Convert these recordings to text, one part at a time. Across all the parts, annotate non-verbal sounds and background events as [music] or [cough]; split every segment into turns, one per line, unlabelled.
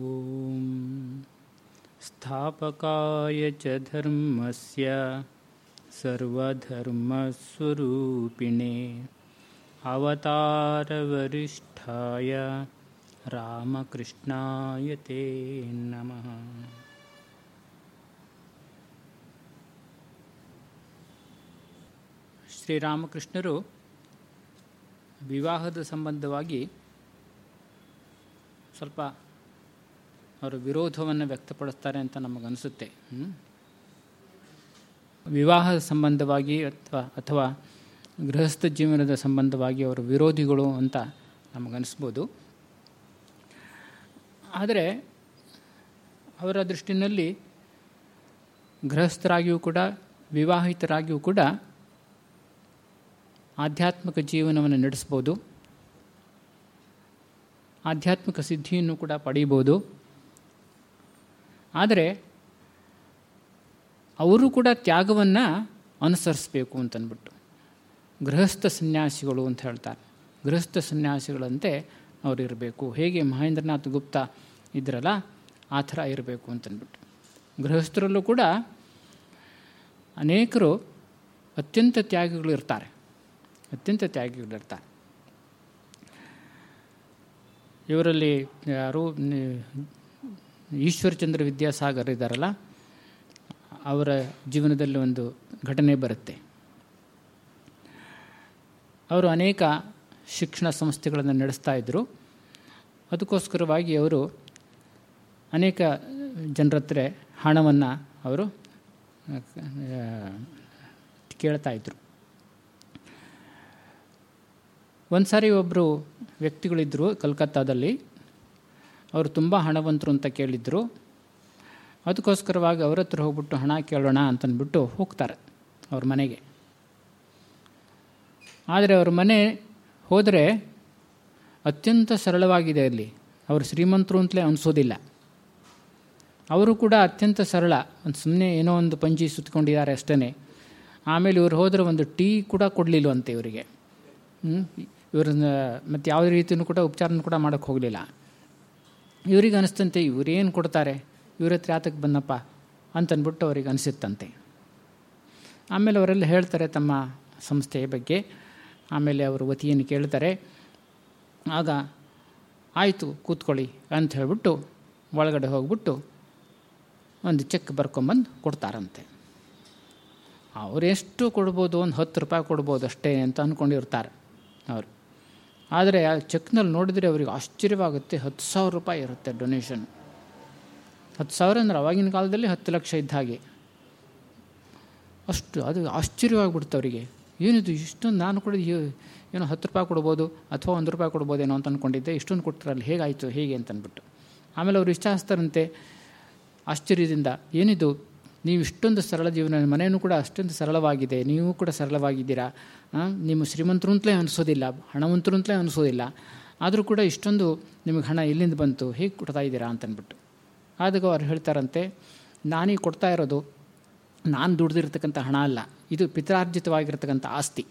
ॐ स्थापकाय च धर्मस्य सर्वधर्मस्वरूपिणे अवतारवरिष्ठाय रामकृष्णाय ते नमः ಶ್ರೀರಾಮಕೃಷ್ಣರು ವಿವಾಹದ ಸಂಬಂಧವಾಗಿ ಸ್ವಲ್ಪ ಅವರ ವಿರೋಧವನ್ನು ವ್ಯಕ್ತಪಡಿಸ್ತಾರೆ ಅಂತ ನಮಗನಿಸುತ್ತೆ. ವಿವಾಹ ಸಂಬಂಧವಾಗಿ ಅಥವಾ ಅಥವಾ ಗೃಹಸ್ಥ ಜೀವನದ ಸಂಬಂಧವಾಗಿ ಅವರು ವಿರೋಧಿಗಳು ಅಂತ ನಮಗನಿಸ್ಬೋದು. ಆದರೆ ಅವರ ದೃಷ್ಟಿನಲ್ಲಿ ಗೃಹಸ್ಥರಾಗಿಯೂ ಕೂಡ, ವಿವಾಹಿತರಾಗಿಯೂ ಕೂಡ ಆಧ್ಯಾತ್ಮಿಕ ಜೀವನವನ್ನು ನಡೆಸ್ಬೋದು. ಆಧ್ಯಾತ್ಮಿಕ ಸಿದ್ಧಿಯನ್ನು ಕೂಡ ಪಡೀಬೋದು. ಆದರೆ ಅವರು ಕೂಡ ತ್ಯಾಗವನ್ನು ಅನುಸರಿಸಬೇಕು ಅಂತನ್ಬಿಟ್ಟು. ಗೃಹಸ್ಥ ಸನ್ಯಾಸಿಗಳು ಅಂತ ಹೇಳ್ತಾರೆ. ಗೃಹಸ್ಥ ಸನ್ಯಾಸಿಗಳಂತೆ ಅವರು ಇರಬೇಕು. ಹೇಗೆ ಮಹೇಂದ್ರನಾಥ್ ಗುಪ್ತ ಇದ್ರಲ್ಲ, ಆ ಥರ ಇರಬೇಕು ಅಂತನ್ಬಿಟ್ಟು. ಗೃಹಸ್ಥರಲ್ಲೂ ಕೂಡ ಅನೇಕರು ಅತ್ಯಂತ ತ್ಯಾಗಿಗಳು ಇರ್ತಾರೆ. ಅತ್ಯಂತ ತ್ಯಾಗಿಗಳಿರ್ತಾರೆ ಇವರಲ್ಲಿ ಯಾರು ಈಶ್ವರಚಂದ್ರ ವಿದ್ಯಾಸಾಗರ್ ಇದ್ದಾರಲ್ಲ, ಅವರ ಜೀವನದಲ್ಲಿ ಒಂದು ಘಟನೆ ಬರುತ್ತೆ. ಅವರು ಅನೇಕ ಶಿಕ್ಷಣ ಸಂಸ್ಥೆಗಳನ್ನು ನಡೆಸ್ತಾ ಇದ್ದರು ಅದಕ್ಕೋಸ್ಕರವಾಗಿ ಅವರು ಅನೇಕ ಜನರ ಹತ್ರ ಹಣವನ್ನು ಅವರು ಕೇಳ್ತಾ ಇದ್ದರು ಒಂದು ಸಾರಿ ಒಬ್ಬರು ವ್ಯಕ್ತಿಗಳಿದ್ದರು ಕಲ್ಕತ್ತಾದಲ್ಲಿ. ಅವರು ತುಂಬ ಹಣವಂತರು ಅಂತ ಕೇಳಿದ್ರು. ಅದಕ್ಕೋಸ್ಕರವಾಗಿ ಅವ್ರ ಹತ್ರ ಹೋಗ್ಬಿಟ್ಟು ಹಣ ಕೇಳೋಣ ಅಂತಂದ್ಬಿಟ್ಟು ಹೋಗ್ತಾರೆ ಅವ್ರ ಮನೆಗೆ. ಆದರೆ ಅವ್ರ ಮನೆ ಹೋದರೆ ಅತ್ಯಂತ ಸರಳವಾಗಿದೆ ಅಲ್ಲಿ. ಅವರು ಶ್ರೀಮಂತರು ಅಂತಲೇ ಅನಿಸೋದಿಲ್ಲ. ಅವರು ಕೂಡ ಅತ್ಯಂತ ಸರಳ, ಒಂದು ಸುಮ್ಮನೆ ಏನೋ ಒಂದು ಪಂಜಿ ಸುತ್ತಕೊಂಡಿದ್ದಾರೆ ಅಷ್ಟೇ ಆಮೇಲೆ ಇವ್ರು ಹೋದರೆ ಒಂದು ಟೀ ಕೂಡ ಕೊಡಲಿಲ್ವಂತೆ ಇವರಿಗೆ. ಇವ್ರನ್ನ ಮತ್ತು ಯಾವುದೇ ರೀತಿಯೂ ಕೂಡ ಉಪಚಾರನೂ ಕೂಡ ಮಾಡೋಕ್ಕೆ ಹೋಗಲಿಲ್ಲ. ಇವ್ರಿಗೆ ಅನಿಸ್ತಂತೆ, ಇವರೇನು ಕೊಡ್ತಾರೆ? ಇವ್ರ ಹತ್ರ ಆತಕ್ಕೆ ಬಂದಪ್ಪ? ಅಂತನ್ಬಿಟ್ಟು ಅವ್ರಿಗೆ ಅನಿಸುತ್ತಂತೆ. ಆಮೇಲೆ ಅವರೆಲ್ಲ ಹೇಳ್ತಾರೆ ತಮ್ಮ ಸಂಸ್ಥೆಯ ಬಗ್ಗೆ. ಆಮೇಲೆ ಅವರು ವತಿಯನ್ನು ಕೇಳ್ತಾರೆ. ಆಗ, ಆಯಿತು, ಕೂತ್ಕೊಳ್ಳಿ ಅಂತ ಹೇಳ್ಬಿಟ್ಟು ಒಳಗಡೆ ಹೋಗ್ಬಿಟ್ಟು ಒಂದು ಚೆಕ್ ಬರ್ಕೊಂಬಂದು ಕೊಡ್ತಾರಂತೆ. ಅವರೆಷ್ಟು ಕೊಡ್ಬೋದು? ಒಂದು ಹತ್ತು ರೂಪಾಯಿ ಕೊಡ್ಬೋದು ಅಷ್ಟೇ ಅಂತ ಅಂದ್ಕೊಂಡಿರ್ತಾರೆ ಅವರು. ಆದರೆ ಆ ಚೆಕ್ನಲ್ಲಿ ನೋಡಿದರೆ ಅವ್ರಿಗೆ ಆಶ್ಚರ್ಯವಾಗುತ್ತೆ. ಹತ್ತು ಸಾವಿರ ರೂಪಾಯಿ ಇರುತ್ತೆ ಡೊನೇಷನ್. ಹತ್ತು ಸಾವಿರ ಅಂದರೆ ಅವಾಗಿನ ಕಾಲದಲ್ಲಿ ಹತ್ತು ಲಕ್ಷ ಇದ್ದ ಹಾಗೆ. ಅಷ್ಟು ಅದು ಆಶ್ಚರ್ಯವಾಗಿಬಿಡ್ತು ಅವರಿಗೆ. ಏನಿದು, ಇಷ್ಟೊಂದು ನಾನು ಕೂಡ ಏನೋ ಹತ್ತು ರೂಪಾಯಿ ಕೊಡ್ಬೋದು ಅಥವಾ ಒಂದು ರೂಪಾಯಿ ಕೊಡ್ಬೋದೇನೋ ಅಂತ ಅಂದ್ಕೊಂಡಿದ್ದೆ ಇಷ್ಟೊಂದು ಕೊಡ್ತಾರಲ್ಲ ಹೇಗಾಯಿತು, ಹೇಗೆ ಅಂತಂದ್ಬಿಟ್ಟು ಆಮೇಲೆ ಅವರು ಇಚ್ಛಾಸ್ತಾರಂತೆ ಆಶ್ಚರ್ಯದಿಂದ, ಏನಿದು ನೀವು ಇಷ್ಟೊಂದು ಸರಳ ಜೀವನ ಮನೆಯೂ ಕೂಡ ಅಷ್ಟೊಂದು ಸರಳವಾಗಿದೆ, ನೀವು ಕೂಡ ಸರಳವಾಗಿದ್ದೀರಾ? ನಿಮ್ಮ ಶ್ರೀಮಂತರು ಅಂತಲೇ ಅನಿಸೋದಿಲ್ಲ, ಹಣವಂತರು ಅಂತಲೇ ಅನಿಸೋದಿಲ್ಲ. ಆದರೂ ಕೂಡ ಇಷ್ಟೊಂದು ನಿಮಗೆ ಹಣ ಎಲ್ಲಿಂದ ಬಂತು, ಹೇಗೆ ಕೊಡ್ತಾ ಇದ್ದೀರಾ ಅಂತನ್ಬಿಟ್ಟು. ಆದಾಗ ಅವ್ರು ಹೇಳ್ತಾರಂತೆ, ನಾನೀಗ ಕೊಡ್ತಾ ಇರೋದು, ನಾನು ದುಡ್ದಿರ್ತಕ್ಕಂಥ ಹಣ ಅಲ್ಲ, ಇದು ಪಿತ್ರಾರ್ಜಿತವಾಗಿರ್ತಕ್ಕಂಥ ಆಸ್ತಿ.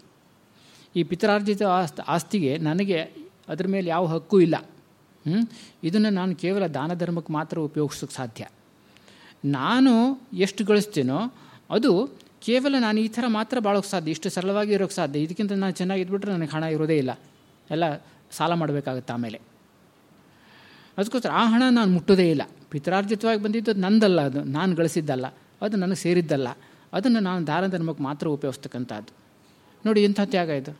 ಈ ಪಿತ್ರಾರ್ಜಿತ ಆಸ್ತಿ ಆಸ್ತಿಗೆ ನನಗೆ ಅದ್ರ ಮೇಲೆ ಯಾವ ಹಕ್ಕು ಇಲ್ಲ. ಇದನ್ನು ನಾನು ಕೇವಲ ದಾನ ಧರ್ಮಕ್ಕೆ ಮಾತ್ರ ಉಪಯೋಗಿಸೋಕ್ಕೆ ಸಾಧ್ಯ. ನಾನು ಎಷ್ಟು ಗಳಿಸ್ತೀನೋ ಅದು ಕೇವಲ ನಾನು ಈ ಥರ ಮಾತ್ರ ಬಾಳೋಕ್ಕೆ ಸಾಧ್ಯ, ಇಷ್ಟು ಸರಳವಾಗಿ ಇರೋಕ್ಕೆ ಸಾಧ್ಯ. ಇದಕ್ಕಿಂತ ನಾನು ಚೆನ್ನಾಗಿ ಇದ್ಬಿಟ್ರೆ ನನಗೆ ಹಣ ಇರೋದೇ ಇಲ್ಲ. ಎಲ್ಲ ಸಾಲ ಮಾಡಬೇಕಾಗತ್ತೆ ಆಮೇಲೆ. ಅದಕ್ಕೋಸ್ಕರ ಆ ಹಣ ನಾನು ಮುಟ್ಟೋದೇ ಇಲ್ಲ. ಪಿತ್ರಾರ್ಜಿತವಾಗಿ ಬಂದಿದ್ದು ನಂದಲ್ಲ ಅದು. ನಾನು ಗಳಿಸಿದ್ದಲ್ಲ. ಅದು ನನಗೆ ಸೇರಿದ್ದಲ್ಲ. ಅದನ್ನು ನಾನು ದಾರ ಧರ್ಮಕ್ಕೆ ಮಾತ್ರ ಉಪಯೋಗಿಸ್ತಕ್ಕಂಥದ್ದು. ನೋಡಿ ಎಂಥ ತ್ಯಾಗ ಇದು.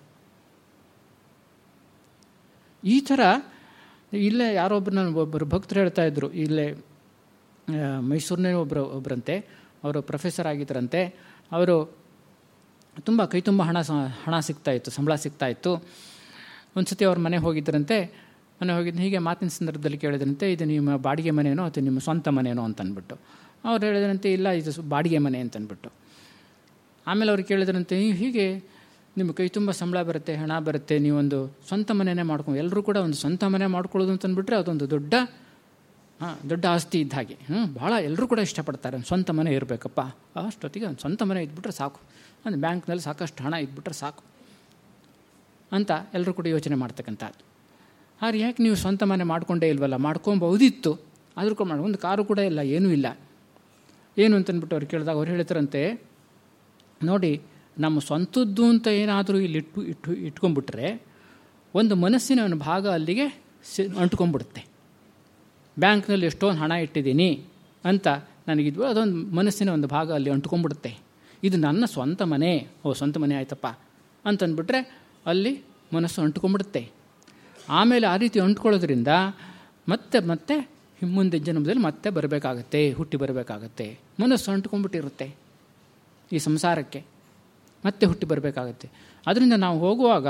ಈ ಥರ ಇಲ್ಲೇ ಯಾರೊಬ್ಬರು ನಾನು ಒಬ್ಬರು ಭಕ್ತರು ಹೇಳ್ತಾ ಇದ್ರು, ಇಲ್ಲೇ ಮೈಸೂರಿನೇ ಒಬ್ಬರು ಒಬ್ಬರಂತೆ ಅವರು ಪ್ರೊಫೆಸರ್ ಆಗಿದ್ದರಂತೆ. ಅವರು ತುಂಬ ಕೈ ತುಂಬ ಹಣ ಹಣ ಸಿಗ್ತಾಯಿತ್ತು ಸಂಬಳ ಸಿಗ್ತಾಯಿತ್ತು ಒಂದು ಸತಿ ಅವ್ರ ಮನೆ ಹೋಗಿದ್ದರಂತೆ. ಮನೆ ಹೋಗಿದ್ದು ಹೀಗೆ ಮಾತಿನ ಸಂದರ್ಭದಲ್ಲಿ ಕೇಳಿದ್ರಂತೆ, ಇದು ನಿಮ್ಮ ಬಾಡಿಗೆ ಮನೆಯೋ ಅಥವಾ ನಿಮ್ಮ ಸ್ವಂತ ಮನೆಯೋ ಅಂತಂದ್ಬಿಟ್ಟು ಅವ್ರು ಹೇಳಿದ್ರಂತೆ, ಇಲ್ಲ, ಇದು ಬಾಡಿಗೆ ಮನೆ ಅಂತಂದ್ಬಿಟ್ಟು ಆಮೇಲೆ ಅವ್ರು ಕೇಳಿದ್ರಂತೆ ಹೀಗೆ ನಿಮ್ಮ ಕೈ ತುಂಬ ಸಂಬಳ ಬರುತ್ತೆ, ಹಣ ಬರುತ್ತೆ, ನೀವೊಂದು ಸ್ವಂತ ಮನೆಯೇ ಮಾಡ್ಕೊ ಎಲ್ಲರೂ ಕೂಡ ಒಂದು ಸ್ವಂತ ಮನೆ ಮಾಡ್ಕೊಳ್ಳೋದು ಅಂತಂದ್ಬಿಟ್ರೆ ಅದೊಂದು ದೊಡ್ಡ ಹಾಂ, ದೊಡ್ಡ ಆಸ್ತಿ ಇದ್ದ ಹಾಗೆ. ಹ್ಞೂ ಭಾಳ ಎಲ್ಲರೂ ಕೂಡ ಇಷ್ಟಪಡ್ತಾರೆ. ಸ್ವಂತ ಮನೆ ಇರಬೇಕಪ್ಪ. ಅಷ್ಟೊತ್ತಿಗೆ ಒಂದು ಸ್ವಂತ ಮನೆ ಇದ್ಬಿಟ್ರೆ ಸಾಕು. ಒಂದು ಬ್ಯಾಂಕ್ನಲ್ಲಿ ಸಾಕಷ್ಟು ಹಣ ಇದ್ಬಿಟ್ರೆ ಸಾಕು ಅಂತ ಎಲ್ಲರೂ ಕೂಡ ಯೋಚನೆ ಮಾಡ್ತಕ್ಕಂಥದ್ದು. ಆದ್ರೆ ಯಾಕೆ ನೀವು ಸ್ವಂತ ಮನೆ ಮಾಡ್ಕೊಂಡೇ ಇಲ್ವಲ್ಲ? ಮಾಡ್ಕೊಬೋದಿತ್ತು ಆದರೂ ಕೂಡ ಮಾಡಿ, ಒಂದು ಕಾರು ಕೂಡ ಇಲ್ಲ, ಏನೂ ಇಲ್ಲ. ಏನು ಅಂತಂದ್ಬಿಟ್ಟು ಅವ್ರು ಕೇಳಿದಾಗ ಅವ್ರು ಹೇಳ್ತಾರಂತೆ ನೋಡಿ, ನಮ್ಮ ಸ್ವಂತದ್ದು ಅಂತ ಏನಾದರೂ ಇಲ್ಲಿ ಇಟ್ಟು ಇಟ್ಟು, ಇಟ್ಕೊಂಡ್ಬಿಟ್ರೆ ಒಂದು ಮನಸ್ಸಿನ ಒಂದು ಭಾಗ ಅಲ್ಲಿಗೆ ಸಿ, ಅಂಟ್ಕೊಂಡ್ಬಿಡುತ್ತೆ. ಬ್ಯಾಂಕ್ನಲ್ಲಿ ಎಷ್ಟೊಂದು ಹಣ ಇಟ್ಟಿದ್ದೀನಿ ಅಂತ ನನಗಿದ್ವು ಅದೊಂದು ಮನಸ್ಸಿನ ಒಂದು ಭಾಗ ಅಲ್ಲಿ ಅಂಟ್ಕೊಂಡ್ಬಿಡುತ್ತೆ. ಇದು ನನ್ನ ಸ್ವಂತ ಮನೆ. ಓ, ಸ್ವಂತ ಮನೆ ಆಯ್ತಪ್ಪ ಅಂತಂದ್ಬಿಟ್ರೆ ಅಲ್ಲಿ ಮನಸ್ಸು ಅಂಟ್ಕೊಂಡ್ಬಿಡುತ್ತೆ. ಆಮೇಲೆ ಆ ರೀತಿ ಅಂಟ್ಕೊಳ್ಳೋದ್ರಿಂದ ಮತ್ತೆ ಮತ್ತೆ ಮುಂದೆ ಜನ್ಮದಲ್ಲಿ ಮತ್ತೆ ಬರಬೇಕಾಗತ್ತೆ, ಹುಟ್ಟಿ ಬರಬೇಕಾಗತ್ತೆ. ಮನಸ್ಸು ಅಂಟ್ಕೊಂಡ್ಬಿಟ್ಟಿರುತ್ತೆ ಈ ಸಂಸಾರಕ್ಕೆ. ಮತ್ತೆ ಹುಟ್ಟಿ ಬರಬೇಕಾಗತ್ತೆ. ಅದರಿಂದ ನಾವು ಹೋಗುವಾಗ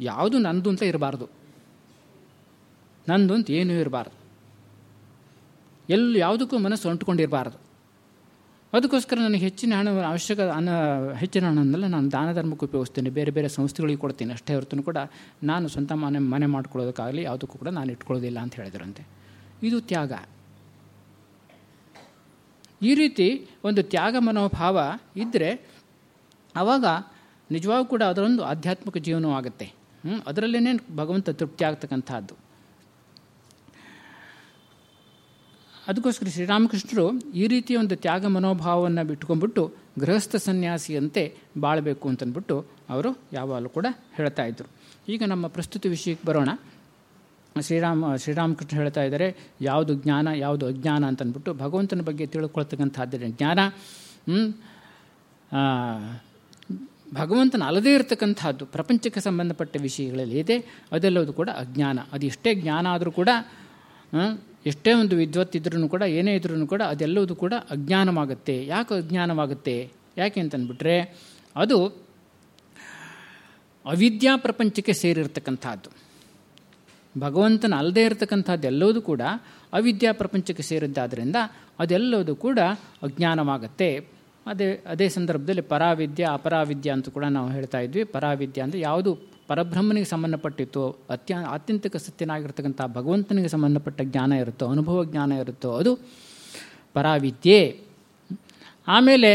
ಯಾವುದು ನಂದು ಅಂತ ಇರಬಾರ್ದು. ನಂದು ಅಂತ ಏನೂ ಇರಬಾರ್ದು. ಎಲ್ಲಿ ಯಾವುದಕ್ಕೂ ಮನಸ್ಸು ಅಂಟ್ಕೊಂಡಿರಬಾರ್ದು ಅದಕ್ಕೋಸ್ಕರ ನನಗೆ ಹೆಚ್ಚಿನ ಹಣ, ಅವಶ್ಯಕ ಹಣ, ಹೆಚ್ಚಿನ ಹಣನೆಲ್ಲ, ನಾನು ದಾನ ಧರ್ಮಕ್ಕೆ ಉಪಯೋಗಿಸ್ತೇನೆ. ಬೇರೆ ಬೇರೆ ಸಂಸ್ಥೆಗಳಿಗೆ ಕೊಡ್ತೀನಿ. ಅಷ್ಟೇ ಹೊರತು ಕೂಡ ನಾನು ಸ್ವಂತ ಮನೆ ಮನೆ ಮಾಡ್ಕೊಳ್ಳೋದಕ್ಕಾಗಲಿ, ಯಾವುದಕ್ಕೂ ಕೂಡ ನಾನು ಇಟ್ಕೊಳ್ಳೋದಿಲ್ಲ ಅಂತ ಹೇಳಿದ್ರಂತೆ. ಇದು ತ್ಯಾಗ. ಈ ರೀತಿ ಒಂದು ತ್ಯಾಗ ಮನೋಭಾವ ಇದ್ದರೆ ಆವಾಗ ನಿಜವಾಗೂ ಕೂಡ ಅದರೊಂದು ಆಧ್ಯಾತ್ಮಿಕ ಜೀವನವೂ ಆಗುತ್ತೆ ಅದರಲ್ಲೇ ಭಗವಂತ ತೃಪ್ತಿ ಆಗ್ತಕ್ಕಂಥದ್ದು ಅದಕ್ಕೋಸ್ಕರ ಶ್ರೀರಾಮಕೃಷ್ಣರು ಈ ರೀತಿಯ ಒಂದು ತ್ಯಾಗ ಮನೋಭಾವವನ್ನು ಬಿಟ್ಕೊಂಡ್ಬಿಟ್ಟು ಗೃಹಸ್ಥ ಸನ್ಯಾಸಿಯಂತೆ ಬಾಳಬೇಕು ಅಂತಂದ್ಬಿಟ್ಟು ಅವರು ಯಾವಾಗಲೂ ಕೂಡ ಹೇಳ್ತಾ ಇದ್ದರು ಈಗ ನಮ್ಮ ಪ್ರಸ್ತುತ ವಿಷಯಕ್ಕೆ ಬರೋಣ. ಶ್ರೀರಾಮ, ಶ್ರೀರಾಮಕೃಷ್ಣ ಹೇಳ್ತಾ ಇದ್ದಾರೆ, ಯಾವುದು ಜ್ಞಾನ, ಯಾವುದು ಅಜ್ಞಾನ ಅಂತಂದ್ಬಿಟ್ಟು ಭಗವಂತನ ಬಗ್ಗೆ ತಿಳ್ಕೊಳ್ತಕ್ಕಂಥದ್ದೇ ಜ್ಞಾನ. ಭಗವಂತನ ಅಲ್ಲದೇ ಇರತಕ್ಕಂಥದ್ದು, ಪ್ರಪಂಚಕ್ಕೆ ಸಂಬಂಧಪಟ್ಟ ವಿಷಯಗಳಲ್ಲಿ ಇದೆ, ಅದೆಲ್ಲದು ಕೂಡ ಅಜ್ಞಾನ. ಅದು ಎಷ್ಟೇ ಜ್ಞಾನ ಆದರೂ ಕೂಡ ಎಷ್ಟೇ ಒಂದು ವಿದ್ವತ್ತಿದ್ರೂ ಕೂಡ, ಏನೇ ಇದ್ರೂ ಕೂಡ ಅದೆಲ್ಲವೂ ಕೂಡ ಅಜ್ಞಾನವಾಗುತ್ತೆ. ಯಾಕೆ ಅಜ್ಞಾನವಾಗುತ್ತೆ? ಯಾಕೆ ಅಂತಂದ್ಬಿಟ್ರೆ, ಅದು ಅವಿದ್ಯಾ ಪ್ರಪಂಚಕ್ಕೆ ಸೇರಿರ್ತಕ್ಕಂಥದ್ದು ಭಗವಂತನ ಅಲ್ಲದೇ ಇರತಕ್ಕಂಥದ್ದು ಎಲ್ಲವೂ ಕೂಡ ಅವಿದ್ಯಾ ಪ್ರಪಂಚಕ್ಕೆ ಸೇರಿದ್ದಾದ್ದರಿಂದ ಅದೆಲ್ಲವೂ ಕೂಡ ಅಜ್ಞಾನವಾಗುತ್ತೆ. ಅದೇ ಅದೇ ಸಂದರ್ಭದಲ್ಲಿ ಪರಾವಿದ್ಯ, ಅಪರಾವಿದ್ಯ ಅಂತ ಕೂಡ ನಾವು ಹೇಳ್ತಾ ಇದ್ವಿ. ಪರಾವಿದ್ಯೆ ಅಂದರೆ ಯಾವುದು? ಪರಬ್ರಹ್ಮನಿಗೆ ಸಂಬಂಧಪಟ್ಟಿತ್ತು, ಅತ್ಯ, ಆತ್ಯಂತಿಕ ಸತ್ಯನಾಗಿರ್ತಕ್ಕಂಥ ಭಗವಂತನಿಗೆ ಸಂಬಂಧಪಟ್ಟ ಜ್ಞಾನ ಇರುತ್ತೋ, ಅನುಭವ ಜ್ಞಾನ ಇರುತ್ತೋ, ಅದು ಪರಾವಿದ್ಯೆ. ಆಮೇಲೆ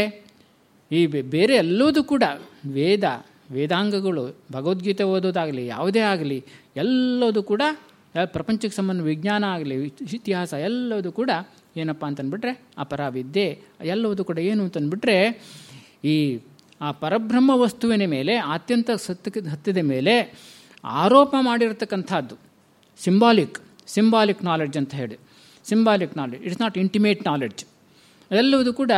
ಈ ಬೇರೆ ಎಲ್ಲದೂ ಕೂಡ ವೇದ, ವೇದಾಂಗಗಳು, ಭಗವದ್ಗೀತೆ ಓದೋದಾಗಲಿ, ಯಾವುದೇ ಆಗಲಿ, ಎಲ್ಲದೂ ಕೂಡ ಪ್ರಪಂಚಕ್ಕೆ ಸಂಬಂಧ ವಿಜ್ಞಾನ ಆಗಲಿ, ಇತಿಹಾಸ ಎಲ್ಲದೂ ಕೂಡ ಏನಪ್ಪ ಅಂತಂದ್ಬಿಟ್ರೆ ಅಪರಾವಿದ್ಯೆ. ಎಲ್ಲವೂ ಕೂಡ ಏನು ಅಂತಂದ್ಬಿಟ್ರೆ ಈ ಆ ಪರಬ್ರಹ್ಮ ವಸ್ತುವಿನ ಮೇಲೆ, ಅತ್ಯಂತ ಸತ್ಯಕ್ಕೆ ಹತ್ತಿದ ಮೇಲೆ ಆರೋಪ ಮಾಡಿರತಕ್ಕಂಥದ್ದು. ಸಿಂಬಾಲಿಕ್ ಸಿಂಬಾಲಿಕ್ ನಾಲೆಡ್ಜ್ ಅಂತ ಹೇಳಿ. Symbolic knowledge it's not intimate knowledge ಅದೆಲ್ಲವುದು ಕೂಡ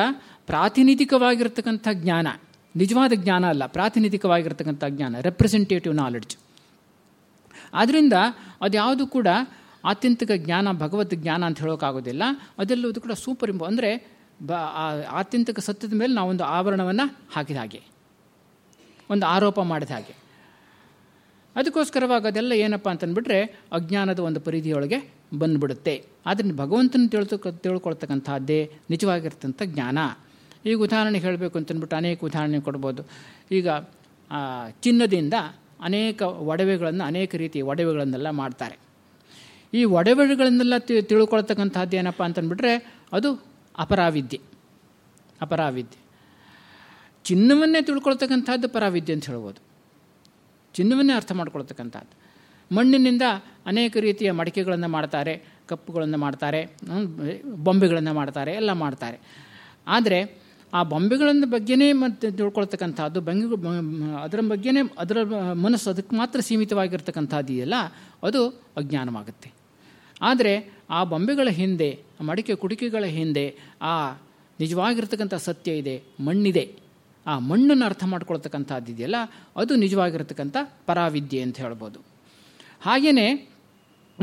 ಪ್ರಾತಿನಿಧಿಕವಾಗಿರ್ತಕ್ಕಂಥ ಜ್ಞಾನ. ನಿಜವಾದ ಜ್ಞಾನ ಅಲ್ಲ, ಪ್ರಾತಿನಿಧಿಕವಾಗಿರ್ತಕ್ಕಂಥ ಜ್ಞಾನ ರೆಪ್ರೆಸೆಂಟೇಟಿವ್ ನಾಲೆಡ್ಜ್ ಆದ್ದರಿಂದ ಅದ್ಯಾವುದು ಕೂಡ ಆತ್ಯಂತಿಕ ಜ್ಞಾನ ಭಗವದ್ ಜ್ಞಾನ ಅಂತ ಹೇಳೋಕ್ಕಾಗೋದಿಲ್ಲ. ಅದೆಲ್ಲವೂ ಕೂಡ ಸೂಪರ್ ಇಂಪ ಅಂದರೆ ಬ ಆತ್ಯಂತಿಕ ಸತ್ಯದ ಮೇಲೆ ನಾವೊಂದು ಆವರಣವನ್ನು ಹಾಕಿದ ಹಾಗೆ. ಒಂದು ಆರೋಪ ಮಾಡಿದ ಹಾಗೆ. ಅದಕ್ಕೋಸ್ಕರವಾಗಿ ಅದೆಲ್ಲ ಏನಪ್ಪ ಅಂತಂದ್ಬಿಟ್ರೆ ಅಜ್ಞಾನದ ಒಂದು ಪರಿಧಿಯೊಳಗೆ ಬಂದುಬಿಡುತ್ತೆ. ಆದ್ದರಿಂದ ಭಗವಂತನ ತಿಳ್ತು ತಿಳ್ಕೊಳ್ತಕ್ಕಂಥದ್ದೇ ನಿಜವಾಗಿರ್ತಂಥ ಜ್ಞಾನ. ಈಗ ಉದಾಹರಣೆ ಹೇಳಬೇಕು ಅಂತಂದ್ಬಿಟ್ಟು ಅನೇಕ ಉದಾಹರಣೆ ಕೊಡ್ಬೋದು. ಈಗ ಚಿನ್ನದಿಂದ ಅನೇಕ ಒಡವೆಗಳನ್ನು ಅನೇಕ ರೀತಿಯ ಒಡವೆಗಳನ್ನೆಲ್ಲ ಮಾಡ್ತಾರೆ. ಈ ಒಡವೆಗಳನ್ನೆಲ್ಲ ತಿಳ್ಕೊಳ್ತಕ್ಕಂಥದ್ದು ಏನಪ್ಪ ಅಂತಂದ್ಬಿಟ್ರೆ ಅದು ಅಪರಾವಿದ್ಯೆ. ಅಪರಾವಿದ್ಯೆ. ಚಿನ್ನವನ್ನೇ ತಿಳ್ಕೊಳ್ತಕ್ಕಂಥದ್ದು ಪರಾವಿದ್ಯೆ ಅಂತ ಹೇಳ್ಬೋದು. ಚಿನ್ನವನ್ನೇ ಅರ್ಥ ಮಾಡ್ಕೊಳ್ತಕ್ಕಂಥದ್ದು. ಮಣ್ಣಿನಿಂದ ಅನೇಕ ರೀತಿಯ ಮಡಿಕೆಗಳನ್ನು ಮಾಡ್ತಾರೆ, ಕಪ್ಪುಗಳನ್ನು ಮಾಡ್ತಾರೆ ಬೊಂಬೆಗಳನ್ನು ಮಾಡ್ತಾರೆ, ಎಲ್ಲ ಮಾಡ್ತಾರೆ. ಆದರೆ ಆ ಬೊಂಬೆಗಳನ್ನ ಬಗ್ಗೆನೇ ಮತ್ತು ತಿಳ್ಕೊಳ್ತಕ್ಕಂಥದ್ದು ಬಂಗಿ ಅದರ ಬಗ್ಗೆನೇ, ಅದರ ಮನಸ್ಸು ಅದಕ್ಕೆ ಮಾತ್ರ ಸೀಮಿತವಾಗಿರ್ತಕ್ಕಂಥದ್ದು ಇದೆಯಲ್ಲ, ಅದು ಅಜ್ಞಾನವಾಗುತ್ತೆ. ಆದರೆ ಆ ಬೊಂಬೆಗಳ ಹಿಂದೆ ಮಡಿಕೆ ಕುಡಿಕೆಗಳ ಹಿಂದೆ ಆ ನಿಜವಾಗಿರ್ತಕ್ಕಂಥ ಸತ್ಯ ಇದೆ, ಮಣ್ಣಿದೆ. ಆ ಮಣ್ಣನ್ನು ಅರ್ಥ ಮಾಡ್ಕೊಳ್ತಕ್ಕಂಥದ್ದಿದೆಯಲ್ಲ, ಅದು ನಿಜವಾಗಿರ್ತಕ್ಕಂಥ ಪರಾವಿದ್ಯೆ ಅಂತ ಹೇಳ್ಬೋದು. ಹಾಗೆಯೇ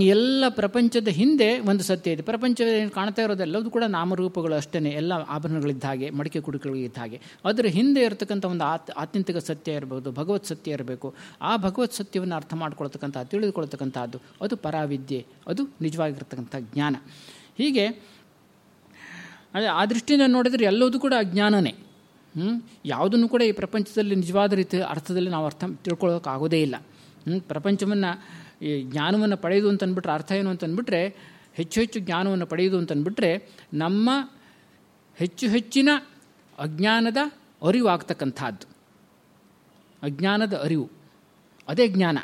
ಎಲ್ಲ ಪ್ರಪಂಚದ ಹಿಂದೆ ಒಂದು ಸತ್ಯ ಇದೆ. ಪ್ರಪಂಚದ ಕಾಣ್ತಾ ಇರೋದೆಲ್ಲವೂ ಕೂಡ ನಾಮರೂಪಗಳು ಅಷ್ಟೇ ಎಲ್ಲ ಆಭರಣಗಳಿದ್ದ ಹಾಗೆ, ಮಡಿಕೆ ಕುಡಿಕೆಗಳಿದ್ದ ಹಾಗೆ. ಅದರ ಹಿಂದೆ ಇರತಕ್ಕಂಥ ಒಂದು ಆತ್, ಆತ್ಯಂತಿಕ ಸತ್ಯ ಇರ್ಬೋದು, ಭಗವತ್ ಸತ್ಯ ಇರಬೇಕು. ಆ ಭಗವತ್ ಸತ್ಯವನ್ನು ಅರ್ಥ ಮಾಡ್ಕೊಳ್ತಕ್ಕಂಥ ತಿಳಿದುಕೊಳ್ತಕ್ಕಂಥದ್ದು ಅದು ಪರಾವಿದ್ಯೆ, ಅದು ನಿಜವಾಗಿರ್ತಕ್ಕಂಥ ಜ್ಞಾನ. ಹೀಗೆ, ಅದೇ ಆ ದೃಷ್ಟಿಯಿಂದ ನೋಡಿದರೆ ಎಲ್ಲದೂ ಕೂಡ ಅಜ್ಞಾನನೇ. ಯಾವುದನ್ನು ಕೂಡ ಈ ಪ್ರಪಂಚದಲ್ಲಿ ನಿಜವಾದ ರೀತಿ ಅರ್ಥದಲ್ಲಿ ನಾವು ಅರ್ಥ ತಿಳ್ಕೊಳ್ಳೋಕ್ಕಾಗೋದೇ ಇಲ್ಲ. ಪ್ರಪಂಚವನ್ನು ಈ ಜ್ಞಾನವನ್ನು ಪಡೆಯೋದು ಅಂತಂದ್ಬಿಟ್ರೆ ಅರ್ಥ ಏನು ಅಂತಂದ್ಬಿಟ್ರೆ ಹೆಚ್ಚು ಹೆಚ್ಚು ಜ್ಞಾನವನ್ನು ಪಡೆಯೋದು ಅಂತಂದ್ಬಿಟ್ರೆ ನಮ್ಮ ಹೆಚ್ಚು ಹೆಚ್ಚಿನ ಅಜ್ಞಾನದ ಅರಿವು ಆಗ್ತಕ್ಕಂಥದ್ದು ಅಜ್ಞಾನದ ಅರಿವು. ಅದೇ ಜ್ಞಾನ.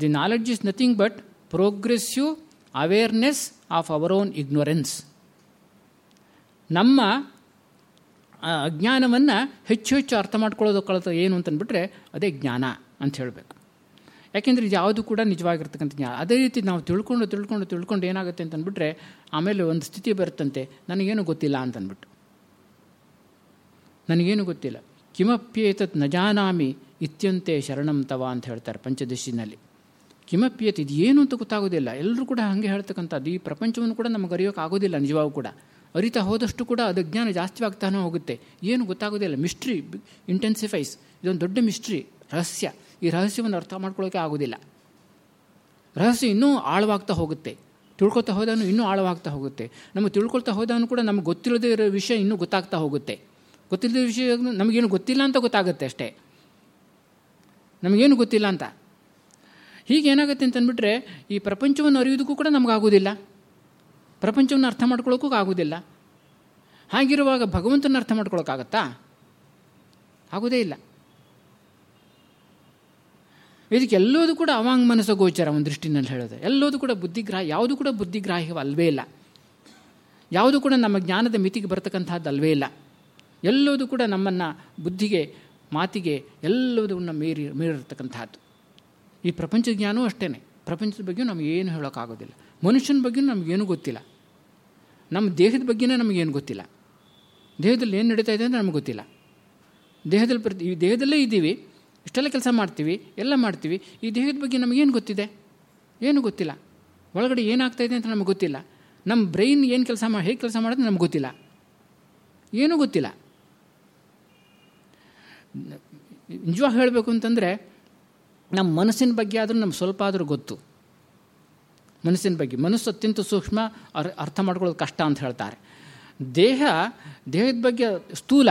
The knowledge is nothing but progressive awareness of our own ignorance ನಮ್ಮ ಅಜ್ಞಾನವನ್ನು ಹೆಚ್ಚು ಹೆಚ್ಚು ಅರ್ಥ ಮಾಡ್ಕೊಳ್ಳೋದು ಕಲಿತ ಏನು ಅಂತಂದ್ಬಿಟ್ರೆ ಅದೇ ಜ್ಞಾನ ಅಂತ ಹೇಳಬೇಕು. ಯಾಕೆಂದರೆ ಇದು ಯಾವುದು ಕೂಡ ನಿಜವಾಗಿರ್ತಕ್ಕಂಥ ಜ್ಞಾನ ಅದೇ ರೀತಿ ನಾವು ತಿಳ್ಕೊಂಡು ತಿಳ್ಕೊಂಡು ತಿಳ್ಕೊಂಡು ಏನಾಗುತ್ತೆ ಅಂತಂದ್ಬಿಟ್ರೆ, ಆಮೇಲೆ ಒಂದು ಸ್ಥಿತಿ ಬರುತ್ತಂತೆ, ನನಗೇನು ಗೊತ್ತಿಲ್ಲ ಅಂತಂದ್ಬಿಟ್ಟು. ನನಗೇನು ಗೊತ್ತಿಲ್ಲ. ಕಿಮಪ್ಯೇತತ್ನ ಜಾನಾಮಿ ಇತ್ಯಂತೆ ಶರಣಂ ತವ ಅಂತ ಹೇಳ್ತಾರೆ ಪಂಚದಶಿನಲ್ಲಿ. ಕಿಮಪ್ಯೇತ್ ಇದು ಏನು ಅಂತ ಗೊತ್ತಾಗೋದಿಲ್ಲ. ಎಲ್ಲರೂ ಕೂಡ ಹಾಗೆ ಹೇಳ್ತಕ್ಕಂಥದ್ದು. ಈ ಪ್ರಪಂಚವನ್ನು ಕೂಡ ನಮಗೆ ಅರಿಯೋಕೆ ಆಗೋದಿಲ್ಲ ನಿಜವಾಗೂ ಕೂಡ. ಅರಿತಾ ಹೋದಷ್ಟು ಕೂಡ ಅದು ಜ್ಞಾನ ಜಾಸ್ತಿ ಆಗ್ತಾನೆ ಹೋಗುತ್ತೆ. ಏನು ಗೊತ್ತಾಗೋದಿಲ್ಲ. ಮಿಸ್ಟ್ರಿ ಇಂಟೆನ್ಸಿಫೈಸ್ ಇದೊಂದು ದೊಡ್ಡ ಮಿಸ್ಟ್ರಿ ರಹಸ್ಯ. ಈ ರಹಸ್ಯವನ್ನು ಅರ್ಥ ಮಾಡ್ಕೊಳ್ಳೋಕೆ ಆಗೋದಿಲ್ಲ. ರಹಸ್ಯ ಇನ್ನೂ ಆಳವಾಗ್ತಾ ಹೋಗುತ್ತೆ. ತಿಳ್ಕೊಳ್ತಾ ಹೋದವನು ಇನ್ನೂ ಆಳವಾಗ್ತಾ ಹೋಗುತ್ತೆ. ನಮಗೆ ತಿಳ್ಕೊಳ್ತಾ ಹೋದವನು ಕೂಡ ನಮ್ಗೆ ಗೊತ್ತಿಲ್ಲದೇ ಇರೋ ವಿಷಯ ಇನ್ನೂ ಗೊತ್ತಾಗ್ತಾ ಹೋಗುತ್ತೆ. ಗೊತ್ತಿಲ್ಲದ ವಿಷಯ ನಮಗೇನು ಗೊತ್ತಿಲ್ಲ ಅಂತ ಗೊತ್ತಾಗುತ್ತೆ ಅಷ್ಟೇ. ನಮಗೇನು ಗೊತ್ತಿಲ್ಲ ಅಂತ? ಹೀಗೆ ಏನಾಗುತ್ತೆ ಅಂತಂದ್ಬಿಟ್ರೆ ಈ ಪ್ರಪಂಚವನ್ನು ಅರಿಯೋದಕ್ಕೂ ಕೂಡ ನಮಗಾಗೋದಿಲ್ಲ. ಪ್ರಪಂಚವನ್ನು ಅರ್ಥ ಮಾಡ್ಕೊಳ್ಳೋಕ್ಕೂ ಆಗೋದಿಲ್ಲ. ಹಾಗಿರುವಾಗ ಭಗವಂತನ ಅರ್ಥ ಮಾಡ್ಕೊಳ್ಳೋಕ್ಕಾಗತ್ತಾ? ಆಗೋದೇ ಇಲ್ಲ. ಇದಕ್ಕೆ ಎಲ್ಲೋದು ಕೂಡ ಅವಾಂಗ್ ಮನಸ್ಸ ಗೋಚರ ಒಂದು ದೃಷ್ಟಿನಲ್ಲಿ ಹೇಳೋದು. ಎಲ್ಲೋದು ಕೂಡ ಬುದ್ಧಿಗ್ರಾಹ, ಯಾವುದು ಕೂಡ ಬುದ್ಧಿಗ್ರಾಹ್ಯವಲ್ವೇ ಇಲ್ಲ. ಯಾವುದು ಕೂಡ ನಮ್ಮ ಜ್ಞಾನದ ಮಿತಿಗೆ ಬರ್ತಕ್ಕಂಥದ್ದು ಅಲ್ವೇ ಇಲ್ಲ. ಎಲ್ಲೋದು ಕೂಡ ನಮ್ಮನ್ನು ಬುದ್ಧಿಗೆ, ಮಾತಿಗೆ ಎಲ್ಲದನ್ನ ಮೀರಿ ಮೀರಿರ್ತಕ್ಕಂಥದ್ದು ಈ ಪ್ರಪಂಚ ಜ್ಞಾನವೂ ಅಷ್ಟೇ ಪ್ರಪಂಚದ ಬಗ್ಗೆ ನಮಗೆ ಏನು ಹೇಳೋಕ್ಕಾಗೋದಿಲ್ಲ. ಮನುಷ್ಯನ ಬಗ್ಗೆ ನಮಗೇನು ಗೊತ್ತಿಲ್ಲ. ನಮ್ಮ ದೇಹದ ಬಗ್ಗೆನೇ ನಮಗೇನು ಗೊತ್ತಿಲ್ಲ. ದೇಹದಲ್ಲಿ ಏನು ನಡೀತಾ ಇದೆ ಅಂತ ನಮಗೆ ಗೊತ್ತಿಲ್ಲ. ದೇಹದಲ್ಲಿ ಪ್ರತಿ, ಈ ದೇಹದಲ್ಲೇ ಇದ್ದೀವಿ. ಇಷ್ಟೆಲ್ಲ ಕೆಲಸ ಮಾಡ್ತೀವಿ, ಎಲ್ಲ ಮಾಡ್ತೀವಿ. ಈ ದೇಹದ ಬಗ್ಗೆ ನಮಗೇನು ಗೊತ್ತಿದೆ? ಏನು ಗೊತ್ತಿಲ್ಲ. ಒಳಗಡೆ ಏನಾಗ್ತಾಯಿದೆ ಅಂತ ನಮಗೆ ಗೊತ್ತಿಲ್ಲ. ನಮ್ಮ ಬ್ರೈನ್ ಏನು ಕೆಲಸ ಮಾಡಿ ಹೇಗೆ ಕೆಲಸ ಮಾಡೋದು ನಮ್ಗೆ ಗೊತ್ತಿಲ್ಲ. ಏನೂ ಗೊತ್ತಿಲ್ಲ. ನಿಜವಾಗಿ ಹೇಳಬೇಕು ಅಂತಂದರೆ ನಮ್ಮ ಮನಸ್ಸಿನ ಬಗ್ಗೆ ಆದರೂ ನಮ್ಗೆ ಸ್ವಲ್ಪ ಆದರೂ ಗೊತ್ತು. ಮನಸ್ಸಿನ ಬಗ್ಗೆ. ಮನಸ್ಸು ಅತ್ಯಂತ ಸೂಕ್ಷ್ಮ ಅರ್ಥ ಮಾಡ್ಕೊಳ್ಳೋದು ಕಷ್ಟ ಅಂತ ಹೇಳ್ತಾರೆ. ದೇಹ, ದೇಹದ ಬಗ್ಗೆ ಸ್ಥೂಲ.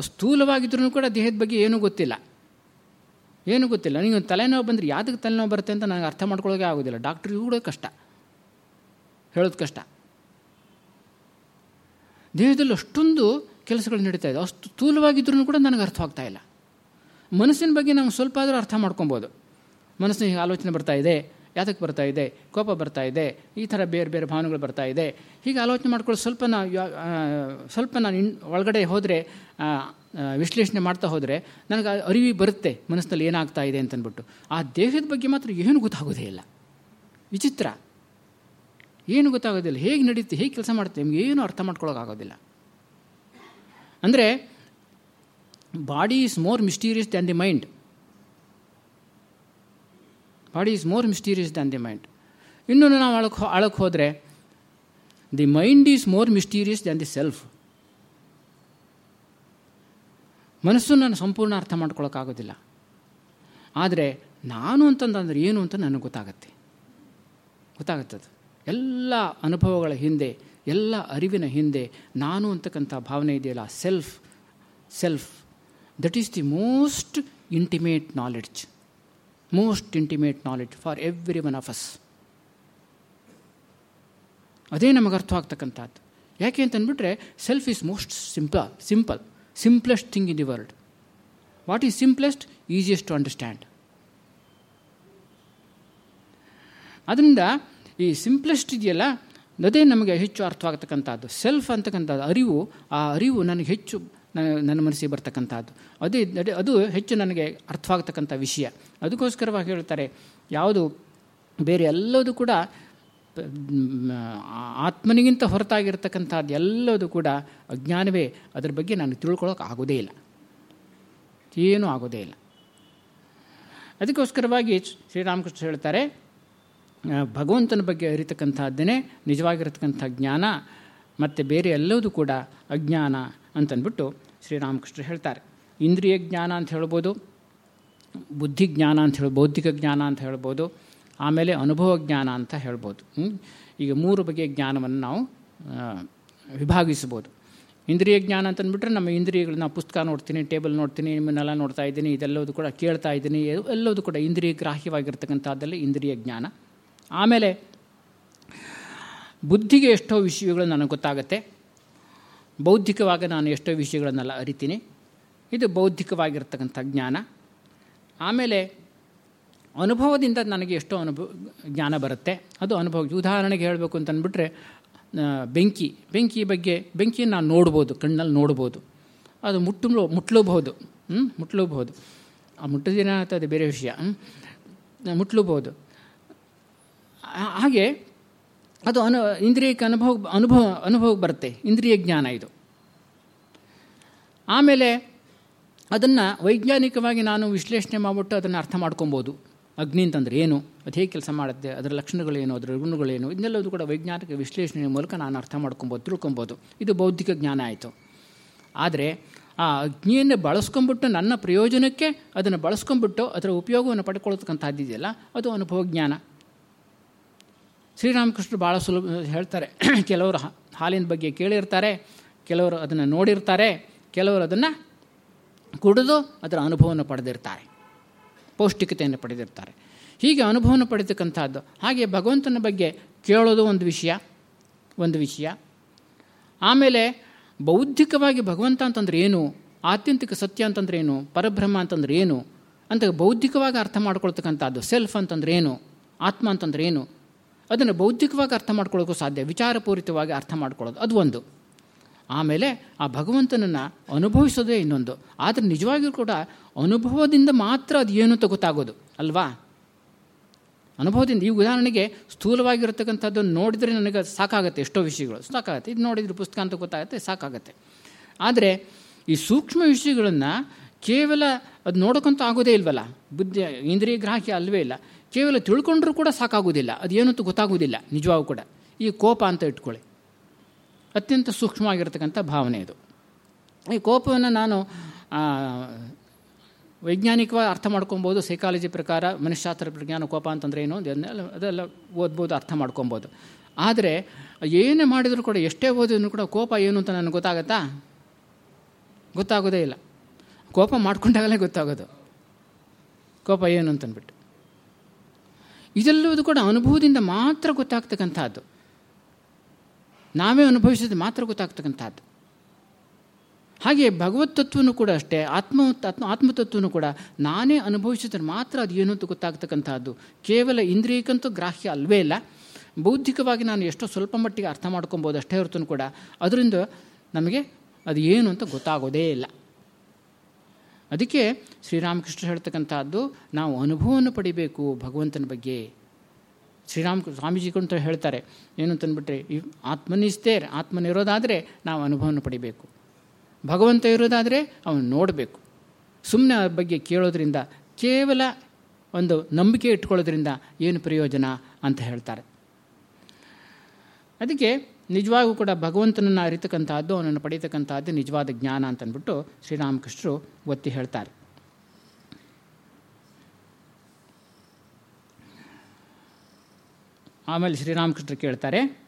ಸ್ಥೂಲವಾಗಿದ್ರೂ ಕೂಡ ದೇಹದ ಬಗ್ಗೆ ಏನೂ ಗೊತ್ತಿಲ್ಲ. ಏನೂ ಗೊತ್ತಿಲ್ಲ. ನೀವು ತಲೆನೋವು ಬಂದರೆ ಯಾವುದಕ್ಕೆ ತಲೆನೋವು ಬರುತ್ತೆ ಅಂತ ನನಗೆ ಅರ್ಥ ಮಾಡ್ಕೊಳ್ಳೋಕೆ ಆಗೋದಿಲ್ಲ. ಡಾಕ್ಟ್ರಿಗೂ ಕೂಡ ಕಷ್ಟ. ಹೇಳೋದು ಕಷ್ಟ. ದೇಹದಲ್ಲಿ ಅಷ್ಟೊಂದು ಕೆಲಸಗಳು ನಡೀತಾ ಇದೆ. ಅಷ್ಟು ಸ್ಥೂಲವಾಗಿದ್ದರೂ ಕೂಡ ನನಗೆ ಅರ್ಥವಾಗ್ತಾ ಇಲ್ಲ. ಮನಸ್ಸಿನ ಬಗ್ಗೆ ನಾವು ಸ್ವಲ್ಪ ಆದರೂ ಅರ್ಥ ಮಾಡ್ಕೊಬೋದು. ಮನಸ್ಸಿನ ಆಲೋಚನೆ ಬರ್ತಾ ಇದೆ. ಯಾತಕ್ಕೆ ಬರ್ತಾ ಇದೆ? ಕೋಪ ಬರ್ತಾ ಇದೆ. ಈ ಥರ ಬೇರೆ ಬೇರೆ ಭಾವನೆಗಳು ಬರ್ತಾ ಇದೆ. ಹೀಗೆ ಆಲೋಚನೆ ಮಾಡ್ಕೊಳ್ಳೋ ಸ್ವಲ್ಪ ನಾ ಸ್ವಲ್ಪ ನಾನು ಒಳಗಡೆ ಹೋದರೆ ವಿಶ್ಲೇಷಣೆ ಮಾಡ್ತಾ ಹೋದರೆ ನನಗೆ ಅರಿವಿ ಬರುತ್ತೆ, ಮನಸ್ಸಿನಲ್ಲಿ ಏನಾಗ್ತಾ ಇದೆ ಅಂತನ್ಬಿಟ್ಟು. ಆ ದೇಹದ ಬಗ್ಗೆ ಮಾತ್ರ ಏನು ಗೊತ್ತಾಗೋದೇ ಇಲ್ಲ. ವಿಚಿತ್ರ. ಏನು ಗೊತ್ತಾಗೋದಿಲ್ಲ ಹೇಗೆ ನಡೀತೆ, ಹೇಗೆ ಕೆಲಸ ಮಾಡುತ್ತೆ ನಿಮ್ಗೆ ಏನು ಅರ್ಥ ಮಾಡ್ಕೊಳ್ಳೋಕ್ಕಾಗೋದಿಲ್ಲ ಅಂದರೆ body is more mysterious than the mind body is more mysterious than the mind ಇನ್ನೂ ನಾವು ಅಳಕ್ಕೆ ಅಳಕ್ಕೆ ಹೋದರೆ the mind is more mysterious than the self ಮನಸ್ಸು ನಾನು ಸಂಪೂರ್ಣ ಅರ್ಥ ಮಾಡ್ಕೊಳ್ಳೋಕ್ಕಾಗೋದಿಲ್ಲ ಆದರೆ ನಾನು ಅಂತಂದ್ರೆ ಏನು ಅಂತ ನನಗೆ ಗೊತ್ತಾಗತ್ತೆ. ಗೊತ್ತಾಗುತ್ತದು ಎಲ್ಲ ಅನುಭವಗಳ ಹಿಂದೆ, ಎಲ್ಲ ಅರಿವಿನ ಹಿಂದೆ ನಾನು ಅಂತಕ್ಕಂಥ ಭಾವನೆ ಇದೆಯಲ್ಲ self self that is the most intimate knowledge most intimate knowledge for every one of us ಅದೇ ನಮಗೆ ಅರ್ಥವಾಗ್ತಕ್ಕಂಥದ್ದು ಯಾಕೆ ಅಂತಂದ್ಬಿಟ್ರೆ self is most simple simple simplest thing in the world what is simplest easiest to understand ಅದರಿಂದ ಈ simplest ಇದೆಯಲ್ಲ, ಅದೇ ನಮಗೆ ಹೆಚ್ಚು ಅರ್ಥವಾಗ್ತಕ್ಕಂಥದ್ದು. ಸೆಲ್ಫ್ ಅಂತಕ್ಕಂಥದ್ದು, ಅರಿವು, ಆ ಅರಿವು ನನಗೆ ಹೆಚ್ಚು, ನನ್ನ ಮನಸ್ಸಿಗೆ ಬರ್ತಕ್ಕಂಥದ್ದು. ಅದೇ, ಅದು ಹೆಚ್ಚು ನನಗೆ ಅರ್ಥವಾಗ್ತಕ್ಕಂಥ ವಿಷಯ. ಅದಕ್ಕೋಸ್ಕರವಾಗಿ ಹೇಳ್ತಾರೆ, ಯಾವುದು ಬೇರೆ ಎಲ್ಲದೂ ಕೂಡ ಆತ್ಮನಿಗಿಂತ ಹೊರತಾಗಿರ್ತಕ್ಕಂಥದ್ದು ಎಲ್ಲದೂ ಕೂಡ ಅಜ್ಞಾನವೇ. ಅದರ ಬಗ್ಗೆ ನಾನು ತಿಳ್ಕೊಳ್ಳೋಕೆ ಆಗೋದೇ ಇಲ್ಲ. ಏನೂ ಆಗೋದೇ ಇಲ್ಲ. ಅದಕ್ಕೋಸ್ಕರವಾಗಿ ಶ್ರೀರಾಮಕೃಷ್ಣ ಹೇಳ್ತಾರೆ ಭಗವಂತನ ಬಗ್ಗೆ ಅರಿತಕ್ಕಂಥದ್ದನ್ನೇ ನಿಜವಾಗಿರತಕ್ಕಂಥ ಜ್ಞಾನ, ಮತ್ತು ಬೇರೆ ಎಲ್ಲದೂ ಕೂಡ ಅಜ್ಞಾನ ಅಂತಂದ್ಬಿಟ್ಟು ಶ್ರೀರಾಮಕೃಷ್ಣ ಹೇಳ್ತಾರೆ. ಇಂದ್ರಿಯ ಜ್ಞಾನ ಅಂತ ಹೇಳ್ಬೋದು, ಬುದ್ಧಿ ಜ್ಞಾನ ಅಂತ ಹೇಳಿ ಬೌದ್ಧಿಕ ಜ್ಞಾನ ಅಂತ ಹೇಳ್ಬೋದು ಆಮೇಲೆ ಅನುಭವ ಜ್ಞಾನ ಅಂತ ಹೇಳ್ಬೋದು. ಈಗ ಮೂರು ಬಗೆಯ ಜ್ಞಾನವನ್ನು ನಾವು ವಿಭಾಗಿಸ್ಬೋದು. ಇಂದ್ರಿಯ ಜ್ಞಾನ ಅಂತಂದ್ಬಿಟ್ರೆ ನಮ್ಮ ಇಂದ್ರಿಯಗಳು ನಾವು ಪುಸ್ತಕ ನೋಡ್ತೀನಿ, ಟೇಬಲ್ ನೋಡ್ತೀನಿ ನಿಮ್ಮನ್ನೆಲ್ಲ ನೋಡ್ತಾ ಇದ್ದೀನಿ ಇದೆಲ್ಲವೂ ಕೂಡ ಕೇಳ್ತಾ ಇದ್ದೀನಿ ಎಲ್ಲವೂ ಕೂಡ ಇಂದ್ರಿಯ ಗ್ರಾಹ್ಯವಾಗಿರ್ತಕ್ಕಂಥದ್ದಲ್ಲಿ ಇಂದ್ರಿಯ ಜ್ಞಾನ. ಆಮೇಲೆ ಬುದ್ಧಿಗೆ ಎಷ್ಟೋ ವಿಷಯಗಳು ನನಗೆ ಗೊತ್ತಾಗುತ್ತೆ. ಬೌದ್ಧಿಕವಾಗಿ ನಾನು ಎಷ್ಟೋ ವಿಷಯಗಳನ್ನೆಲ್ಲ ಅರಿತೀನಿ. ಇದು ಬೌದ್ಧಿಕವಾಗಿರ್ತಕ್ಕಂಥ ಜ್ಞಾನ. ಆಮೇಲೆ ಅನುಭವದಿಂದ ನನಗೆ ಎಷ್ಟೋ ಅನುಭವ, ಜ್ಞಾನ ಬರುತ್ತೆ. ಅದು ಅನುಭವ ಉದಾಹರಣೆಗೆ ಹೇಳಬೇಕು ಅಂತಂದ್ಬಿಟ್ರೆ ಬೆಂಕಿ. ಬೆಂಕಿ ಬಗ್ಗೆ, ಬೆಂಕಿಯನ್ನು ನಾನು ನೋಡ್ಬೋದು, ಕಣ್ಣಲ್ಲಿ ನೋಡ್ಬೋದು. ಅದು ಮುಟ್ಟು, ಮುಟ್ಲೂಬಹುದು. ಮುಟ್ಲೂಬಹುದು. ಆ ಮುಟ್ಟದಿನ ಅಂತ ಅದು ಬೇರೆ ವಿಷಯ. ಮುಟ್ಲೂಬಹುದು. ಹಾಗೆ ಅದು ಅನು, ಇಂದ್ರಿಯಕ್ಕೆ ಅನುಭವ ಅನುಭವ ಅನುಭವ ಬರುತ್ತೆ. ಇಂದ್ರಿಯ ಜ್ಞಾನ ಇದು. ಆಮೇಲೆ ಅದನ್ನು ವೈಜ್ಞಾನಿಕವಾಗಿ ನಾನು ವಿಶ್ಲೇಷಣೆ ಮಾಡಿಬಿಟ್ಟು ಅದನ್ನು ಅರ್ಥ ಮಾಡ್ಕೊಬೋದು. ಅಗ್ನಿ ಅಂತಂದರೆ ಏನು? ಅದು ಹೇಗೆ ಕೆಲಸ ಮಾಡುತ್ತೆ? ಅದರ ಲಕ್ಷಣಗಳೇನು? ಅದರ ಗುಣಗಳೇನು? ಇದನ್ನೆಲ್ಲದು ಕೂಡ ವೈಜ್ಞಾನಿಕ ವಿಶ್ಲೇಷಣೆಯ ಮೂಲಕ ನಾನು ಅರ್ಥ ಮಾಡ್ಕೊಬೋದು, ತಿಳ್ಕೊಬೋದು. ಇದು ಬೌದ್ಧಿಕ ಜ್ಞಾನ ಆಯಿತು. ಆದರೆ ಆ ಅಗ್ನಿಯನ್ನು ಬಳಸ್ಕೊಂಬಿಟ್ಟು ನನ್ನ ಪ್ರಯೋಜನಕ್ಕೆ ಅದನ್ನು ಬಳಸ್ಕೊಂಬಿಟ್ಟು ಅದರ ಉಪಯೋಗವನ್ನು ಪಡ್ಕೊಳ್ತಕ್ಕಂಥದ್ದಿದೆಯಲ್ಲ ಅದು ಅನುಭವ ಜ್ಞಾನ. ಶ್ರೀರಾಮಕೃಷ್ಣರು ಭಾಳ ಸುಲಭ ಹೇಳ್ತಾರೆ. [clears throat] ಕೆಲವರು ಹಾಲಿನ ಬಗ್ಗೆ ಕೇಳಿರ್ತಾರೆ, ಕೆಲವರು ಅದನ್ನು ನೋಡಿರ್ತಾರೆ, ಕೆಲವರು ಅದನ್ನು ಕುಡಿದು ಅದರ ಅನುಭವವನ್ನು ಪಡೆದಿರ್ತಾರೆ. ಪೌಷ್ಟಿಕತೆಯನ್ನು ಪಡೆದಿರ್ತಾರೆ. ಹೀಗೆ ಅನುಭವನ ಪಡೆತಕ್ಕಂಥದ್ದು ಹಾಗೆ ಭಗವಂತನ ಬಗ್ಗೆ ಕೇಳೋದು ಒಂದು ವಿಷಯ ಒಂದು ವಿಷಯ. ಆಮೇಲೆ ಬೌದ್ಧಿಕವಾಗಿ ಭಗವಂತ ಅಂತಂದ್ರೆ ಏನು? ಆತ್ಯಂತಿಕ ಸತ್ಯ ಅಂತಂದ್ರೆ ಏನು? ಪರಬ್ರಹ್ಮ ಅಂತಂದ್ರೆ ಏನು? ಅಂತ ಬೌದ್ಧಿಕವಾಗಿ ಅರ್ಥ ಮಾಡ್ಕೊಳ್ತಕ್ಕಂಥದ್ದು. ಸೆಲ್ಫ್ ಅಂತಂದ್ರೆ ಏನು? ಆತ್ಮ ಅಂತಂದ್ರೆ ಏನು? ಅದನ್ನು ಬೌದ್ಧಿಕವಾಗಿ ಅರ್ಥ ಮಾಡ್ಕೊಳ್ಳೋಕ್ಕೂ ಸಾಧ್ಯ. ವಿಚಾರಪೂರಿತವಾಗಿ ಅರ್ಥ ಮಾಡ್ಕೊಳ್ಳೋದು. ಅದು ಒಂದು. ಆಮೇಲೆ ಆ ಭಗವಂತನನ್ನು ಅನುಭವಿಸೋದೇ ಇನ್ನೊಂದು. ಆದರೆ ನಿಜವಾಗಿಯೂ ಕೂಡ ಅನುಭವದಿಂದ ಮಾತ್ರ ಅದು ಏನು ಅಂತ ಗೊತ್ತಾಗೋದು, ಅಲ್ವಾ? ಅನುಭವದಿಂದ ಈ ಉದಾಹರಣೆಗೆ ಸ್ಥೂಲವಾಗಿರತಕ್ಕಂಥದ್ದನ್ನು ನೋಡಿದರೆ ನನಗೆ ಸಾಕಾಗುತ್ತೆ, ಎಷ್ಟೋ ವಿಷಯಗಳು. ಸಾಕಾಗುತ್ತೆ. ಇದು ನೋಡಿದರೆ ಪುಸ್ತಕ ಅಂತ ಗೊತ್ತಾಗುತ್ತೆ, ಸಾಕಾಗುತ್ತೆ. ಆದರೆ ಈ ಸೂಕ್ಷ್ಮ ವಿಷಯಗಳನ್ನು ಕೇವಲ ಅದು ನೋಡೋಕ್ಕಂತೂ ಆಗೋದೇ ಇಲ್ವಲ್ಲ? ಬುದ್ಧಿ, ಇಂದ್ರಿಯ ಗ್ರಾಹಕಿ ಅಲ್ವೇ ಇಲ್ಲ. ಕೇವಲ ತಿಳ್ಕೊಂಡ್ರೂ ಕೂಡ ಸಾಕಾಗೋದಿಲ್ಲ. ಅದು ಏನಂತೂ ಗೊತ್ತಾಗೋದಿಲ್ಲ, ನಿಜವಾಗೂ ಕೂಡ. ಈ ಕೋಪ ಅಂತ ಇಟ್ಕೊಳ್ಳಿ. ಅತ್ಯಂತ ಸೂಕ್ಷ್ಮವಾಗಿರ್ತಕ್ಕಂಥ ಭಾವನೆ ಇದು. ಈ ಕೋಪವನ್ನು ನಾನು ವೈಜ್ಞಾನಿಕವಾಗಿ ಅರ್ಥ ಮಾಡ್ಕೊಬೋದು ಸೈಕಾಲಜಿ ಪ್ರಕಾರ ಮನಃಶಾಸ್ತ್ರ ಪ್ರಜ್ಞಾನ ಕೋಪ ಅಂತಂದ್ರೆ ಏನು? ಅದೆಲ್ಲ ಓದ್ಬೋದು, ಅರ್ಥ ಮಾಡ್ಕೊಬೋದು. ಆದರೆ, ಏನೇ ಮಾಡಿದರೂ ಕೂಡ ಎಷ್ಟೇ ಓದಿದ್ರು ಕೂಡ ಕೋಪ ಏನು ಅಂತ ನನಗೆ ಗೊತ್ತಾಗತ್ತಾ? ಗೊತ್ತಾಗೋದೇ ಇಲ್ಲ. ಕೋಪ ಮಾಡ್ಕೊಂಡಾಗಲೇ ಗೊತ್ತಾಗೋದು. ಕೋಪ ಏನು ಅಂತಂದ್ಬಿಟ್ಟು. ಇದೆಲ್ಲವೂ ಕೂಡ ಅನುಭವದಿಂದ ಮಾತ್ರ ಗೊತ್ತಾಗ್ತಕ್ಕಂಥದ್ದು. ನಾವೇ ಅನುಭವಿಸಿದ ಮಾತ್ರ ಗೊತ್ತಾಗ್ತಕ್ಕಂಥದ್ದು. ಹಾಗೆ ಭಗವತ್ ತತ್ವನೂ ಕೂಡ ಅಷ್ಟೇ, ಆತ್ಮ ಆತ್ಮ, ಆತ್ಮತತ್ವನೂ ಕೂಡ ನಾನೇ ಅನುಭವಿಸಿದ್ರೆ ಮಾತ್ರ ಅದು ಏನು ಅಂತ ಗೊತ್ತಾಗ್ತಕ್ಕಂಥದ್ದು. ಕೇವಲ ಇಂದ್ರಿಯಕ್ಕಂತೂ ಗ್ರಾಹ್ಯ ಅಲ್ವೇ ಇಲ್ಲ. ಬೌದ್ಧಿಕವಾಗಿ ನಾನು ಎಷ್ಟೋ ಸ್ವಲ್ಪ ಮಟ್ಟಿಗೆ ಅರ್ಥ ಮಾಡ್ಕೊಬೋದು ಅಷ್ಟೇ ಹೊರತು ಕೂಡ. ಅದರಿಂದ ನಮಗೆ ಅದು ಏನು ಅಂತ ಗೊತ್ತಾಗೋದೇ ಇಲ್ಲ. ಅದಕ್ಕೆ ಶ್ರೀರಾಮಕೃಷ್ಣ ಹೇಳ್ತಕ್ಕಂಥದ್ದು, ನಾವು ಅನುಭವವನ್ನು ಪಡಿಬೇಕು ಭಗವಂತನ ಬಗ್ಗೆ. ಶ್ರೀರಾಮ ಸ್ವಾಮೀಜಿಗಂತ ಹೇಳ್ತಾರೆ. ಏನು ಅಂತಂದ್ಬಿಟ್ರೆ ಈ ಆತ್ಮನಿಸ್ತೇರ್ ಆತ್ಮನಿರೋದಾದರೆ ನಾವು ಅನುಭವನ ಪಡಿಬೇಕು. ಭಗವಂತ ಇರೋದಾದರೆ ಅವನು ನೋಡಬೇಕು. ಸುಮ್ಮನೆ ಅವ್ರ ಬಗ್ಗೆ ಕೇಳೋದ್ರಿಂದ, ಕೇವಲ ಒಂದು ನಂಬಿಕೆ ಇಟ್ಕೊಳ್ಳೋದ್ರಿಂದ ಏನು ಪ್ರಯೋಜನ ಅಂತ ಹೇಳ್ತಾರೆ. ಅದಕ್ಕೆ ನಿಜವಾಗೂ ಕೂಡ ಭಗವಂತನನ್ನು ಅರಿತಕ್ಕಂಥದ್ದು ಅವನನ್ನು ಪಡೀತಕ್ಕಂಥದ್ದು ನಿಜವಾದ ಜ್ಞಾನ ಅಂತಂದ್ಬಿಟ್ಟು ಶ್ರೀರಾಮಕೃಷ್ಣರು ಒತ್ತಿ ಹೇಳ್ತಾರೆ. ಆಮೇಲೆ ಶ್ರೀರಾಮಕೃಷ್ಣರು ಕೇಳ್ತಾರೆ.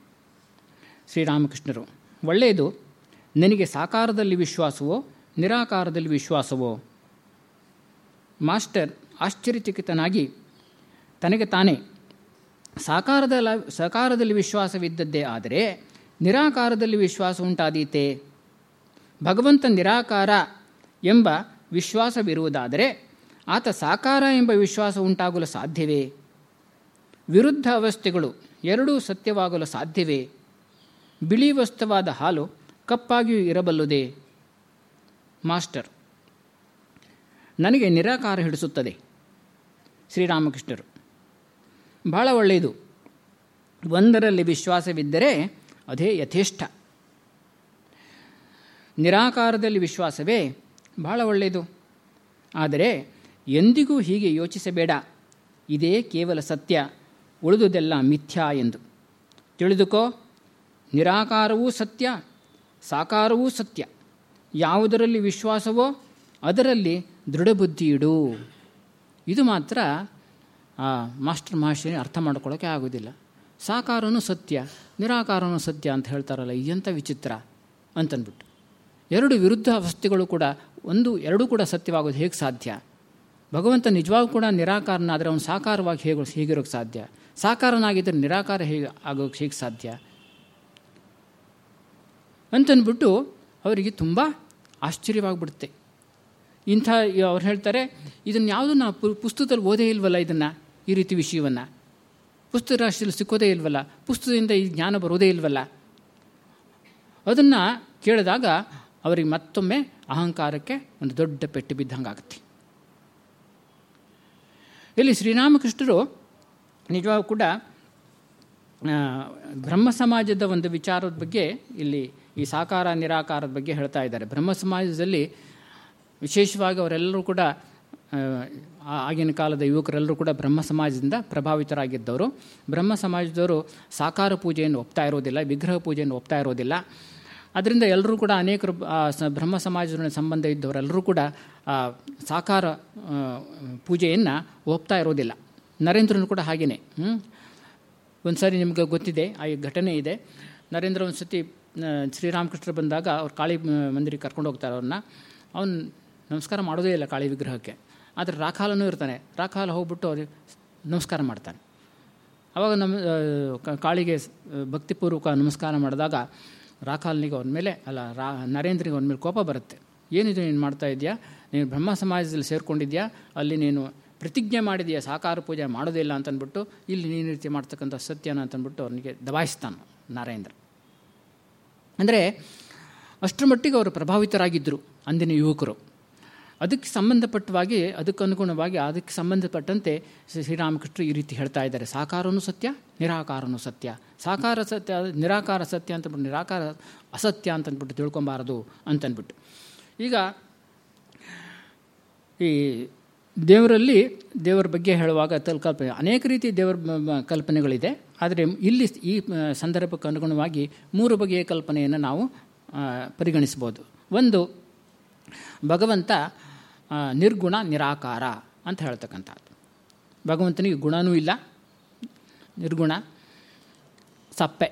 ಶ್ರೀರಾಮಕೃಷ್ಣರು, ಒಳ್ಳೆಯದು. ನಿನಗೆ ಸಾಕಾರದಲ್ಲಿ ವಿಶ್ವಾಸವೋ, ನಿರಾಕಾರದಲ್ಲಿ ವಿಶ್ವಾಸವೋ? ಮಾಸ್ಟರ್ ಆಶ್ಚರ್ಯಚಕಿತನಾಗಿ, ತನಗೆ ತಾನೇ ಸಾಕಾರದ ಸಾಕಾರದಲ್ಲಿ ವಿಶ್ವಾಸವಿದ್ದದ್ದೇ ಆದರೆ ನಿರಾಕಾರದಲ್ಲಿ ವಿಶ್ವಾಸ ಉಂಟಾದೀತೆ. ಭಗವಂತ ನಿರಾಕಾರ ಎಂಬ ವಿಶ್ವಾಸವಿರುವುದಾದರೆ ಆತ ಸಾಕಾರ ಎಂಬ ವಿಶ್ವಾಸ ಉಂಟಾಗಲು ಸಾಧ್ಯವೇ? ವಿರುದ್ಧ ಅವಸ್ಥೆಗಳು ಎರಡೂ ಸತ್ಯವಾಗಲು ಸಾಧ್ಯವೇ? ಬಿಳಿ ವಸ್ತುವಾದ ಹಾಲು ಕಪ್ಪಾಗಿಯೂ ಇರಬಲ್ಲದೆ? ಮಾಸ್ಟರ್, ನನಗೆ ನಿರಾಕಾರ ಹಿಡಿಸುತ್ತದೆ. ಶ್ರೀರಾಮಕೃಷ್ಣರು, ಬಹಳ ಒಳ್ಳೆಯದು. ಒಂದರಲ್ಲಿ ವಿಶ್ವಾಸವಿದ್ದರೆ ಅದೇ ಯಥೇಷ್ಟ. ನಿರಾಕಾರದಲ್ಲಿ ವಿಶ್ವಾಸವೇ ಬಹಳ ಒಳ್ಳೆಯದು. ಆದರೆ ಎಂದಿಗೂ ಹೀಗೆ ಯೋಚಿಸಬೇಡ. ಇದೇ ಕೇವಲ ಸತ್ಯ. ಉಳಿದುದೆಲ್ಲ ಮಿಥ್ಯಾ ಎಂದು. ತಿಳಿದುಕೋ, ನಿರಾಕಾರವೂ ಸತ್ಯ, ಸಾಕಾರವೂ ಸತ್ಯ. ಯಾವುದರಲ್ಲಿ ವಿಶ್ವಾಸವೋ ಅದರಲ್ಲಿ ದೃಢಬುದ್ಧಿ ಇಡು ಇದು ಮಾತ್ರ ಮಾಸ್ಟರ್ ಮಹಾಶಯ ಅರ್ಥ ಮಾಡ್ಕೊಳ್ಳೋಕ್ಕೆ ಆಗೋದಿಲ್ಲ. ಸಾಕಾರನೂ ಸತ್ಯ, ನಿರಾಕಾರನೂ ಸತ್ಯ ಅಂತ ಹೇಳ್ತಾರಲ್ಲ ಎಂಥ ವಿಚಿತ್ರ ಅಂತನ್ಬಿಟ್ಟು. ಎರಡು ವಿರುದ್ಧ ವಸ್ತುಗಳು ಕೂಡ, ಒಂದು, ಎರಡೂ ಕೂಡ ಸತ್ಯವಾಗೋದು ಹೇಗೆ ಸಾಧ್ಯ? ಭಗವಂತ ನಿಜವಾಗೂ ಕೂಡ ನಿರಾಕಾರನಾದರೆ ಅವನು ಸಾಕಾರವಾಗಿ ಹೇಗೆ ಹೇಗಿರೋಕ್ಕೆ ಸಾಧ್ಯ? ಸಾಕಾರನಾಗಿದ್ದರೆ ನಿರಾಕಾರ ಹೇಗೆ ಆಗೋಕ್ಕೆ ಹೇಗೆ ಸಾಧ್ಯ? ಅಂತಂದ್ಬಿಟ್ಟು ಅವರಿಗೆ ತುಂಬ ಆಶ್ಚರ್ಯವಾಗಿಬಿಡುತ್ತೆ. ಇಂಥ ಅವ್ರು ಹೇಳ್ತಾರೆ, ಇದನ್ನು ಯಾವುದು ನಾವು ಪುಸ್ತಕದಲ್ಲಿ ಓದೇ ಇಲ್ವಲ್ಲ ಇದನ್ನು, ಈ ರೀತಿ ವಿಷಯವನ್ನು? ಪುಸ್ತಕ ರಾಶಿಯಲ್ಲಿ ಸಿಕ್ಕೋದೇ ಇಲ್ವಲ್ಲ? ಪುಸ್ತಕದಿಂದ ಈ ಜ್ಞಾನ ಬರೋದೇ ಇಲ್ವಲ್ಲ? ಅದನ್ನು ಕೇಳಿದಾಗ ಅವರಿಗೆ ಮತ್ತೊಮ್ಮೆ ಅಹಂಕಾರಕ್ಕೆ ಒಂದು ದೊಡ್ಡ ಪೆಟ್ಟು ಬಿದ್ದಂಗಾಗುತ್ತೆ. ಇಲ್ಲಿ ಶ್ರೀರಾಮಕೃಷ್ಣರು ನಿಜವಾಗೂ ಕೂಡ ಬ್ರಹ್ಮ ಸಮಾಜದ ಒಂದು ವಿಚಾರದ ಬಗ್ಗೆ ಇಲ್ಲಿ ಈ ಸಾಕಾರ ನಿರಾಕಾರದ ಬಗ್ಗೆ ಹೇಳ್ತಾ ಇದ್ದಾರೆ. ಬ್ರಹ್ಮ ಸಮಾಜದಲ್ಲಿ ವಿಶೇಷವಾಗಿ ಅವರೆಲ್ಲರೂ ಕೂಡ ಆಗಿನ ಕಾಲದ ಯುವಕರೆಲ್ಲರೂ ಕೂಡ ಬ್ರಹ್ಮ ಸಮಾಜದಿಂದ ಪ್ರಭಾವಿತರಾಗಿದ್ದವರು. ಬ್ರಹ್ಮ ಸಮಾಜದವರು ಸಾಕಾರ ಪೂಜೆಯನ್ನು ಒಪ್ತಾ ಇರೋದಿಲ್ಲ, ವಿಗ್ರಹ ಪೂಜೆಯನ್ನು ಒಪ್ತಾ ಇರೋದಿಲ್ಲ. ಅದರಿಂದ ಎಲ್ಲರೂ ಕೂಡ ಅನೇಕರು ಬ್ರಹ್ಮ ಸಮಾಜದ ಸಂಬಂಧ ಇದ್ದವರೆಲ್ಲರೂ ಕೂಡ ಸಾಕಾರ ಪೂಜೆಯನ್ನು ಒಪ್ತಾ ಇರೋದಿಲ್ಲ. ನರೇಂದ್ರನು ಕೂಡ ಹಾಗೆಯೇ ಒಂದು ಸಾರಿ ನಿಮ್ಗೆ ಗೊತ್ತಿದೆ, ಆ ಘಟನೆ ಇದೆ. ನರೇಂದ್ರ ಒಂದು ಸತಿ ಶ್ರೀರಾಮಕೃಷ್ಣ ಬಂದಾಗ ಅವ್ರು ಕಾಳಿ ಮಂದಿರಿಗೆ ಕರ್ಕೊಂಡು ಹೋಗ್ತಾರೆ ಅವ್ರನ್ನ. ಅವನು ನಮಸ್ಕಾರ ಮಾಡೋದೇ ಇಲ್ಲ ಕಾಳಿ ವಿಗ್ರಹಕ್ಕೆ. ಆದರೆ ರಾಖಾಲನು ಇರ್ತಾನೆ. ರಾಖಾಲ ಹೋಗ್ಬಿಟ್ಟು ಅವ್ರಿಗೆ ನಮಸ್ಕಾರ ಮಾಡ್ತಾನೆ. ಆವಾಗ ನಮ್ಮ ಕಾಳಿಗೆ ಭಕ್ತಿಪೂರ್ವಕ ನಮಸ್ಕಾರ ಮಾಡಿದಾಗ ರಾಖಾಲನಿಗೆ ಅವನ ಮೇಲೆ, ಅಲ್ಲ, ರಾ ನರೇಂದ್ರಿಗೆ ಅವನ ಮೇಲೆ ಕೋಪ ಬರುತ್ತೆ. ಏನಿದು ನೀನು ಮಾಡ್ತಾ ಇದೆಯಾ? ನೀನು ಬ್ರಹ್ಮ ಸಮಾಜದಲ್ಲಿ ಸೇರಿಕೊಂಡಿದ್ಯಾ? ಅಲ್ಲಿ ನೀನು ಪ್ರತಿಜ್ಞೆ ಮಾಡಿದೆಯಾ, ಸಾಕಾರ ಪೂಜೆ ಮಾಡೋದಿಲ್ಲ ಅಂತಂದ್ಬಿಟ್ಟು ಇಲ್ಲಿ ನೀನು ರೀತಿ ಮಾಡ್ತಕ್ಕಂಥ ಸತ್ಯನ ಅಂತಂದ್ಬಿಟ್ಟು ಅವನಿಗೆ ದಬಾಯಿಸ್ತಾನೆ ನರೇಂದ್ರ ಅಂದರೆ ಅಷ್ಟರ ಮಟ್ಟಿಗೆ ಅವರು ಪ್ರಭಾವಿತರಾಗಿದ್ದರು ಅಂದಿನ ಯುವಕರು. ಅದಕ್ಕೆ ಸಂಬಂಧಪಟ್ಟವಾಗಿ, ಅದಕ್ಕೆ ಅನುಗುಣವಾಗಿ, ಅದಕ್ಕೆ ಸಂಬಂಧಪಟ್ಟಂತೆ ಶ್ರೀರಾಮಕೃಷ್ಣರು ಈ ರೀತಿ ಹೇಳ್ತಾ ಇದ್ದಾರೆ. ಸಾಕಾರನೂ ಸತ್ಯ, ನಿರಾಕಾರನೂ ಸತ್ಯ. ಸಾಕಾರ ಸತ್ಯ, ನಿರಾಕಾರ ಸತ್ಯ ಅಂತಂದ್ಬಿಟ್ಟು ನಿರಾಕಾರ ಅಸತ್ಯ ಅಂತಂದ್ಬಿಟ್ಟು ತಿಳ್ಕೊಬಾರದು ಅಂತಂದ್ಬಿಟ್ಟು ಈಗ ಈ ದೇವರಲ್ಲಿ ದೇವರ ಬಗ್ಗೆ ಹೇಳುವಾಗ ಕಲ್ಪನೆ ಅನೇಕ ರೀತಿ ದೇವರ ಕಲ್ಪನೆಗಳಿದೆ. ಆದರೆ ಇಲ್ಲಿ ಈ ಸಂದರ್ಭಕ್ಕೆ ಅನುಗುಣವಾಗಿ ಮೂರು ಬಗೆಯ ಕಲ್ಪನೆಯನ್ನು ನಾವು ಪರಿಗಣಿಸ್ಬೋದು ಒಂದು, ಭಗವಂತ ನಿರ್ಗುಣ, ನಿರಾಕಾರ ಅಂತ ಹೇಳ್ತಕ್ಕಂಥದ್ದು. ಭಗವಂತನಿಗೆ ಗುಣನೂ ಇಲ್ಲ. ನಿರ್ಗುಣ, ಸಪ್ಪೆ.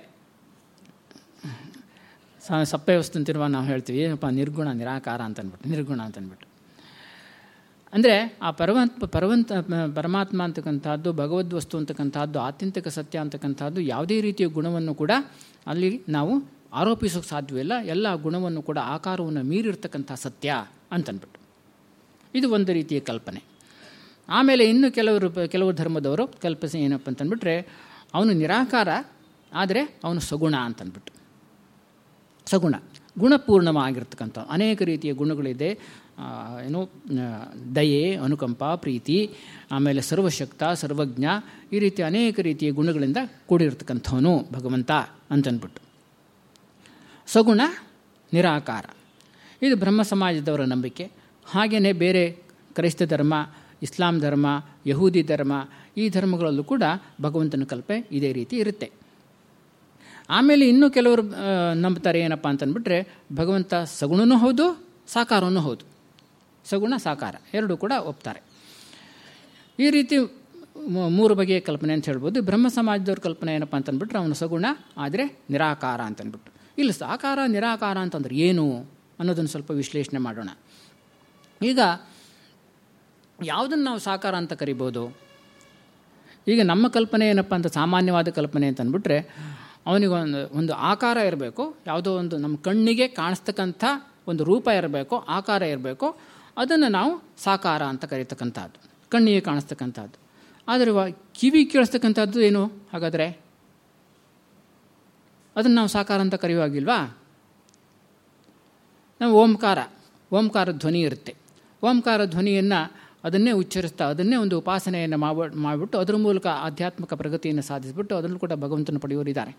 ಸಪ್ಪೆ ವಸ್ತು ಅಂತಿರುವ ನಾವು ಹೇಳ್ತೀವಿ. ಏನಪ್ಪ, ನಿರ್ಗುಣ, ನಿರಾಕಾರ ಅಂತಂದ್ಬಿಟ್ಟು ನಿರ್ಗುಣ ಅಂತಂದ್ಬಿಟ್ಟು ಅಂದರೆ ಆ ಪರವಂತ ಪರವಂತ, ಪರಮಾತ್ಮ ಅಂತಕ್ಕಂಥದ್ದು, ಭಗವದ್ ವಸ್ತು ಅಂತಕ್ಕಂಥದ್ದು, ಆತ್ಯಂತಿಕ ಸತ್ಯ ಅಂತಕ್ಕಂಥದ್ದು ಯಾವುದೇ ರೀತಿಯ ಗುಣವನ್ನು ಕೂಡ ಅಲ್ಲಿ ನಾವು ಆರೋಪಿಸೋಕ್ಕೆ ಸಾಧ್ಯವಿಲ್ಲ ಎಲ್ಲ ಗುಣವನ್ನು ಕೂಡ ಆಕಾರವನ್ನು ಮೀರಿರ್ತಕ್ಕಂಥ ಸತ್ಯ ಅಂತನ್ಬಿಟ್ಟು. ಇದು ಒಂದು ರೀತಿಯ ಕಲ್ಪನೆ. ಆಮೇಲೆ ಇನ್ನು ಕೆಲವರು, ಕೆಲವು ಧರ್ಮದವರು ಕಲ್ಪಿಸಿ ಏನಪ್ಪ ಅಂತಂದ್ಬಿಟ್ರೆ ಅವನು ನಿರಾಕಾರ ಆದರೆ ಅವನು ಸಗುಣ ಅಂತನ್ಬಿಟ್ಟು. ಸಗುಣ. ಗುಣಪೂರ್ಣವಾಗಿರ್ತಕ್ಕಂಥ ಅನೇಕ ರೀತಿಯ ಗುಣಗಳಿದೆ. ಏನು ದಯೆ, ಅನುಕಂಪ, ಪ್ರೀತಿ, ಆಮೇಲೆ ಸರ್ವಶಕ್ತ, ಸರ್ವಜ್ಞ, ಈ ರೀತಿ ಅನೇಕ ರೀತಿಯ ಗುಣಗಳಿಂದ ಕೂಡಿರ್ತಕ್ಕಂಥವನು ಭಗವಂತ ಅಂತನ್ಬಿಟ್ಟು. ಸಗುಣ, ನಿರಾಕಾರ. ಇದು ಬ್ರಹ್ಮ ಸಮಾಜದವರ ನಂಬಿಕೆ. ಹಾಗೆಯೇ ಬೇರೆ ಕ್ರೈಸ್ತ ಧರ್ಮ, ಇಸ್ಲಾಂ ಧರ್ಮ, ಯಹೂದಿ ಧರ್ಮ, ಈ ಧರ್ಮಗಳಲ್ಲೂ ಕೂಡ ಭಗವಂತನ ಕಲ್ಪೆ ಇದೇ ರೀತಿ ಇರುತ್ತೆ. ಆಮೇಲೆ ಇನ್ನೂ ಕೆಲವರು ನಂಬ್ತಾರೆ ಏನಪ್ಪ ಅಂತಂದ್ಬಿಟ್ರೆ ಭಗವಂತ ಸಗುಣನೂ ಹೌದು ಸಾಕಾರವೂ ಹೌದು. ಸಗುಣ ಸಾಕಾರ, ಎರಡೂ ಕೂಡ ಒಪ್ತಾರೆ. ಈ ರೀತಿ ಮೂರು ಬಗೆಯ ಕಲ್ಪನೆ ಅಂತ ಹೇಳ್ಬೋದು. ಬ್ರಹ್ಮ ಸಮಾಜದವ್ರ ಕಲ್ಪನೆ ಏನಪ್ಪ ಅಂತಂದ್ಬಿಟ್ರೆ ಅವನು ಸಗುಣ, ಆದರೆ ನಿರಾಕಾರ ಅಂತಂದ್ಬಿಟ್ಟು. ಇಲ್ಲಿ ಸಾಕಾರ, ನಿರಾಕಾರ ಅಂತಂದ್ರೆ ಏನು ಅನ್ನೋದನ್ನು ಸ್ವಲ್ಪ ವಿಶ್ಲೇಷಣೆ ಮಾಡೋಣ. ಈಗ ಯಾವುದನ್ನು ನಾವು ಸಾಕಾರ ಅಂತ ಕರಿಬೋದು? ಈಗ ನಮ್ಮ ಕಲ್ಪನೆ ಏನಪ್ಪ ಅಂತ ಸಾಮಾನ್ಯವಾದ ಕಲ್ಪನೆ ಅಂತ ಅಂದ್ಬಿಟ್ರೆ ಅವನಿಗೊಂದು ಒಂದು ಆಕಾರ ಇರಬೇಕು. ಯಾವುದೋ ಒಂದು ನಮ್ಮ ಕಣ್ಣಿಗೆ ಕಾಣಿಸ್ತಕ್ಕಂಥ ಒಂದು ರೂಪ ಇರಬೇಕು, ಆಕಾರ ಇರಬೇಕು. ಅದನ್ನು ನಾವು ಸಾಕಾರ ಅಂತ ಕರೀತಕ್ಕಂಥದ್ದು, ಕಣ್ಣಿಗೆ ಕಾಣಿಸ್ತಕ್ಕಂಥದ್ದು. ಆದರೆ ಕಿವಿ ಕೇಳಿಸ್ತಕ್ಕಂಥದ್ದು ಏನು? ಹಾಗಾದರೆ ಅದನ್ನು ನಾವು ಸಾಕಾರ ಅಂತ ಕರೆಯುವಾಗಿಲ್ವಾ ನಾವು ಓಂಕಾರ ಓಂಕಾರ ಧ್ವನಿ ಇರುತ್ತೆ. ಓಂಕಾರ ಧ್ವನಿಯನ್ನು ಅದನ್ನೇ ಉಚ್ಚರಿಸ್ತಾ, ಅದನ್ನೇ ಒಂದು ಉಪಾಸನೆಯನ್ನು ಮಾಡ ಮಾಡಿಬಿಟ್ಟು ಅದರ ಮೂಲಕ ಆಧ್ಯಾತ್ಮಿಕ ಪ್ರಗತಿಯನ್ನು ಸಾಧಿಸಿಬಿಟ್ಟು ಅದರಲ್ಲೂ ಕೂಡ ಭಗವಂತನ ಪಡೆಯೋರಿದ್ದಾರೆ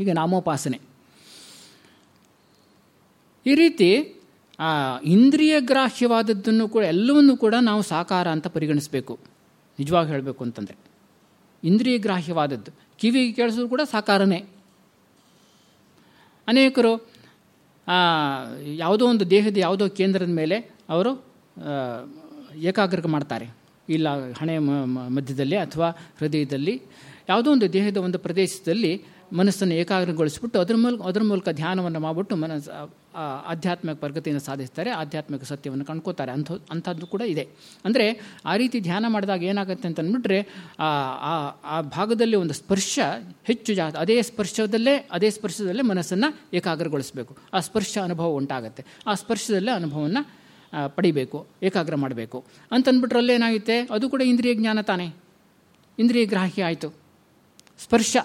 ಈಗ ನಾಮೋಪಾಸನೆ. ಈ ರೀತಿ ಇಂದ್ರಿಯ ಗ್ರಾಹ್ಯವಾದದ್ದನ್ನು ಕೂಡ ಎಲ್ಲವನ್ನೂ ಕೂಡ ನಾವು ಸಾಕಾರ ಅಂತ ಪರಿಗಣಿಸಬೇಕು. ನಿಜವಾಗಿ ಹೇಳಬೇಕು ಅಂತಂದರೆ. ಇಂದ್ರಿಯ ಗ್ರಾಹ್ಯವಾದದ್ದು. ಕಿವಿಗೆ ಕೇಳಿಸೋದು ಕೂಡ ಸಾಕಾರನೇ. ಅನೇಕರು ಯಾವುದೋ ಒಂದು ದೇಹದ ಯಾವುದೋ ಕೇಂದ್ರದ ಮೇಲೆ ಅವರು ಏಕಾಗ್ರತೆ ಮಾಡ್ತಾರೆ. ಇಲ್ಲ ಹಣೆ ಮಧ್ಯದಲ್ಲಿ ಅಥವಾ ಹೃದಯದಲ್ಲಿ ಯಾವುದೋ ಒಂದು ದೇಹದ ಒಂದು ಪ್ರದೇಶದಲ್ಲಿ ಮನಸ್ಸನ್ನು ಏಕಾಗ್ರಗೊಳಿಸ್ಬಿಟ್ಟು ಅದರ ಮೂಲಕ ಅದರ ಮೂಲಕ ಧ್ಯಾನವನ್ನು ಮಾಡಿಬಿಟ್ಟು ಮನಸ್ಸು ಆಧ್ಯಾತ್ಮಿಕ ಪ್ರಗತಿಯನ್ನು ಸಾಧಿಸ್ತಾರೆ, ಆಧ್ಯಾತ್ಮಿಕ ಸತ್ಯವನ್ನು ಕಂಡ್ಕೋತಾರೆ ಅಂಥ, ಅಂಥದ್ದು ಕೂಡ ಇದೆ. ಅಂದರೆ ಆ ರೀತಿ ಧ್ಯಾನ ಮಾಡಿದಾಗ ಏನಾಗುತ್ತೆ ಅಂತ ಆ ಆ ಭಾಗದಲ್ಲಿ ಒಂದು ಸ್ಪರ್ಶ ಹೆಚ್ಚು ಜಾ, ಅದೇ ಸ್ಪರ್ಶದಲ್ಲೇ ಅದೇ ಸ್ಪರ್ಶದಲ್ಲೇ ಮನಸ್ಸನ್ನು ಏಕಾಗ್ರಗೊಳಿಸಬೇಕು. ಆ ಸ್ಪರ್ಶ ಅನುಭವ ಉಂಟಾಗುತ್ತೆ. ಆ ಸ್ಪರ್ಶದಲ್ಲೇ ಅನುಭವವನ್ನು ಪಡಿಬೇಕು, ಏಕಾಗ್ರ ಮಾಡಬೇಕು. ಅಂತಂದ್ಬಿಟ್ರೆ ಅಲ್ಲೇನಾಗುತ್ತೆ ಅದು ಕೂಡ ಇಂದ್ರಿಯ ಜ್ಞಾನ ತಾನೇ. ಇಂದ್ರಿಯ ಗ್ರಾಹ್ಯ ಆಯಿತು. ಸ್ಪರ್ಶ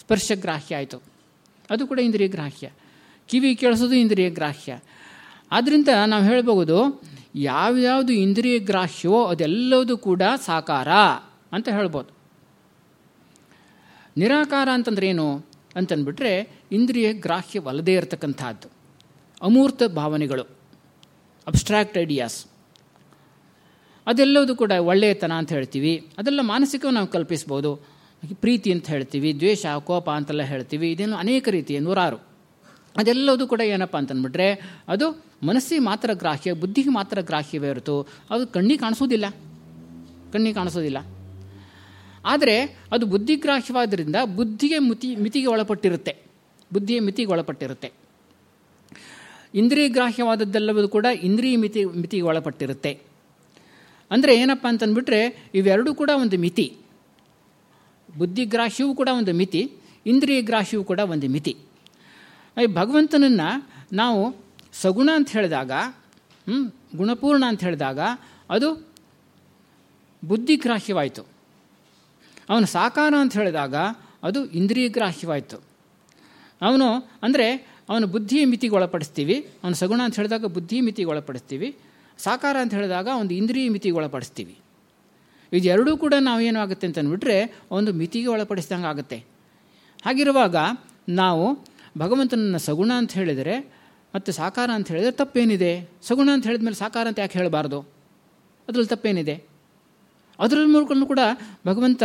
ಸ್ಪರ್ಶ ಗ್ರಾಹ್ಯ ಆಯಿತು. ಅದು ಕೂಡ ಇಂದ್ರಿಯ ಗ್ರಾಹ್ಯ. ಕಿವಿ ಕೇಳಿಸೋದು ಇಂದ್ರಿಯ ಗ್ರಾಹ್ಯ. ಆದ್ದರಿಂದ ನಾವು ಹೇಳ್ಬೋದು ಯಾವ್ಯಾವುದು ಇಂದ್ರಿಯ ಗ್ರಾಹ್ಯವೋ ಅದೆಲ್ಲವೂ ಕೂಡ ಸಾಕಾರ ಅಂತ ಹೇಳ್ಬೋದು ನಿರಾಕಾರ ಅಂತಂದ್ರೆ ಏನು ಅಂತಂದ್ಬಿಟ್ರೆ ಇಂದ್ರಿಯ ಗ್ರಾಹ್ಯವಲ್ಲದೇ ಇರತಕ್ಕಂಥದ್ದು. ಅಮೂರ್ತ ಭಾವನೆಗಳು ಅಬ್ಸ್ಟ್ರಾಕ್ಟ್ ಐಡಿಯಾಸ್ ಅದೆಲ್ಲವೂ ಕೂಡ ಒಳ್ಳೆಯತನ ಅಂತ ಹೇಳ್ತೀವಿ. ಅದೆಲ್ಲ ಮಾನಸಿಕವ ನಾವು ಕಲ್ಪಿಸ್ಬೋದು ಪ್ರೀತಿ ಅಂತ ಹೇಳ್ತೀವಿ, ದ್ವೇಷ, ಕೋಪ ಅಂತೆಲ್ಲ ಹೇಳ್ತೀವಿ. ಇದೇನು ಅನೇಕ ರೀತಿಯ ನೂರಾರು. ಅದೆಲ್ಲವೂ ಕೂಡ ಏನಪ್ಪ ಅಂತಂದ್ಬಿಟ್ರೆ, ಅದು ಮನಸ್ಸಿಗೆ ಮಾತ್ರ ಗ್ರಾಹ್ಯ ಬುದ್ಧಿಗೆ ಮಾತ್ರ ಗ್ರಾಹ್ಯವೇ ಇರುತ್ತೋ ಅದು ಕಣ್ಣಿಗೆ ಕಾಣಿಸೋದಿಲ್ಲ. ಕಣ್ಣಿಗೆ ಕಾಣಿಸೋದಿಲ್ಲ. ಆದರೆ ಅದು ಬುದ್ಧಿಗ್ರಾಹ್ಯವಾದ್ದರಿಂದ ಬುದ್ಧಿಗೆ ಮಿತಿ, ಮಿತಿಗೆ ಒಳಪಟ್ಟಿರುತ್ತೆ. ಬುದ್ಧಿಯ ಮಿತಿಗೆ ಒಳಪಟ್ಟಿರುತ್ತೆ. ಇಂದ್ರಿಯ ಗ್ರಾಹ್ಯವಾದದ್ದೆಲ್ಲವೂ ಕೂಡ ಇಂದ್ರಿಯ ಮಿತಿ, ಮಿತಿಗೆ ಒಳಪಟ್ಟಿರುತ್ತೆ. ಅಂದರೆ ಏನಪ್ಪ ಅಂತಂದ್ಬಿಟ್ರೆ, ಇವೆರಡೂ ಕೂಡ ಒಂದು ಮಿತಿ. ಬುದ್ಧಿಗ್ರಾಹ್ಯವೂ ಕೂಡ ಒಂದು ಮಿತಿ, ಇಂದ್ರಿಯ ಗ್ರಾಹ್ಯವೂ ಕೂಡ ಒಂದು ಮಿತಿ. ಈ ಭಗವಂತನನ್ನು ನಾವು ಸಗುಣ ಅಂತ ಹೇಳಿದಾಗ ಗುಣಪೂರ್ಣ ಅಂತ ಹೇಳಿದಾಗ ಅದು ಬುದ್ಧಿಗ್ರಾಹ್ಯವಾಯಿತು. ಅವನು ಸಾಕಾರ ಅಂತ ಹೇಳಿದಾಗ ಅದು ಇಂದ್ರಿಯ ಗ್ರಾಹ್ಯವಾಯಿತು ಅವನು ಅಂದರೆ ಅವನು ಬುದ್ಧಿಯ ಮಿತಿಗೆ ಒಳಪಡಿಸ್ತೀವಿ, ಅವನು ಸಗುಣ ಅಂತ ಹೇಳಿದಾಗ ಬುದ್ಧಿ ಮಿತಿಗೆ ಒಳಪಡಿಸ್ತೀವಿ, ಸಾಕಾರ ಅಂತ ಹೇಳಿದಾಗ ಒಂದು ಇಂದ್ರಿಯ ಮಿತಿಗೆ ಒಳಪಡಿಸ್ತೀವಿ. ಇದೆರಡೂ ಕೂಡ ನಾವು ಏನಾಗುತ್ತೆ ಆಗುತ್ತೆ ಅಂತ ಅಂದ್ಬಿಟ್ರೆ ಒಂದು ಮಿತಿಗೆ ಒಳಪಡಿಸಿದಂಗೆ ಆಗುತ್ತೆ. ಹಾಗಿರುವಾಗ ನಾವು ಭಗವಂತನನ್ನು ಸಗುಣ ಅಂತ ಹೇಳಿದರೆ ಮತ್ತು ಸಾಕಾರ ಅಂತ ಹೇಳಿದರೆ ತಪ್ಪೇನಿದೆ? ಸಗುಣ ಅಂತ ಹೇಳಿದ್ಮೇಲೆ ಸಾಕಾರ ಅಂತ ಯಾಕೆ ಹೇಳಬಾರ್ದು? ಅದರಲ್ಲಿ ತಪ್ಪೇನಿದೆ? ಅದರ ಮೂಲಕನೂ ಕೂಡ ಭಗವಂತ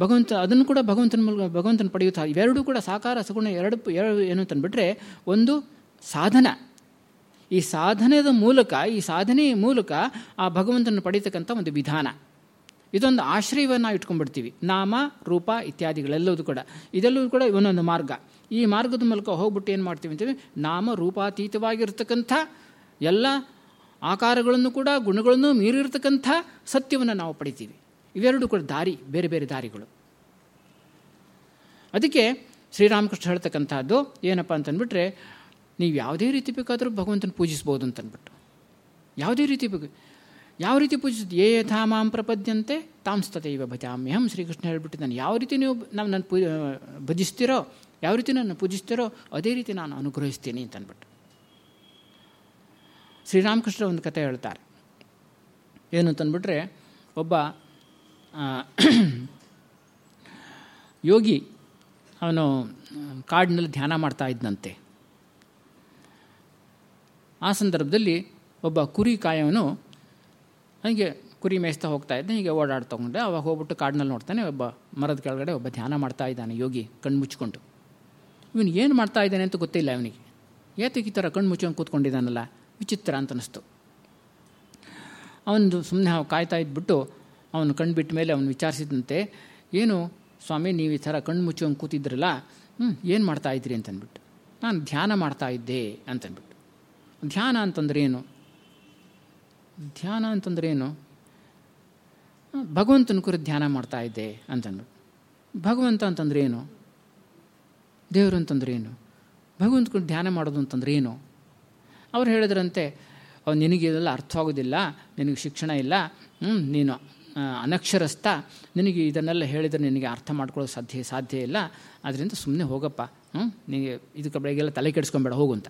ಭಗವಂತ, ಅದನ್ನು ಕೂಡ ಭಗವಂತನ ಮೂಲಕ ಭಗವಂತನ ಪಡೆಯುತ್ತಾ, ಇವೆರಡೂ ಕೂಡ ಸಾಕಾರ, ಸಗುಣ ಎರಡು ಎರಡು ಏನು ಅಂತಂದ್ಬಿಟ್ರೆ ಒಂದು ಸಾಧನ. ಈ ಸಾಧನದ ಮೂಲಕ, ಈ ಸಾಧನೆಯ ಮೂಲಕ ಆ ಭಗವಂತನ ಪಡೀತಕ್ಕಂಥ ಒಂದು ವಿಧಾನ. ಇದೊಂದು ಆಶ್ರಯವನ್ನು ನಾವು ಇಟ್ಕೊಂಡ್ಬಿಡ್ತೀವಿ. ನಾಮ, ರೂಪ ಇತ್ಯಾದಿಗಳೆಲ್ಲವೂ ಕೂಡ. ಇದೆಲ್ಲವೂ ಕೂಡ ಇವನೊಂದು ಮಾರ್ಗ. ಈ ಮಾರ್ಗದ ಮೂಲಕ ಹೋಗ್ಬಿಟ್ಟು ಏನು ಮಾಡ್ತೀವಿ ಅಂತೇಳಿ ನಾಮ ರೂಪಾತೀತವಾಗಿರ್ತಕ್ಕಂಥ ಎಲ್ಲ ಆಕಾರಗಳನ್ನು ಕೂಡ, ಗುಣಗಳನ್ನು ಮೀರಿರ್ತಕ್ಕಂಥ ಸತ್ಯವನ್ನು ನಾವು ಪಡಿತೀವಿ. ಇವೆರಡೂ ಕೂಡ ದಾರಿ, ಬೇರೆ ಬೇರೆ ದಾರಿಗಳು. ಅದಕ್ಕೆ ಶ್ರೀರಾಮಕೃಷ್ಣ ಹೇಳ್ತಕ್ಕಂಥದ್ದು ಏನಪ್ಪ ಅಂತಂದ್ಬಿಟ್ರೆ, ನೀವು ಯಾವುದೇ ರೀತಿ ಬೇಕಾದರೂ ಭಗವಂತನ ಪೂಜಿಸ್ಬೋದು ಅಂತಂದ್ಬಿಟ್ಟು. ಯಾವುದೇ ರೀತಿ ಬೇಕು, ಯಾವ ರೀತಿ ಪೂಜಿಸೋದು ಏ ಯಥಾ ಮಾಂ ಪ್ರಪದ್ಯಂತೆ ಇವ ಭಜಾಮ್ಯಹಂ. ಶ್ರೀಕೃಷ್ಣ ನಾನು ಯಾವ ರೀತಿ ನೀವು ನಾವು ನನ್ನ ಪೂ ಭಜಿಸ್ತೀರೋ ಯಾವ ರೀತಿ ನನ್ನ ಪೂಜಿಸ್ತೀರೋ ಅದೇ ರೀತಿ ನಾನು ಅನುಗ್ರಹಿಸ್ತೀನಿ ಅಂತ ಅಂದ್ಬಿಟ್ಟು ಶ್ರೀರಾಮಕೃಷ್ಣ ಒಂದು ಕತೆ ಹೇಳ್ತಾರೆ. ಏನು ಅಂತಂದ್ಬಿಟ್ರೆ ಒಬ್ಬ [clears throat] ಯೋಗಿ ಅವನು ಕಾಡಿನಲ್ಲಿ ಧ್ಯಾನ ಮಾಡ್ತಾ ಇದ್ದಂತೆ ಆ ಸಂದರ್ಭದಲ್ಲಿ ಒಬ್ಬ ಕುರಿ ಕಾಯವನು ಹೀಗೆ ಕುರಿ ಮೇಯಿಸ್ತಾ ಹೋಗ್ತಾ ಇದ್ದೆ, ಹೀಗೆ ಓಡಾಡ್ತಾ ತಗೊಂಡೆ ಅವಾಗ ಹೋಗ್ಬಿಟ್ಟು ಕಾಡಿನಲ್ಲಿ ನೋಡ್ತಾನೆ, ಒಬ್ಬ ಮರದ ಕೆಳಗಡೆ ಒಬ್ಬ ಧ್ಯಾನ ಮಾಡ್ತಾ ಇದ್ದಾನೆ ಯೋಗಿ ಕಣ್ಣು ಮುಚ್ಕೊಂಡು ಇವನು ಏನು ಮಾಡ್ತಾ ಇದ್ದಾನೆ ಅಂತ ಗೊತ್ತಿಲ್ಲ ಅವನಿಗೆ. ಏತಕ್ಕೆ ಈ ಥರ ಕಣ್ಣು ಮುಚ್ಚೋಂಗೆ ಕೂತ್ಕೊಂಡಿದ್ದಾನಲ್ಲ? ವಿಚಿತ್ರ ಅಂತ ಅನ್ನಿಸ್ತು ಅವನು ಸುಮ್ಮನೆ ಅವ ಕಾಯ್ತಾ ಇದ್ಬಿಟ್ಟು ಅವನು ಕಣ್ಣು ಬಿಟ್ಟ ಮೇಲೆ ಅವನು ವಿಚಾರಿಸಿದಂತೆ, ಏನು ಸ್ವಾಮಿ, ನೀವು ಈ ಥರ ಕಣ್ಣು ಮುಚ್ಚೋಂಗೆ ಕೂತಿದ್ರಲ್ಲ ಹ್ಞೂ ಏನು ಮಾಡ್ತಾ ಇದ್ರಿ ಅಂತಂದ್ಬಿಟ್ಟು ನಾನು ಧ್ಯಾನ ಮಾಡ್ತಾ ಇದ್ದೆ ಅಂತಂದ್ಬಿಟ್ಟು ಧ್ಯಾನ ಅಂತಂದ್ರೆ ಏನು ಧ್ಯಾನ ಅಂತಂದ್ರೆ ಏನು ಭಗವಂತನ ಕುರಿತು ಧ್ಯಾನ ಮಾಡ್ತಾ ಇದ್ದೆ ಅಂತಂದ್ಬಿಟ್ಟು ಭಗವಂತ ಅಂತಂದ್ರೆ ಏನು ದೇವರು ಅಂತಂದ್ರೆ ಏನು? ಭಗವಂತ ಕುರಿತು ಧ್ಯಾನ ಮಾಡೋದು ಅಂತಂದ್ರೆ ಏನು? ಅವ್ರು ಹೇಳಿದ್ರಂತೆ ಅವ್ನು ನಿನಗೆ ಇದೆಲ್ಲ ಅರ್ಥ ಆಗೋದಿಲ್ಲ ನಿನಗೆ ಶಿಕ್ಷಣ ಇಲ್ಲ ನೀನು ಅನಕ್ಷರಸ್ಥ, ನಿನಗೆ ಇದನ್ನೆಲ್ಲ ಹೇಳಿದರೆ ನಿನಗೆ ಅರ್ಥ ಮಾಡ್ಕೊಳ್ಳೋ ಸಾಧ್ಯ ಸಾಧ್ಯ ಇಲ್ಲ ಆದ್ದರಿಂದ ಸುಮ್ಮನೆ ಹೋಗಪ್ಪ ಹ್ಞೂ ನಿನಗೆ ಇದಕ್ಕೆ ಬೆಳಗ್ಗೆಲ್ಲ ತಲೆ ಕೆಡಿಸ್ಕೊಂಬೇಡ, ಹೋಗು ಅಂತ.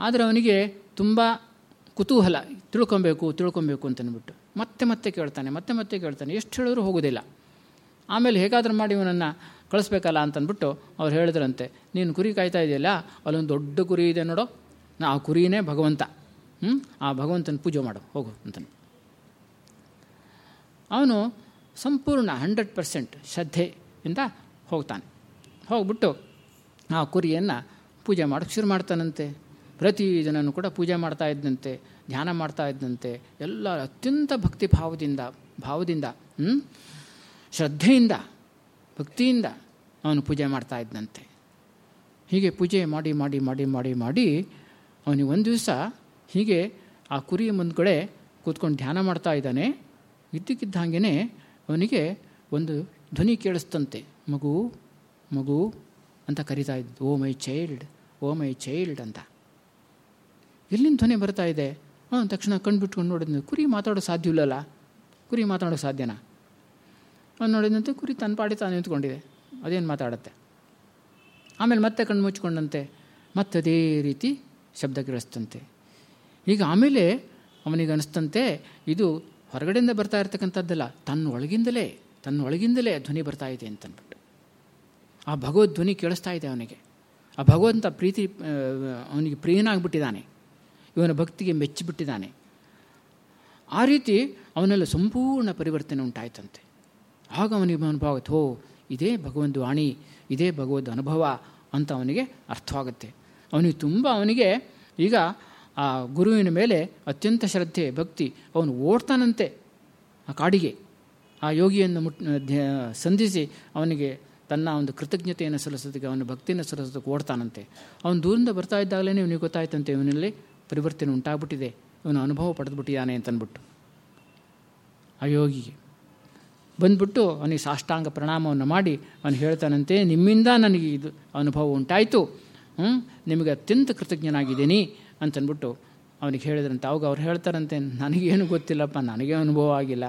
ಆದರೆ ಅವನಿಗೆ ತುಂಬ ಕುತೂಹಲ, ತಿಳ್ಕೊಬೇಕು ತಿಳ್ಕೊಬೇಕು ಅಂತನ್ಬಿಟ್ಟು ಮತ್ತೆ ಮತ್ತೆ ಕೇಳ್ತಾನೆ, ಮತ್ತೆ ಮತ್ತೆ ಕೇಳ್ತಾನೆ, ಎಷ್ಟು ಹೇಳಿದ್ರು ಹೋಗೋದಿಲ್ಲ. ಆಮೇಲೆ ಹೇಗಾದರೂ ಮಾಡಿ ಇವನನ್ನು ಕಳಿಸ್ಬೇಕಲ್ಲ ಅಂತಂದ್ಬಿಟ್ಟು ಅವ್ರು ಹೇಳಿದ್ರಂತೆ, ನೀನು ಕುರಿ ಕಾಯ್ತಾ ಇದೆಯಲ್ಲ, ಅಲ್ಲೊಂದು ದೊಡ್ಡ ಕುರಿ ಇದೆ ನೋಡು ಆ ಕುರಿನೇ ಭಗವಂತ ಹ್ಞೂ ಆ ಭಗವಂತನ ಪೂಜೆ ಮಾಡು, ಹೋಗು, ಅಂತಾನೆ ಅವನು ಸಂಪೂರ್ಣ ಹಂಡ್ರೆಡ್ ಪರ್ಸೆಂಟ್ ಶ್ರದ್ಧೆಯಿಂದ ಹೋಗ್ತಾನೆ ಹೋಗ್ಬಿಟ್ಟು ಆ ಕುರಿಯನ್ನು ಪೂಜೆ ಮಾಡೋಕ್ಕೆ ಶುರು ಮಾಡ್ತಾನಂತೆ ಪ್ರತಿ ಜನನು ಕೂಡ ಪೂಜೆ ಮಾಡ್ತಾ ಇದ್ದಂತೆ ಧ್ಯಾನ ಮಾಡ್ತಾ ಇದ್ದಂತೆ ಎಲ್ಲ ಅತ್ಯಂತ ಭಕ್ತಿ ಭಾವದಿಂದ ಭಾವದಿಂದ? ಶ್ರದ್ಧೆಯಿಂದ ಭಕ್ತಿಯಿಂದ ಅವನು ಪೂಜೆ ಮಾಡ್ತಾ ಇದ್ದಂತೆ ಹೀಗೆ ಪೂಜೆ ಮಾಡಿ ಮಾಡಿ ಮಾಡಿ ಮಾಡಿ ಮಾಡಿ ಅವನಿಗೆ ಒಂದು ದಿವಸ ಹೀಗೆ ಆ ಕುರಿಯ ಮುಂದ್ಗಡೆ ಕೂತ್ಕೊಂಡು ಧ್ಯಾನ ಮಾಡ್ತಾ ಇದ್ದಾನೆ. ಇದ್ದಕ್ಕಿದ್ದ ಹಾಗೆನೆ ಅವನಿಗೆ ಒಂದು ಧ್ವನಿ ಕೇಳಿಸ್ತಂತೆ. ಮಗು ಮಗು ಅಂತ ಕರಿತಾ ಇದ್ದು. ಓ my child, O my child ಅಂತ. ಎಲ್ಲಿಂದ ಧ್ವನಿ ಬರ್ತಾ ಇದೆ? ಅವನು ತಕ್ಷಣ ಕಣ್ಬಿಟ್ಕೊಂಡು ನೋಡಿದ್ನು, ಕುರಿ ಮಾತಾಡೋ ಸಾಧ್ಯವಿಲ್ಲಲ್ಲ ಕುರಿ ಮಾತಾಡೋ ಸಾಧ್ಯನಾ? ನೋಡಿದಂತೆ ಕುರಿ ತನ್ನ ಪಾಡಿ ತಾನು ನಿಂತ್ಕೊಂಡಿದೆ. ಅದೇನು ಮಾತಾಡುತ್ತೆ? ಆಮೇಲೆ ಮತ್ತೆ ಕಣ್ಣು ಮುಚ್ಕೊಂಡಂತೆ ಮತ್ತೆ ಅದೇ ರೀತಿ ಶಬ್ದ ಕೇಳಿಸ್ತಂತೆ. ಈಗ ಆಮೇಲೆ ಅವನಿಗೆ ಅನಿಸ್ತಂತೆ, ಇದು ಹೊರಗಡೆಯಿಂದ ಬರ್ತಾ ಇರ್ತಕ್ಕಂಥದ್ದಲ್ಲ, ತನ್ನ ಒಳಗಿಂದಲೇ ತನ್ನ ಒಳಗಿಂದಲೇ ಧ್ವನಿ ಬರ್ತಾ ಇದೆ ಅಂತನ್ಬಿಟ್ಟು. ಆ ಭಗವದ್ ಧ್ವನಿ ಕೇಳಿಸ್ತಾ ಇದೆ ಅವನಿಗೆ. ಆ ಭಗವಂತ ಪ್ರೀತಿ ಅವನಿಗೆ ಪ್ರಿಯನಾಗ್ಬಿಟ್ಟಿದ್ದಾನೆ. ಇವನ ಭಕ್ತಿಗೆ ಮೆಚ್ಚಿಬಿಟ್ಟಿದ್ದಾನೆ. ಆ ರೀತಿ ಅವನಲ್ಲಿ ಸಂಪೂರ್ಣ ಪರಿವರ್ತನೆ ಉಂಟಾಯ್ತಂತೆ. ಆಗ ಅವನಿಗೆ ಅನುಭವ ಹೋ ಇದೇ ಭಗವಂತ ವಾಣಿ, ಇದೇ ಭಗವದ್ ಅನುಭವ ಅಂತ ಅವನಿಗೆ ಅರ್ಥವಾಗುತ್ತೆ. ಅವನಿಗೆ ತುಂಬ ಅವನಿಗೆ ಈಗ ಆ ಗುರುವಿನ ಮೇಲೆ ಅತ್ಯಂತ ಶ್ರದ್ಧೆ, ಭಕ್ತಿ, ಅವನು ಓಡ್ತಾನಂತೆ ಆ ಕಾಡಿಗೆ. ಆ ಯೋಗಿಯನ್ನು ಮುಟ್ ಸಂಧಿಸಿ ಅವನಿಗೆ ತನ್ನ ಒಂದು ಕೃತಜ್ಞತೆಯನ್ನು ಸಲ್ಲಿಸೋದಕ್ಕೆ, ಅವನ ಭಕ್ತಿಯನ್ನು ಸಲ್ಲಿಸೋದಕ್ಕೆ ಓಡ್ತಾನಂತೆ. ಅವನು ದೂರಿಂದ ಬರ್ತಾ ಇದ್ದಾಗಲೇ ಇವನಿಗೆ ಗೊತ್ತಾಯ್ತಂತೆ, ಇವನಲ್ಲಿ ಪರಿವರ್ತನೆ ಉಂಟಾಗ್ಬಿಟ್ಟಿದೆ, ಇವನು ಅನುಭವ ಪಡೆದುಬಿಟ್ಟಿದ್ದಾನೆ ಅಂತನ್ಬಿಟ್ಟು. ಆ ಯೋಗಿಗೆ. ಬಂದ್ಬಿಟ್ಟು ಅವನಿಗೆ ಸಾಷ್ಟಾಂಗ ಪ್ರಣಾಮವನ್ನು ಮಾಡಿ ಅವನು ಹೇಳ್ತಾನಂತೆ, ನಿಮ್ಮಿಂದ ನನಗೆ ಇದು ಅನುಭವ ಉಂಟಾಯಿತು. ನಿಮಗೆ ಅತ್ಯಂತ ಕೃತಜ್ಞನಾಗಿದ್ದೀನಿ. ಅಂತನ್ಬಿಟ್ಟು ಅವನಿಗೆ ಹೇಳಿದ್ರಂತೆ, ಅವಾಗ ಅವ್ರು ಹೇಳ್ತಾರಂತೆ, ನನಗೇನು ಗೊತ್ತಿಲ್ಲಪ್ಪ, ನನಗೇ ಅನುಭವ ಆಗಿಲ್ಲ.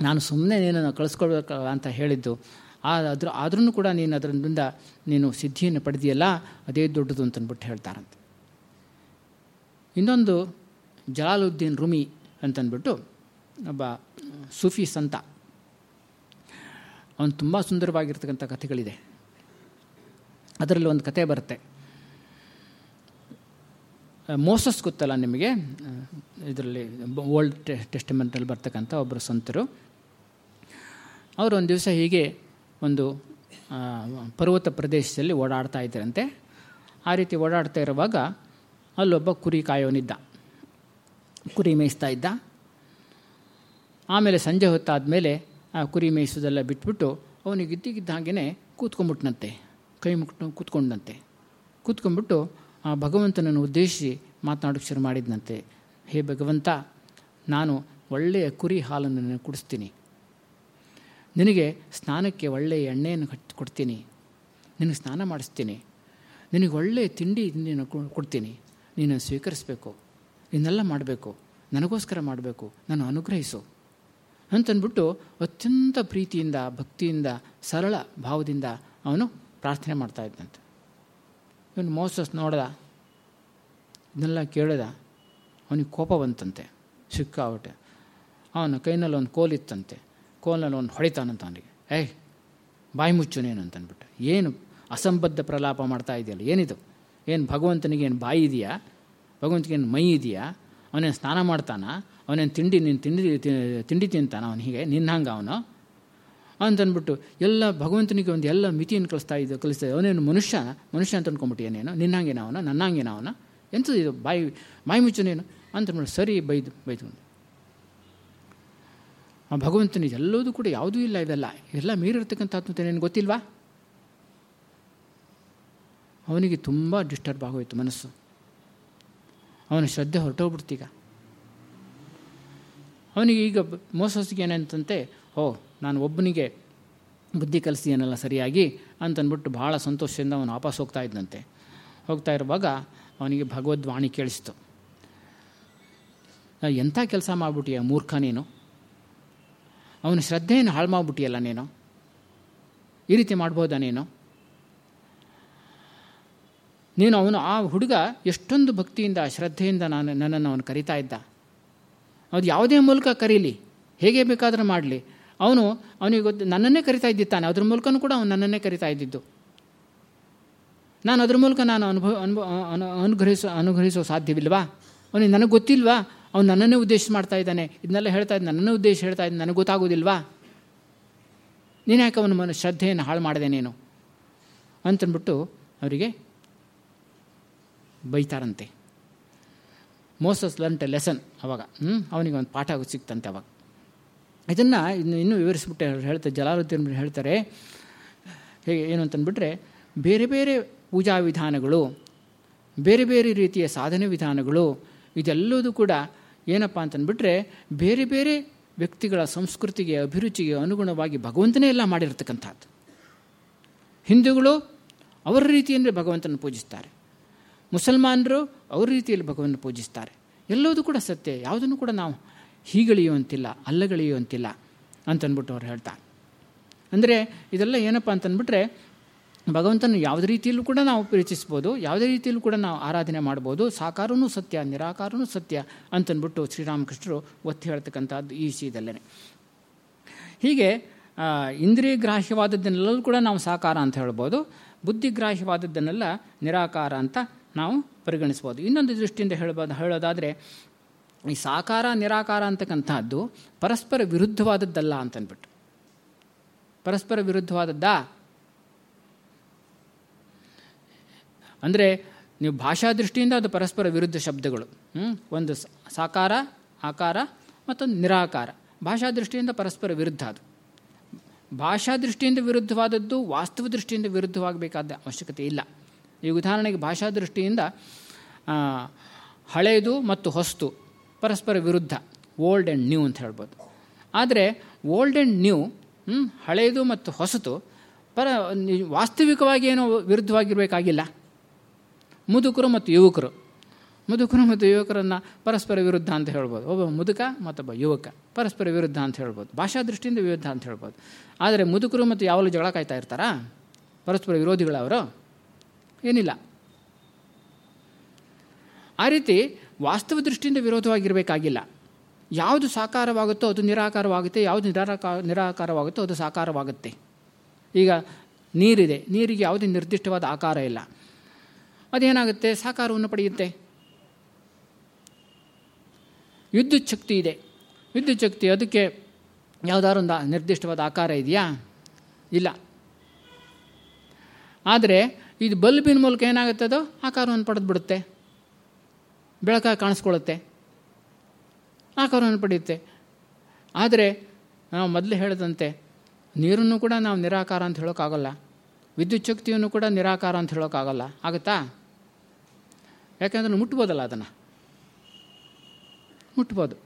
ನಾನು ಸುಮ್ಮನೆ ನೀನನ್ನು ಕಳಿಸ್ಕೊಳ್ಬೇಕಲ್ಲ ಅಂತ ಹೇಳಿದ್ದು. ಆ ಅದ್ರ ಆದ್ರೂ ಕೂಡ ನೀನು ಅದರಿಂದ ನೀನು ಸಿದ್ಧಿಯನ್ನು ಪಡೆದಿಯಲ್ಲ, ಅದೇ ದೊಡ್ಡದು ಅಂತನ್ಬಿಟ್ಟು ಹೇಳ್ತಾರಂತೆ. ಇನ್ನೊಂದು ಜಲಾಲುದ್ದೀನ್ ರುಮಿ ಅಂತನ್ಬಿಟ್ಟು ಒಬ್ಬ ಸೂಫಿ ಸಂತ. ಅವನು ತುಂಬ ಸುಂದರವಾಗಿರ್ತಕ್ಕಂಥ ಕಥೆಗಳಿದೆ. ಅದರಲ್ಲಿ ಒಂದು ಕತೆ ಬರುತ್ತೆ. ಮೋಸಸ್ ಗೊತ್ತಲ್ಲ ನಿಮಗೆ? ಇದರಲ್ಲಿ ಓಲ್ಡ್ ಟೆಸ್ಟಿಮೆಂಟಲ್ಲಿ ಬರ್ತಕ್ಕಂಥ ಒಬ್ಬರು ಸಂತರು. ಅವರು ಒಂದು ದಿವಸ ಹೀಗೆ ಒಂದು ಪರ್ವತ ಪ್ರದೇಶದಲ್ಲಿ ಓಡಾಡ್ತಾ ಇದ್ದರಂತೆ. ಆ ರೀತಿ ಓಡಾಡ್ತಾ ಇರುವಾಗ ಅಲ್ಲೊಬ್ಬ ಕುರಿ ಕಾಯೋನಿದ್ದ. ಕುರಿ ಮೇಯಿಸ್ತಾ ಇದ್ದ. ಆಮೇಲೆ ಸಂಜೆ ಹೊತ್ತಾದ ಮೇಲೆ ಆ ಕುರಿ ಮೇಯಿಸೋದೆಲ್ಲ ಬಿಟ್ಬಿಟ್ಟು ಅವನಿಗೆ ಇದ್ದಿಗಿದ್ದ ಹಾಗೇ ಕೂತ್ಕೊಂಡ್ಬಿಟ್ನಂತೆ, ಕೈ ಮುಟ್ಟು ಕೂತ್ಕೊಂಡಂತೆ. ಕೂತ್ಕೊಂಡ್ಬಿಟ್ಟು ಆ ಭಗವಂತನನ್ನು ಉದ್ದೇಶಿಸಿ ಮಾತನಾಡೋಕ್ಕೆ ಶುರು ಮಾಡಿದ್ನಂತೆ. ಹೇ ಭಗವಂತ, ನಾನು ಒಳ್ಳೆಯ ಕುರಿ ಹಾಲನ್ನು ನಾನು ಕುಡಿಸ್ತೀನಿ. ನಿನಗೆ ಸ್ನಾನಕ್ಕೆ ಒಳ್ಳೆಯ ಎಣ್ಣೆಯನ್ನು ಕಟ್ ಕೊಡ್ತೀನಿ. ನಿನಗೆ ಸ್ನಾನ ಮಾಡಿಸ್ತೀನಿ. ನಿನಗೆ ಒಳ್ಳೆಯ ತಿಂಡಿ ನೀನು ಕೊಡ್ತೀನಿ. ನೀನು ಸ್ವೀಕರಿಸಬೇಕು. ನಿನ್ನೆಲ್ಲ ಮಾಡಬೇಕು. ನನಗೋಸ್ಕರ ಮಾಡಬೇಕು. ನಾನು ಅನುಗ್ರಹಿಸು. ಅಂತಂದ್ಬಿಟ್ಟು ಅತ್ಯಂತ ಪ್ರೀತಿಯಿಂದ, ಭಕ್ತಿಯಿಂದ, ಸರಳ ಭಾವದಿಂದ ಅವನು ಪ್ರಾರ್ಥನೆ ಮಾಡ್ತಾ ಇದ್ದಂತೆ. ಇವನು ಮೋಸಸ್ ನೋಡ್ದ, ಇದನ್ನೆಲ್ಲ ಕೇಳಿದ, ಅವನಿಗೆ ಕೋಪ ಬಂತಂತೆ ಸಿಕ್ಕಾಬಿಟ್ಟೆ ಅವನ ಕೈನಲ್ಲಿ ಒಂದು ಕೋಲಿತ್ತಂತೆ ಕೋಲಲ್ಲಿ ಒಂದು ಹೊಡಿತಾನಂತ ಅವನಿಗೆ. ಏಯ್, ಬಾಯಿ ಮುಚ್ಚು ನೀನು ಅಂತಂದ್ಬಿಟ್ಟು ಏನು ಅಸಂಬದ್ಧ ಪ್ರಲಾಪ ಮಾಡ್ತಾ ಇದೆಯಲ್ಲ, ಏನಿದು? ಏನು ಭಗವಂತನಿಗೆ ಏನು ಬಾಯಿ ಇದೆಯಾ? ಭಗವಂತನಿಗೇನು ಮೈ ಇದೆಯಾ? ಅವನೇನು ಸ್ನಾನ ಮಾಡ್ತಾನ? ಅವನೇನು ತಿಂಡಿ ನೀನು ತಿಂಡಿ ತಿಂಡಿ ತಿಂತಾನ ಅವನು ಹೀಗೆ, ನಿನ್ನ ಹಂಗೆ ಅವನು. ಅಂತಂದ್ಬಿಟ್ಟು ಎಲ್ಲ ಭಗವಂತನಿಗೆ ಒಂದು ಎಲ್ಲ ಮಿತಿಯನ್ನು ಕಲಿಸ್ತಾ ಇದ್ದ, ಕಲಿಸ್ತಾ ಅವನೇನು ಮನುಷ್ಯ ಮನುಷ್ಯ ಅಂತ ಅಂದ್ಕೊಂಬಿಟ್ಟಿಯೇನೇನು ನಿನ್ನಂಗೇನ ಅವನ? ನನ್ನಂಗೇನ ಅವನ? ಎಂಥದ್ದು ಇದು ಬಾಯಿ ಬಾಯಿ ಮುಚ್ಚನೇನು ಅಂತಂದ್ಬಿಟ್ಟು ಸರಿ ಬೈದು ಬೈದ್ಕೊಂಡು ಆ ಭಗವಂತನಿಗೆ ಎಲ್ಲದೂ ಕೂಡ ಯಾವುದೂ ಇಲ್ಲ ಇದೆಲ್ಲ ಎಲ್ಲ ಮೀರಿರ್ತಕ್ಕಂಥ ಆತ್ಮತೆ ನಿನಗೆ ಗೊತ್ತಿಲ್ವಾ? ಅವನಿಗೆ ತುಂಬ ಡಿಸ್ಟರ್ಬ್ ಆಗೋಯ್ತು ಮನಸ್ಸು. ಅವನ ಶ್ರದ್ಧೆ ಹೊರಟೋಗ್ಬಿಡ್ತೀಗ ಅವನಿಗೆ ಈಗ ಮೋಸಸ್ಗೆ ಏನಂತಂತೆ ಓ ನಾನು ಒಬ್ಬನಿಗೆ ಬುದ್ಧಿ ಕಲಿಸಿದನಲ್ಲ ಸರಿಯಾಗಿ ಅಂತನ್ಬಿಟ್ಟು ಭಾಳ ಸಂತೋಷದಿಂದ ಅವನು ವಾಪಸ್ ಹೋಗ್ತಾ ಇದ್ದಂತೆ ಹೋಗ್ತಾ ಇರುವಾಗ ಅವನಿಗೆ ಭಗವದ್ವಾಣಿ ಕೇಳಿಸ್ತು. ಎಂಥ ಕೆಲಸ ಮಾಡಿಬಿಟ್ಟಿಯ ಮೂರ್ಖ ನೀನು? ಅವನ ಶ್ರದ್ಧೆಯನ್ನು ಹಾಳು ಮಾಡಿಬಿಟ್ಟಿಯಲ್ಲ ನೀನು? ಈ ರೀತಿ ಮಾಡ್ಬೋದಾ ನೀನು? ನೀನು ಅವನು ಆ ಹುಡುಗ ಎಷ್ಟೊಂದು ಭಕ್ತಿಯಿಂದ, ಶ್ರದ್ಧೆಯಿಂದ ನಾನು ನನ್ನನ್ನು ಅವನು ಕರಿತಾ ಇದ್ದ. ಅದು ಯಾವುದೇ ಮೂಲಕ ಕರೀಲಿ, ಹೇಗೆ ಬೇಕಾದರೂ ಮಾಡಲಿ. ಅವನು, ಅವನಿಗೆ ಗೊತ್ತು, ನನ್ನನ್ನೇ ಕರಿತಾ ಇದ್ದಿತ್ತಾನೆ, ಅದ್ರ ಮೂಲಕನೂ ಕೂಡ ಅವನು ನನ್ನನ್ನೇ ಕರಿತಾ ಇದ್ದಿದ್ದು. ನಾನು ಅದ್ರ ಮೂಲಕ ನಾನು ಅನುಭವ ಅನುಭವ ಅನುಗ್ರಹಿಸೋ ಅನುಗ್ರಹಿಸೋ ಸಾಧ್ಯವಿಲ್ವಾ? ಅವನಿಗೆ ನನಗೆ ಗೊತ್ತಿಲ್ವಾ? ಅವನು ನನ್ನನ್ನೇ ಉದ್ದೇಶ ಮಾಡ್ತಾ ಇದ್ದಾನೆ, ಇದನ್ನೆಲ್ಲ ಹೇಳ್ತಾ ಇದ್ದ ನನ್ನನ್ನೇ ಉದ್ದೇಶ ಹೇಳ್ತಾ ಇದ್ದ ನನಗೆ ಗೊತ್ತಾಗೋದಿಲ್ವಾ? ನೀನು ಯಾಕೆ ಅವನ ಮನ, ಶ್ರದ್ಧೆಯನ್ನು ಹಾಳು ಮಾಡಿದೆ ನೀನು? ಅಂತಂದ್ಬಿಟ್ಟು ಅವರಿಗೆ ಬೈತಾರಂತೆ. ಮೋಸಸ್ ಲಂಟ್ ಲೆಸನ್ ಅವಾಗ ಹ್ಞೂ ಅವನಿಗೆ ಒಂದು ಪಾಠ ಸಿಗ್ತಂತೆ ಅವಾಗ. ಇದನ್ನು ಇನ್ನು, ಇನ್ನೂ ವಿವರಿಸ್ಬಿಟ್ಟು ಹೇಳ್ತಾರೆ ಜಲಾಲುದ್ದೀನ್ ಹೇಳ್ತಾರೆ, ಹೇಗೆ, ಏನು ಅಂತಂದ್ಬಿಟ್ರೆ, ಬೇರೆ ಬೇರೆ ಪೂಜಾ ವಿಧಾನಗಳು, ಬೇರೆ ಬೇರೆ ರೀತಿಯ ಸಾಧನೆ ವಿಧಾನಗಳು, ಇದೆಲ್ಲದೂ ಕೂಡ ಏನಪ್ಪ ಅಂತಂದ್ಬಿಟ್ರೆ, ಬೇರೆ ಬೇರೆ ವ್ಯಕ್ತಿಗಳ ಸಂಸ್ಕೃತಿಗೆ, ಅಭಿರುಚಿಗೆ ಅನುಗುಣವಾಗಿ ಭಗವಂತನೇ ಎಲ್ಲ ಮಾಡಿರ್ತಕ್ಕಂಥದ್ದು. ಹಿಂದೂಗಳು ಅವರ ರೀತಿಯಂದರೆ ಭಗವಂತನ ಪೂಜಿಸ್ತಾರೆ. ಮುಸಲ್ಮಾನರು ಅವ್ರ ರೀತಿಯಲ್ಲಿ ಭಗವನ್ನು ಪೂಜಿಸ್ತಾರೆ. ಎಲ್ಲವೂ ಕೂಡ ಸತ್ಯ, ಯಾವುದನ್ನು ಕೂಡ ನಾವು ಹೀಗಳಿಯುವಂತಿಲ್ಲ, ಅಲ್ಲಗಳಿಯುವಂತಿಲ್ಲ ಅಂತನ್ಬಿಟ್ಟು ಅವ್ರು ಹೇಳ್ತಾರೆ. ಅಂದರೆ ಇದೆಲ್ಲ ಏನಪ್ಪ ಅಂತಂದ್ಬಿಟ್ರೆ ಭಗವಂತನ ಯಾವುದೇ ರೀತಿಯಲ್ಲೂ ಕೂಡ ನಾವು ಪ್ರೀತಿಸ್ಬೋದು, ಯಾವುದೇ ರೀತಿಯಲ್ಲೂ ಕೂಡ ನಾವು ಆರಾಧನೆ ಮಾಡ್ಬೋದು, ಸಾಕಾರನೂ ಸತ್ಯ ನಿರಾಕಾರವೂ ಸತ್ಯ ಅಂತನ್ಬಿಟ್ಟು ಶ್ರೀರಾಮಕೃಷ್ಣರು ಒತ್ತಿ ಹೇಳ್ತಕ್ಕಂಥದ್ದು ಈ ವಿಷಯದಲ್ಲೇ ಹೀಗೆ ಇಂದ್ರಿಯ ಗ್ರಾಹ್ಯವಾದದ್ದನ್ನೆಲ್ಲೂ ಕೂಡ ನಾವು ಸಾಕಾರ ಅಂತ ಹೇಳ್ಬೋದು, ಬುದ್ಧಿಗ್ರಾಹ್ಯವಾದದ್ದನ್ನೆಲ್ಲ ನಿರಾಕಾರ ಅಂತ ನಾವು ಪರಿಗಣಿಸ್ಬೋದು ಇನ್ನೊಂದು ದೃಷ್ಟಿಯಿಂದ ಹೇಳ್ಬೋದು, ಹೇಳೋದಾದರೆ, ಈ ಸಾಕಾರ, ನಿರಾಕಾರ ಅಂತಕ್ಕಂಥದ್ದು ಪರಸ್ಪರ ವಿರುದ್ಧವಾದದ್ದಲ್ಲ ಅಂತನ್ಬಿಟ್ಟು. ಪರಸ್ಪರ ವಿರುದ್ಧವಾದದ್ದಾ? ಅಂದರೆ, ನೀವು ಭಾಷಾ ದೃಷ್ಟಿಯಿಂದ ಅದು ಪರಸ್ಪರ ವಿರುದ್ಧ ಶಬ್ದಗಳು. ಒಂದು ಸಾಕಾರ, ಆಕಾರ ಮತ್ತೊಂದು ನಿರಾಕಾರ. ಭಾಷಾ ದೃಷ್ಟಿಯಿಂದ ಪರಸ್ಪರ ವಿರುದ್ಧ ಅದು. ಭಾಷಾ ದೃಷ್ಟಿಯಿಂದ ವಿರುದ್ಧವಾದದ್ದು ವಾಸ್ತವ ದೃಷ್ಟಿಯಿಂದ ವಿರುದ್ಧವಾಗಬೇಕಾದ ಅವಶ್ಯಕತೆ ಇಲ್ಲ. ಈ ಉದಾಹರಣೆಗೆ ಭಾಷಾ ದೃಷ್ಟಿಯಿಂದ ಹಳೆಯದು ಮತ್ತು ಹೊಸ್ತು, ಪರಸ್ಪರ ವಿರುದ್ಧ, ಓಲ್ಡ್ ಆ್ಯಂಡ್ ನ್ಯೂ ಅಂತ ಹೇಳ್ಬೋದು. ಆದರೆ, ಓಲ್ಡ್ ಆ್ಯಂಡ್ ನ್ಯೂ ಹಳೆಯದು ಮತ್ತು ಹೊಸತು, ಪರ, ವಾಸ್ತವಿಕವಾಗಿ ಏನೋ ವಿರುದ್ಧವಾಗಿರಬೇಕಾಗಿಲ್ಲ. ಮುದುಕರು ಮತ್ತು ಯುವಕರು. ಮುದುಕರು ಮತ್ತು ಯುವಕರನ್ನು ಪರಸ್ಪರ ವಿರುದ್ಧ ಅಂತ ಹೇಳ್ಬೋದು. ಒಬ್ಬ ಮುದುಕ ಮತ್ತೊಬ್ಬ ಯುವಕ, ಪರಸ್ಪರ ವಿರುದ್ಧ ಅಂತ ಹೇಳ್ಬೋದು. ಭಾಷಾ ದೃಷ್ಟಿಯಿಂದ ವಿರುದ್ಧ ಅಂತ ಹೇಳ್ಬೋದು. ಆದರೆ ಮುದುಕರು ಮತ್ತು ಯಾವಾಗಲೂ ಜಗಳ ಕಾಯ್ತಾ ಇರ್ತಾರಾ? ಪರಸ್ಪರ ವಿರೋಧಿಗಳವರು. ಏನಿಲ್ಲ. ಆ ರೀತಿ ವಾಸ್ತವ ದೃಷ್ಟಿಯಿಂದ ವಿರೋಧವಾಗಿರಬೇಕಾಗಿಲ್ಲ. ಯಾವುದು ಸಾಕಾರವಾಗುತ್ತೋ ಅದು ನಿರಾಕಾರವಾಗುತ್ತೆ, ಯಾವುದು ನಿರಾಕಾರ ನಿರಾಕಾರವಾಗುತ್ತೋ ಅದು ಸಾಕಾರವಾಗುತ್ತೆ. ಈಗ ನೀರಿದೆ, ನೀರಿಗೆ ಯಾವುದೇ ನಿರ್ದಿಷ್ಟವಾದ ಆಕಾರ ಇಲ್ಲ. ಅದೇನಾಗುತ್ತೆ? ಸಾಕಾರವನ್ನು ಪಡೆಯುತ್ತೆ. ವಿದ್ಯುತ್ ಶಕ್ತಿ ಇದೆ. ವಿದ್ಯುತ್ ಶಕ್ತಿ ಅದಕ್ಕೆ ಯಾವುದಾದ್ರು ನಿರ್ದಿಷ್ಟವಾದ ಆಕಾರ ಇದೆಯಾ? ಇಲ್ಲ. ಆದರೆ ಇದು ಬಲ್ಬಿನ ಮೂಲಕ ಏನಾಗುತ್ತೆ ಅದು? ಆಕಾರವನ್ನು ಪಡೆದು ಬಿಡುತ್ತೆ ಬೆಳಕಾಗಿ ಕಾಣಿಸ್ಕೊಳ್ಳುತ್ತೆ. ಆಕಾರವನ್ನು ಪಡೆಯುತ್ತೆ. ಆದರೆ ನಾವು ಮೊದಲು ಹೇಳಿದಂತೆ ನೀರನ್ನು ಕೂಡ ನಾವು ನಿರಾಕಾರ ಅಂತ ಹೇಳೋಕ್ಕಾಗಲ್ಲ. ವಿದ್ಯುತ್ ಶಕ್ತಿಯನ್ನು ಕೂಡ ನಿರಾಕಾರ ಅಂತ ಹೇಳೋಕ್ಕಾಗಲ್ಲ. ಆಗುತ್ತಾ? ಯಾಕೆಂದ್ರೆ ಮುಟ್ಬೋದಲ್ಲ ಅದನ್ನು. ಮುಟ್ಬೋದು.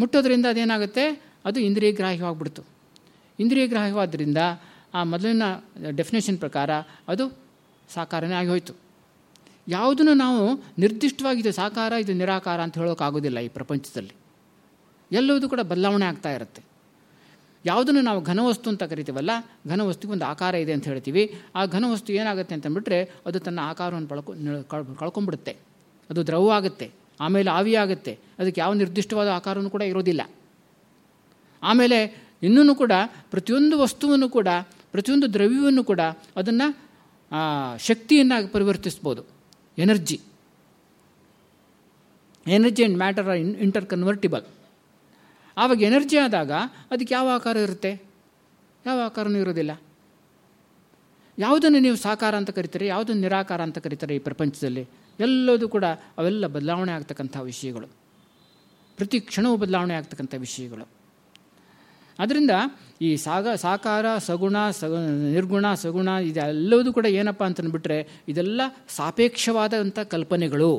ಮುಟ್ಟೋದ್ರಿಂದ ಅದೇನಾಗುತ್ತೆ? ಅದು ಇಂದ್ರಿಯ ಗ್ರಾಹ್ಯವಾಗ್ಬಿಡ್ತು ಇಂದ್ರಿಯ ಗ್ರಾಹ್ಯವಾದ್ದರಿಂದ ಆ ಮೊದಲಿನ ಡೆಫಿನೇಷನ್ ಪ್ರಕಾರ ಅದು ಸಾಕಾರನೇ ಆಗಿ ಹೋಯಿತು. ಯಾವುದನ್ನು ನಾವು ನಿರ್ದಿಷ್ಟವಾಗಿ ಇದು ಸಾಕಾರ, ಇದು ನಿರಾಕಾರ ಅಂತ ಹೇಳೋಕ್ಕಾಗೋದಿಲ್ಲ ಈ ಪ್ರಪಂಚದಲ್ಲಿ. ಎಲ್ಲವೂ ಕೂಡ ಬದಲಾವಣೆ ಆಗ್ತಾ ಇರುತ್ತೆ. ಯಾವುದನ್ನು ನಾವು ಘನವಸ್ತು ಅಂತ ಕರಿತೀವಲ್ಲ, ಘನವಸ್ತುಗೆ ಒಂದು ಆಕಾರ ಇದೆ ಅಂತ ಹೇಳ್ತೀವಿ. ಆ ಘನವಸ್ತು ಏನಾಗುತ್ತೆ ಅಂತಂದ್ಬಿಟ್ರೆ ಅದು ತನ್ನ ಆಕಾರವನ್ನು ಬಳಕೊ ಕಳ್ಕೊಂಡ್ಬಿಡುತ್ತೆ. ಅದು ದ್ರವ ಆಗುತ್ತೆ. ಆಮೇಲೆ ಆವಿ ಆಗುತ್ತೆ. ಅದಕ್ಕೆ ಯಾವ ನಿರ್ದಿಷ್ಟವಾದ ಆಕಾರವೂ ಕೂಡ ಇರೋದಿಲ್ಲ. ಆಮೇಲೆ ಇನ್ನೂ ಕೂಡ ಪ್ರತಿಯೊಂದು ವಸ್ತುವನ್ನು ಕೂಡ ಪ್ರತಿಯೊಂದು ದ್ರವ್ಯವನ್ನು ಕೂಡ ಅದನ್ನು ಶಕ್ತಿಯನ್ನಾಗಿ ಪರಿವರ್ತಿಸ್ಬೋದು. Energy energy and matter are interconvertible ಆವಾಗ ಎನರ್ಜಿ ಆದಾಗ ಅದಕ್ಕೆ ಯಾವ ಆಕಾರ ಇರುತ್ತೆ? ಯಾವ ಆಕಾರನೂ ಇರೋದಿಲ್ಲ ಯಾವುದನ್ನು ನೀವು ಸಾಕಾರ ಅಂತ ಕರಿತೀರಿ, ಯಾವುದನ್ನು ನಿರಾಕಾರ ಅಂತ ಕರೀತಾರೆ ಈ ಪ್ರಪಂಚದಲ್ಲಿ, ಎಲ್ಲದೂ ಕೂಡ ಅವೆಲ್ಲ ಬದಲಾವಣೆ ಆಗ್ತಕ್ಕಂಥ ವಿಷಯಗಳು. ಪ್ರತಿ ಕ್ಷಣವೂ ಬದಲಾವಣೆ ಆಗ್ತಕ್ಕಂಥ ವಿಷಯಗಳು. ಅದರಿಂದ ಈ ಸಾಗ, ಸಾಕಾರ, ಸಗುಣ ಸಗ ನಿರ್ಗುಣ, ಸಗುಣ, ಇದೆಲ್ಲವೂ ಕೂಡ ಏನಪ್ಪ ಅಂತಂದ್ಬಿಟ್ರೆ ಇದೆಲ್ಲ ಸಾಪೇಕ್ಷವಾದಂಥ ಕಲ್ಪನೆಗಳು.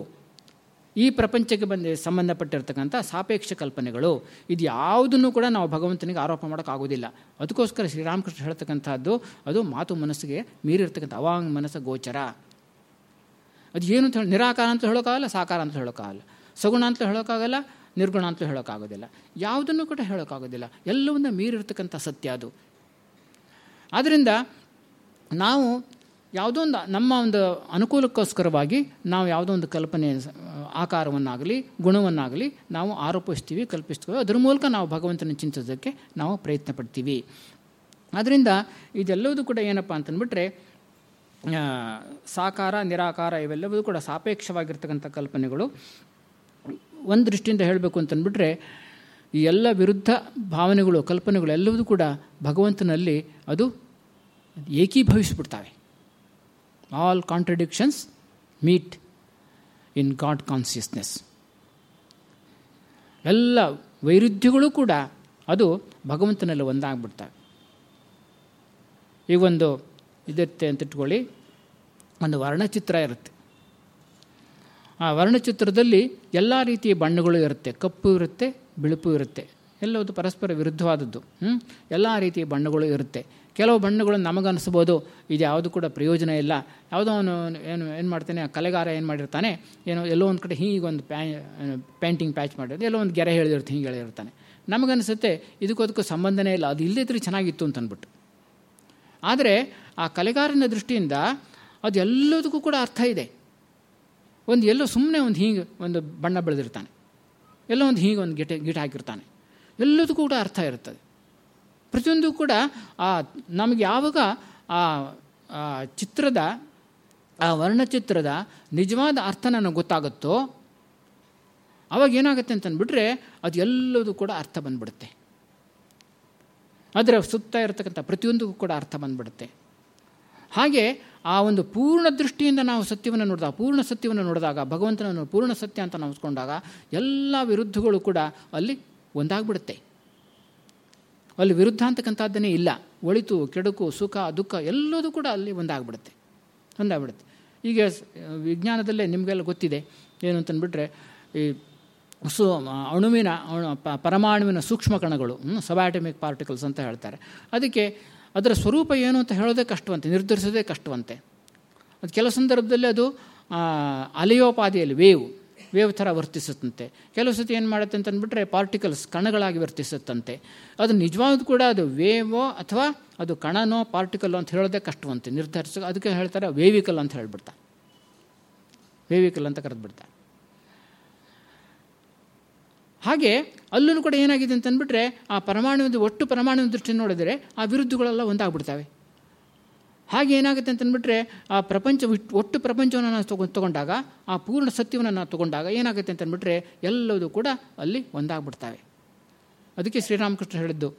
ಈ ಪ್ರಪಂಚಕ್ಕೆ ಬಂದ, ಸಂಬಂಧಪಟ್ಟಿರ್ತಕ್ಕಂಥ ಸಾಪೇಕ್ಷ ಕಲ್ಪನೆಗಳು. ಇದು ಯಾವುದನ್ನು ಕೂಡ ನಾವು ಭಗವಂತನಿಗೆ ಆರೋಪ ಮಾಡೋಕ್ಕಾಗೋದಿಲ್ಲ ಅದಕ್ಕೋಸ್ಕರ ಶ್ರೀರಾಮಕೃಷ್ಣ ಹೇಳ್ತಕ್ಕಂಥದ್ದು, ಅದು ಮಾತು ಮನಸ್ಸಿಗೆ ಮೀರಿರ್ತಕ್ಕಂಥ ಅವಾಂಗ್ ಮನಸ್ಸ ಗೋಚರ. ಅದು ಏನು ಅಂತ ನಿರಾಕಾರ ಅಂತ ಹೇಳೋಕ್ಕಾಗಲ್ಲ, ಸಾಕಾರ ಅಂತ ಹೇಳೋಕ್ಕಾಗಲ್ಲ. ಸಗುಣ ಅಂತ ಹೇಳೋಕ್ಕಾಗಲ್ಲ ನಿರ್ಗುಣ ಅಂತಲೂ ಹೇಳೋಕ್ಕಾಗೋದಿಲ್ಲ. ಯಾವುದನ್ನು ಕೂಡ ಹೇಳೋಕ್ಕಾಗೋದಿಲ್ಲ. ಎಲ್ಲವನ್ನ ಮೀರಿರ್ತಕ್ಕಂಥ ಸತ್ಯ ಅದು. ಆದ್ದರಿಂದ ನಾವು ಯಾವುದೋ ಒಂದು ನಮ್ಮ ಒಂದು ಅನುಕೂಲಕ್ಕೋಸ್ಕರವಾಗಿ ನಾವು ಯಾವುದೋ ಒಂದು ಕಲ್ಪನೆ, ಆಕಾರವನ್ನಾಗಲಿ, ಗುಣವನ್ನಾಗಲಿ ನಾವು ಆರೋಪಿಸ್ತೀವಿ, ಕಲ್ಪಿಸ್ತೀವಿ. ಅದರ ಮೂಲಕ ನಾವು ಭಗವಂತನ ಚಿಂತಿಸೋದಕ್ಕೆ ನಾವು ಪ್ರಯತ್ನ ಪಡ್ತೀವಿ. ಆದ್ದರಿಂದ ಇದೆಲ್ಲವೂ ಕೂಡ ಏನಪ್ಪ ಅಂತಂದ್ಬಿಟ್ರೆ ಸಾಕಾರ, ನಿರಾಕಾರ ಇವೆಲ್ಲವೂ ಕೂಡ ಸಾಪೇಕ್ಷವಾಗಿರ್ತಕ್ಕಂಥ ಕಲ್ಪನೆಗಳು. ಒಂದು ದೃಷ್ಟಿಯಿಂದ ಹೇಳಬೇಕು ಅಂತಂದ್ಬಿಟ್ರೆ, ಈ ಎಲ್ಲ ವಿರುದ್ಧ ಭಾವನೆಗಳು, ಕಲ್ಪನೆಗಳು ಎಲ್ಲವೂ ಕೂಡ ಭಗವಂತನಲ್ಲಿ ಅದು ಏಕೀಭವಿಸಿಬಿಡ್ತವೆ. All contradictions meet in God consciousness ಎಲ್ಲ ವೈರುಧ್ಯಗಳು ಕೂಡ ಅದು ಭಗವಂತನಲ್ಲಿ ಒಂದಾಗ್ಬಿಡ್ತವೆ. ಈ ಒಂದು ಇದಿರುತ್ತೆ ಅಂತ ಇಟ್ಕೊಳ್ಳಿ, ಒಂದು ವರ್ಣಚಿತ್ರ ಇರುತ್ತೆ. ಆ ವರ್ಣಚಿತ್ರದಲ್ಲಿ ಎಲ್ಲ ರೀತಿಯ ಬಣ್ಣಗಳು ಇರುತ್ತೆ. ಕಪ್ಪು ಇರುತ್ತೆ, ಬಿಳುಪು ಇರುತ್ತೆ. ಎಲ್ಲವೂ ಪರಸ್ಪರ ವಿರುದ್ಧವಾದದ್ದು. ಎಲ್ಲ ರೀತಿಯ ಬಣ್ಣಗಳು ಇರುತ್ತೆ. ಕೆಲವು ಬಣ್ಣಗಳು ನಮಗನ್ನಿಸ್ಬೋದು ಇದು ಯಾವುದು ಕೂಡ ಪ್ರಯೋಜನ ಇಲ್ಲ. ಯಾವುದೋ ಅವನು ಏನು ಏನು ಮಾಡ್ತಾನೆ, ಆ ಕಲೆಗಾರ ಏನು ಮಾಡಿರ್ತಾನೆ, ಏನೋ ಎಲ್ಲೋ ಒಂದು ಕಡೆ ಹೀಗೆ ಒಂದು ಪ್ಯಾ ಪೇಂಟಿಂಗ್ ಪ್ಯಾಚ್ ಮಾಡಿರೋದು ಎಲ್ಲೋ ಒಂದು ಗೆರೆ ಹೇಳಿದಿರ್ತಾನೆ ಹೀಗೆ ಹೇಳಿರ್ತಾನೆ. ನಮಗನ್ನಿಸುತ್ತೆ ಇದಕ್ಕೂ ಸಂಬಂಧನೇ ಇಲ್ಲ, ಅದು ಇಲ್ಲದಿದ್ದರೆ ಚೆನ್ನಾಗಿತ್ತು ಅಂತ ಅಂದ್ಬಿಟ್ಟು ಆದರೆ ಆ ಕಲೆಗಾರನ ದೃಷ್ಟಿಯಿಂದ ಅದು ಎಲ್ಲದಕ್ಕೂ ಕೂಡ ಅರ್ಥ ಇದೆ. ಒಂದು ಎಲ್ಲೋ ಸುಮ್ಮನೆ ಒಂದು ಹೀಗೆ ಒಂದು ಬಣ್ಣ ಬೆಳೆದಿರ್ತಾನೆ. ಎಲ್ಲೋ ಒಂದು ಹೀಗೆ ಒಂದು ಗಿಟ ಗಿಟ ಹಾಕಿರ್ತಾನೆ. ಎಲ್ಲದಕ್ಕೂ ಕೂಡ ಅರ್ಥ ಇರ್ತದೆ. ಪ್ರತಿಯೊಂದು ಕೂಡ ಆ ನಮಗೆ ಯಾವಾಗ ಆ ಚಿತ್ರದ, ಆ ವರ್ಣಚಿತ್ರದ ನಿಜವಾದ ಅರ್ಥ ನನಗೆ ಗೊತ್ತಾಗುತ್ತೋ, ಅವಾಗ ಏನಾಗುತ್ತೆ ಅಂತಂದ್ಬಿಟ್ರೆ ಅದು ಎಲ್ಲದೂ ಕೂಡ ಅರ್ಥ ಬಂದ್ಬಿಡುತ್ತೆ. ಅದರ ಸುತ್ತ ಇರತಕ್ಕಂಥ ಪ್ರತಿಯೊಂದಕ್ಕೂ ಕೂಡ ಅರ್ಥ ಬಂದ್ಬಿಡುತ್ತೆ. ಹಾಗೆ ಆ ಒಂದು ಪೂರ್ಣ ದೃಷ್ಟಿಯಿಂದ ನಾವು ಸತ್ಯವನ್ನು ನೋಡಿದಾಗ, ಪೂರ್ಣ ಸತ್ಯವನ್ನು ನೋಡಿದಾಗ, ಭಗವಂತನನ್ನು ಪೂರ್ಣ ಸತ್ಯ ಅಂತ ನಾವಿಸ್ಕೊಂಡಾಗ ಎಲ್ಲ ವಿರುದ್ಧಗಳು ಕೂಡ ಅಲ್ಲಿ ಒಂದಾಗ್ಬಿಡುತ್ತೆ. ಅಲ್ಲಿ ವಿರುದ್ಧ ಅಂತಕ್ಕಂಥದ್ದನ್ನೇ ಇಲ್ಲ. ಒಳಿತು, ಕೆಡುಕು, ಸುಖ, ದುಃಖ ಎಲ್ಲದೂ ಕೂಡ ಅಲ್ಲಿ ಒಂದಾಗ್ಬಿಡುತ್ತೆ. ಒಂದಾಗ್ಬಿಡುತ್ತೆ. ಈಗ ವಿಜ್ಞಾನದಲ್ಲೇ ನಿಮಗೆಲ್ಲ ಗೊತ್ತಿದೆ, ಏನು ಅಂತಂದ್ಬಿಟ್ರೆ, ಈ ಸು, ಅಣುವಿನ ಪರಮಾಣುವಿನ ಸೂಕ್ಷ್ಮ ಕಣಗಳು ಸಬಾಟಮಿಕ್ ಪಾರ್ಟಿಕಲ್ಸ್ ಅಂತ ಹೇಳ್ತಾರೆ. ಅದಕ್ಕೆ ಅದರ ಸ್ವರೂಪ ಏನು ಅಂತ ಹೇಳೋದೇ ಕಷ್ಟವಂತೆ, ನಿರ್ಧರಿಸೋದೇ ಕಷ್ಟವಂತೆ. ಅದು ಕೆಲವು ಸಂದರ್ಭದಲ್ಲಿ ಅದು ಅಲೆಯೋಪಾದಿಯಲ್ಲಿ ವೇವ್ ವೇವ್ ಥರ ವರ್ತಿಸುತ್ತಂತೆ. ಕೆಲವು ಸತಿ ಏನು ಮಾಡುತ್ತೆ ಅಂತ ಅಂದ್ಬಿಟ್ರೆ ಪಾರ್ಟಿಕಲ್ಸ್ ಕಣಗಳಾಗಿ ವರ್ತಿಸುತ್ತಂತೆ. ಅದು ನಿಜವಾದ ಕೂಡ ಅದು ವೇವೋ ಅಥವಾ ಅದು ಕಣನೋ ಪಾರ್ಟಿಕಲ್ಲೋ ಅಂತ ಹೇಳೋದೇ ಕಷ್ಟವಂತೆ. ನಿರ್ಧರಿಸೋ, ಅದಕ್ಕೆ ಹೇಳ್ತಾರೆ ವೇವಿಕಲ್ ಅಂತ ಹೇಳ್ಬಿಡ್ತಾರೆ. ವೇವಿಕಲ್ ಅಂತ ಕರೆದ್ಬಿಡ್ತಾರೆ. ಹಾಗೆ ಅಲ್ಲೂ ಕೂಡ ಏನಾಗಿದೆ ಅಂತಂದ್ಬಿಟ್ರೆ ಆ ಪರಮಾಣು ಒಟ್ಟು ಪರಮಾಣು ದೃಷ್ಟಿ ನೋಡಿದರೆ ಆ ವಿರುದ್ಧಗಳೆಲ್ಲ ಒಂದಾಗ್ಬಿಡ್ತವೆ. ಹಾಗೆ ಏನಾಗುತ್ತೆ ಅಂತಂದ್ಬಿಟ್ರೆ ಆ ಪ್ರಪಂಚ ಒಟ್ಟು ಪ್ರಪಂಚವನ್ನು ನಾವು ತಗೊ ತಗೊಂಡಾಗ, ಆ ಪೂರ್ಣ ಸತ್ಯವನ್ನು ನಾವು ತಗೊಂಡಾಗ ಏನಾಗುತ್ತೆ ಅಂತಂದ್ಬಿಟ್ರೆ ಎಲ್ಲದೂ ಕೂಡ ಅಲ್ಲಿ ಒಂದಾಗ್ಬಿಡ್ತವೆ. ಅದಕ್ಕೆ ಶ್ರೀರಾಮಕೃಷ್ಣ ಹೇಳಿದ್ದು,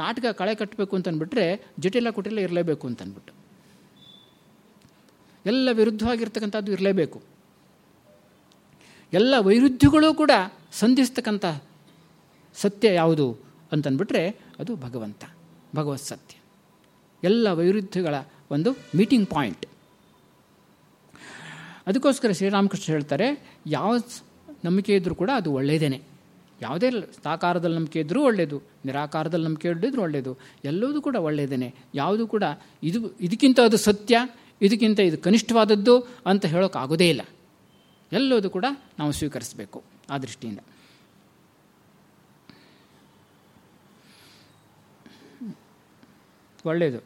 ನಾಟಕ ಕಳೆ ಕಟ್ಟಬೇಕು ಅಂತಂದ್ಬಿಟ್ರೆ ಜಟಿಲ ಕುಟಿಲ ಇರಲೇಬೇಕು ಅಂತಂದ್ಬಿಟ್ಟು ಎಲ್ಲ ವಿರುದ್ಧವಾಗಿರ್ತಕ್ಕಂಥದ್ದು ಇರಲೇಬೇಕು. ಎಲ್ಲ ವೈರುಧ್ಯಗಳೂ ಕೂಡ ಸಂಧಿಸ್ತಕ್ಕಂಥ ಸತ್ಯ ಯಾವುದು ಅಂತಂದ್ಬಿಟ್ರೆ ಅದು ಭಗವಂತ, ಭಗವತ್ ಸತ್ಯ. ಎಲ್ಲ ವೈರುಧ್ಯಗಳ ಒಂದು ಮೀಟಿಂಗ್ ಪಾಯಿಂಟ್ ಅದಕ್ಕೋಸ್ಕರ ಶ್ರೀರಾಮಕೃಷ್ಣ ಹೇಳ್ತಾರೆ, ಯಾವ ನಂಬಿಕೆ ಇದ್ದರೂ ಕೂಡ ಅದು ಒಳ್ಳೆಯದೇನೆ ಯಾವುದೇ ಸಾಕಾರದಲ್ಲಿ ನಂಬಿಕೆ ಇದ್ದರೂ ಒಳ್ಳೆಯದು ನಿರಾಕಾರದಲ್ಲಿ ನಂಬಿಕೆ ಇದ್ದರೂ ಒಳ್ಳೆಯದು ಎಲ್ಲದೂ ಕೂಡ ಒಳ್ಳೆಯದೇನೆ ಯಾವುದು ಕೂಡ ಇದು, ಇದಕ್ಕಿಂತ ಅದು ಸತ್ಯ, ಇದಕ್ಕಿಂತ ಇದು ಕನಿಷ್ಠವಾದದ್ದು ಅಂತ ಹೇಳೋಕ್ಕಾಗೋದೇ ಇಲ್ಲ. ಎಲ್ಲದೂ ಕೂಡ ನಾವು ಸ್ವೀಕರಿಸಬೇಕು ಆ ದೃಷ್ಟಿಯಿಂದ. ಒಳ್ಳೆಯದು.